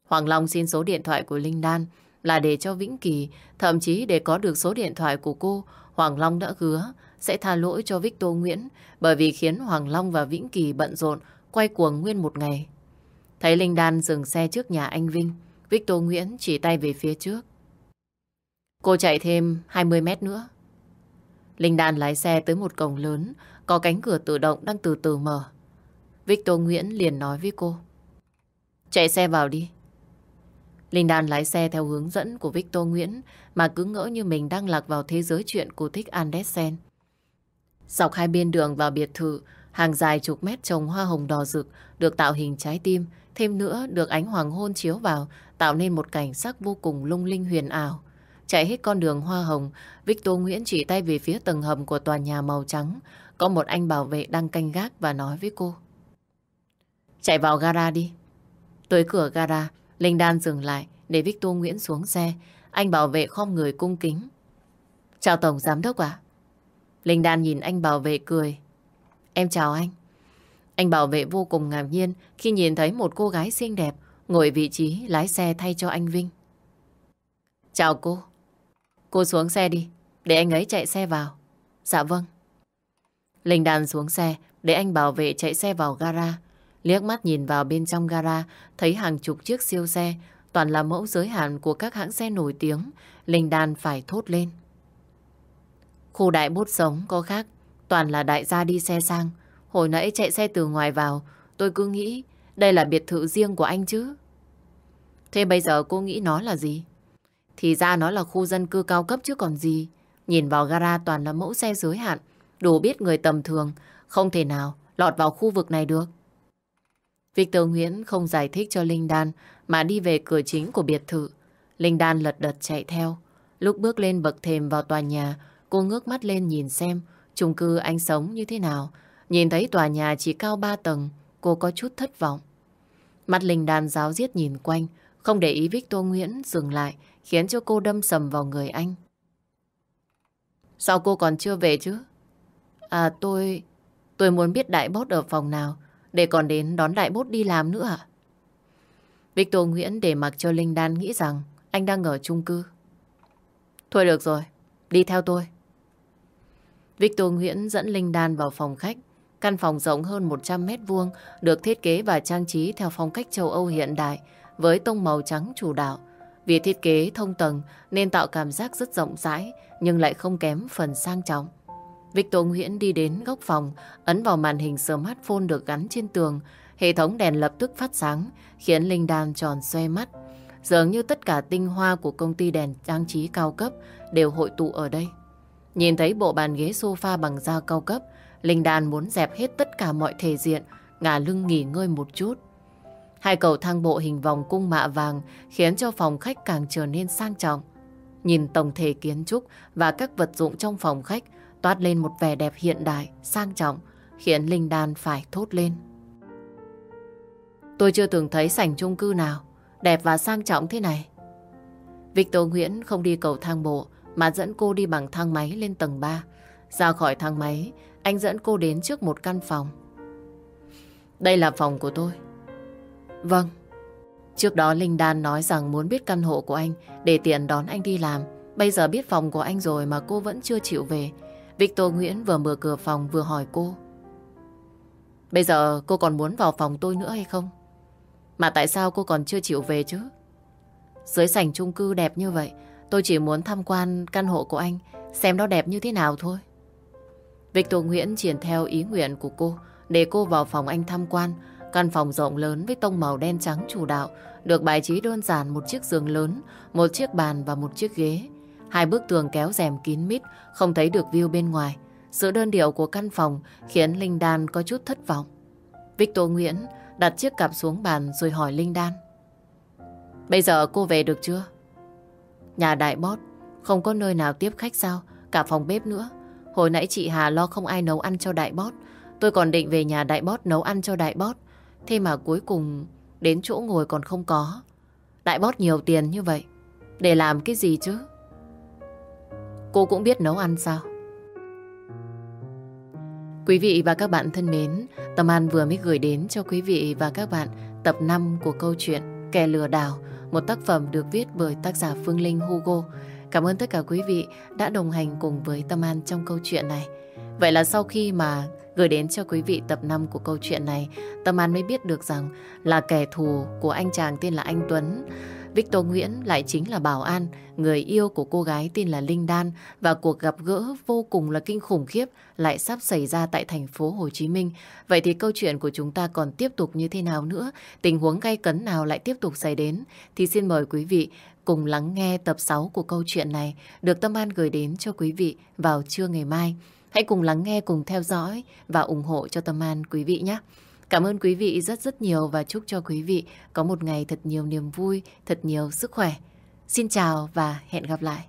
Hoàng Long xin số điện thoại của Linh Đan là để cho Vĩnh Kỳ, thậm chí để có được số điện thoại của cô, Hoàng Long đã hứa sẽ tha lỗi cho Victor Nguyễn bởi vì khiến Hoàng Long và Vĩnh Kỳ bận rộn quay cuồng nguyên một ngày. Thấy Linh Đan dừng xe trước nhà anh Vinh, Victor Nguyễn chỉ tay về phía trước. Cô chạy thêm 20 mét nữa. Linh Đan lái xe tới một cổng lớn, có cánh cửa tự động đang từ từ mở. Victor Nguyễn liền nói với cô. Chạy xe vào đi. Linh Đan lái xe theo hướng dẫn của Victor Nguyễn mà cứ ngỡ như mình đang lạc vào thế giới chuyện của thích Andersen. Dọc hai bên đường vào biệt thự, hàng dài chục mét trồng hoa hồng đỏ rực được tạo hình trái tim, thêm nữa được ánh hoàng hôn chiếu vào tạo nên một cảnh sắc vô cùng lung linh huyền ảo. Chạy hết con đường hoa hồng, Victor Nguyễn chỉ tay về phía tầng hầm của tòa nhà màu trắng. Có một anh bảo vệ đang canh gác và nói với cô. Chạy vào gara đi. Tới cửa gara, Linh Đan dừng lại để Victor Nguyễn xuống xe. Anh bảo vệ khom người cung kính. Chào Tổng Giám Đốc ạ. Linh Đan nhìn anh bảo vệ cười. Em chào anh. Anh bảo vệ vô cùng ngạc nhiên khi nhìn thấy một cô gái xinh đẹp ngồi vị trí lái xe thay cho anh Vinh. Chào cô. Cô xuống xe đi, để anh ấy chạy xe vào. Dạ vâng. Linh Đan xuống xe, để anh bảo vệ chạy xe vào gara. Liếc mắt nhìn vào bên trong gara, thấy hàng chục chiếc siêu xe, toàn là mẫu giới hạn của các hãng xe nổi tiếng. Linh Đan phải thốt lên. Khu đại bốt sống có khác, toàn là đại gia đi xe sang. Hồi nãy chạy xe từ ngoài vào, tôi cứ nghĩ đây là biệt thự riêng của anh chứ. Thế bây giờ cô nghĩ nó là gì? Thì ra nó là khu dân cư cao cấp chứ còn gì. Nhìn vào gara toàn là mẫu xe giới hạn, đủ biết người tầm thường, không thể nào lọt vào khu vực này được. Victor Nguyễn không giải thích cho Linh Đan mà đi về cửa chính của biệt thự. Linh Đan lật đật chạy theo. Lúc bước lên bậc thềm vào tòa nhà, cô ngước mắt lên nhìn xem chung cư anh sống như thế nào. Nhìn thấy tòa nhà chỉ cao 3 tầng, cô có chút thất vọng. Mắt Linh Đan giáo giết nhìn quanh, không để ý Victor Nguyễn dừng lại, khiến cho cô đâm sầm vào người anh. Sao cô còn chưa về chứ? À tôi... Tôi muốn biết đại bốt ở phòng nào để còn đến đón đại bốt đi làm nữa à? Victor Nguyễn để mặc cho Linh Đan nghĩ rằng anh đang ở chung cư. Thôi được rồi, đi theo tôi. Victor Nguyễn dẫn Linh Đan vào phòng khách. Căn phòng rộng hơn 100 mét vuông, được thiết kế và trang trí theo phong cách châu Âu hiện đại, với tông màu trắng chủ đạo. Vì thiết kế thông tầng nên tạo cảm giác rất rộng rãi, nhưng lại không kém phần sang trọng. Victor Nguyễn đi đến góc phòng, ấn vào màn hình smartphone được gắn trên tường. Hệ thống đèn lập tức phát sáng, khiến Linh Đan tròn xoay mắt. Dường như tất cả tinh hoa của công ty đèn trang trí cao cấp đều hội tụ ở đây. Nhìn thấy bộ bàn ghế sofa bằng da cao cấp, Linh Đan muốn dẹp hết tất cả mọi thể diện, ngả lưng nghỉ ngơi một chút. Hai cầu thang bộ hình vòng cung mạ vàng khiến cho phòng khách càng trở nên sang trọng. Nhìn tổng thể kiến trúc và các vật dụng trong phòng khách toát lên một vẻ đẹp hiện đại, sang trọng, khiến Linh Đan phải thốt lên. Tôi chưa từng thấy sảnh chung cư nào đẹp và sang trọng thế này. Victor Nguyễn không đi cầu thang bộ mà dẫn cô đi bằng thang máy lên tầng 3. Ra khỏi thang máy, anh dẫn cô đến trước một căn phòng. Đây là phòng của tôi. Vâng. Trước đó Linh Đan nói rằng muốn biết căn hộ của anh để tiện đón anh đi làm. Bây giờ biết phòng của anh rồi mà cô vẫn chưa chịu về. Victor Nguyễn vừa mở cửa phòng vừa hỏi cô. Bây giờ cô còn muốn vào phòng tôi nữa hay không? Mà tại sao cô còn chưa chịu về chứ? Dưới sảnh chung cư đẹp như vậy, tôi chỉ muốn tham quan căn hộ của anh, xem nó đẹp như thế nào thôi. Victor Nguyễn triển theo ý nguyện của cô, để cô vào phòng anh tham quan. Căn phòng rộng lớn với tông màu đen trắng chủ đạo, được bài trí đơn giản một chiếc giường lớn, một chiếc bàn và một chiếc ghế. Hai bức tường kéo rèm kín mít, không thấy được view bên ngoài. Sự đơn điệu của căn phòng khiến Linh Đan có chút thất vọng. Victor Nguyễn đặt chiếc cặp xuống bàn rồi hỏi Linh Đan. Bây giờ cô về được chưa? Nhà đại bót, không có nơi nào tiếp khách sao? Cả phòng bếp nữa. Hồi nãy chị Hà lo không ai nấu ăn cho đại bót. Tôi còn định về nhà đại bót nấu ăn cho đại bót. Thế mà cuối cùng đến chỗ ngồi còn không có. Đại bót nhiều tiền như vậy. Để làm cái gì chứ? Cô cũng biết nấu ăn sao? Quý vị và các bạn thân mến, Tâm An vừa mới gửi đến cho quý vị và các bạn tập 5 của câu chuyện Kẻ lừa đảo, một tác phẩm được viết bởi tác giả Phương Linh Hugo. Cảm ơn tất cả quý vị đã đồng hành cùng với Tâm An trong câu chuyện này. Vậy là sau khi mà gửi đến cho quý vị tập 5 của câu chuyện này, Tâm An mới biết được rằng là kẻ thù của anh chàng tên là anh Tuấn Victor Nguyễn lại chính là Bảo An, người yêu của cô gái tên là Linh Đan và cuộc gặp gỡ vô cùng là kinh khủng khiếp lại sắp xảy ra tại thành phố Hồ Chí Minh. Vậy thì câu chuyện của chúng ta còn tiếp tục như thế nào nữa? Tình huống gay cấn nào lại tiếp tục xảy đến? Thì xin mời quý vị cùng lắng nghe tập 6 của câu chuyện này được Tâm An gửi đến cho quý vị vào trưa ngày mai. Hãy cùng lắng nghe, cùng theo dõi và ủng hộ cho Tâm An quý vị nhé. Cảm ơn quý vị rất rất nhiều và chúc cho quý vị có một ngày thật nhiều niềm vui, thật nhiều sức khỏe. Xin chào và hẹn gặp lại.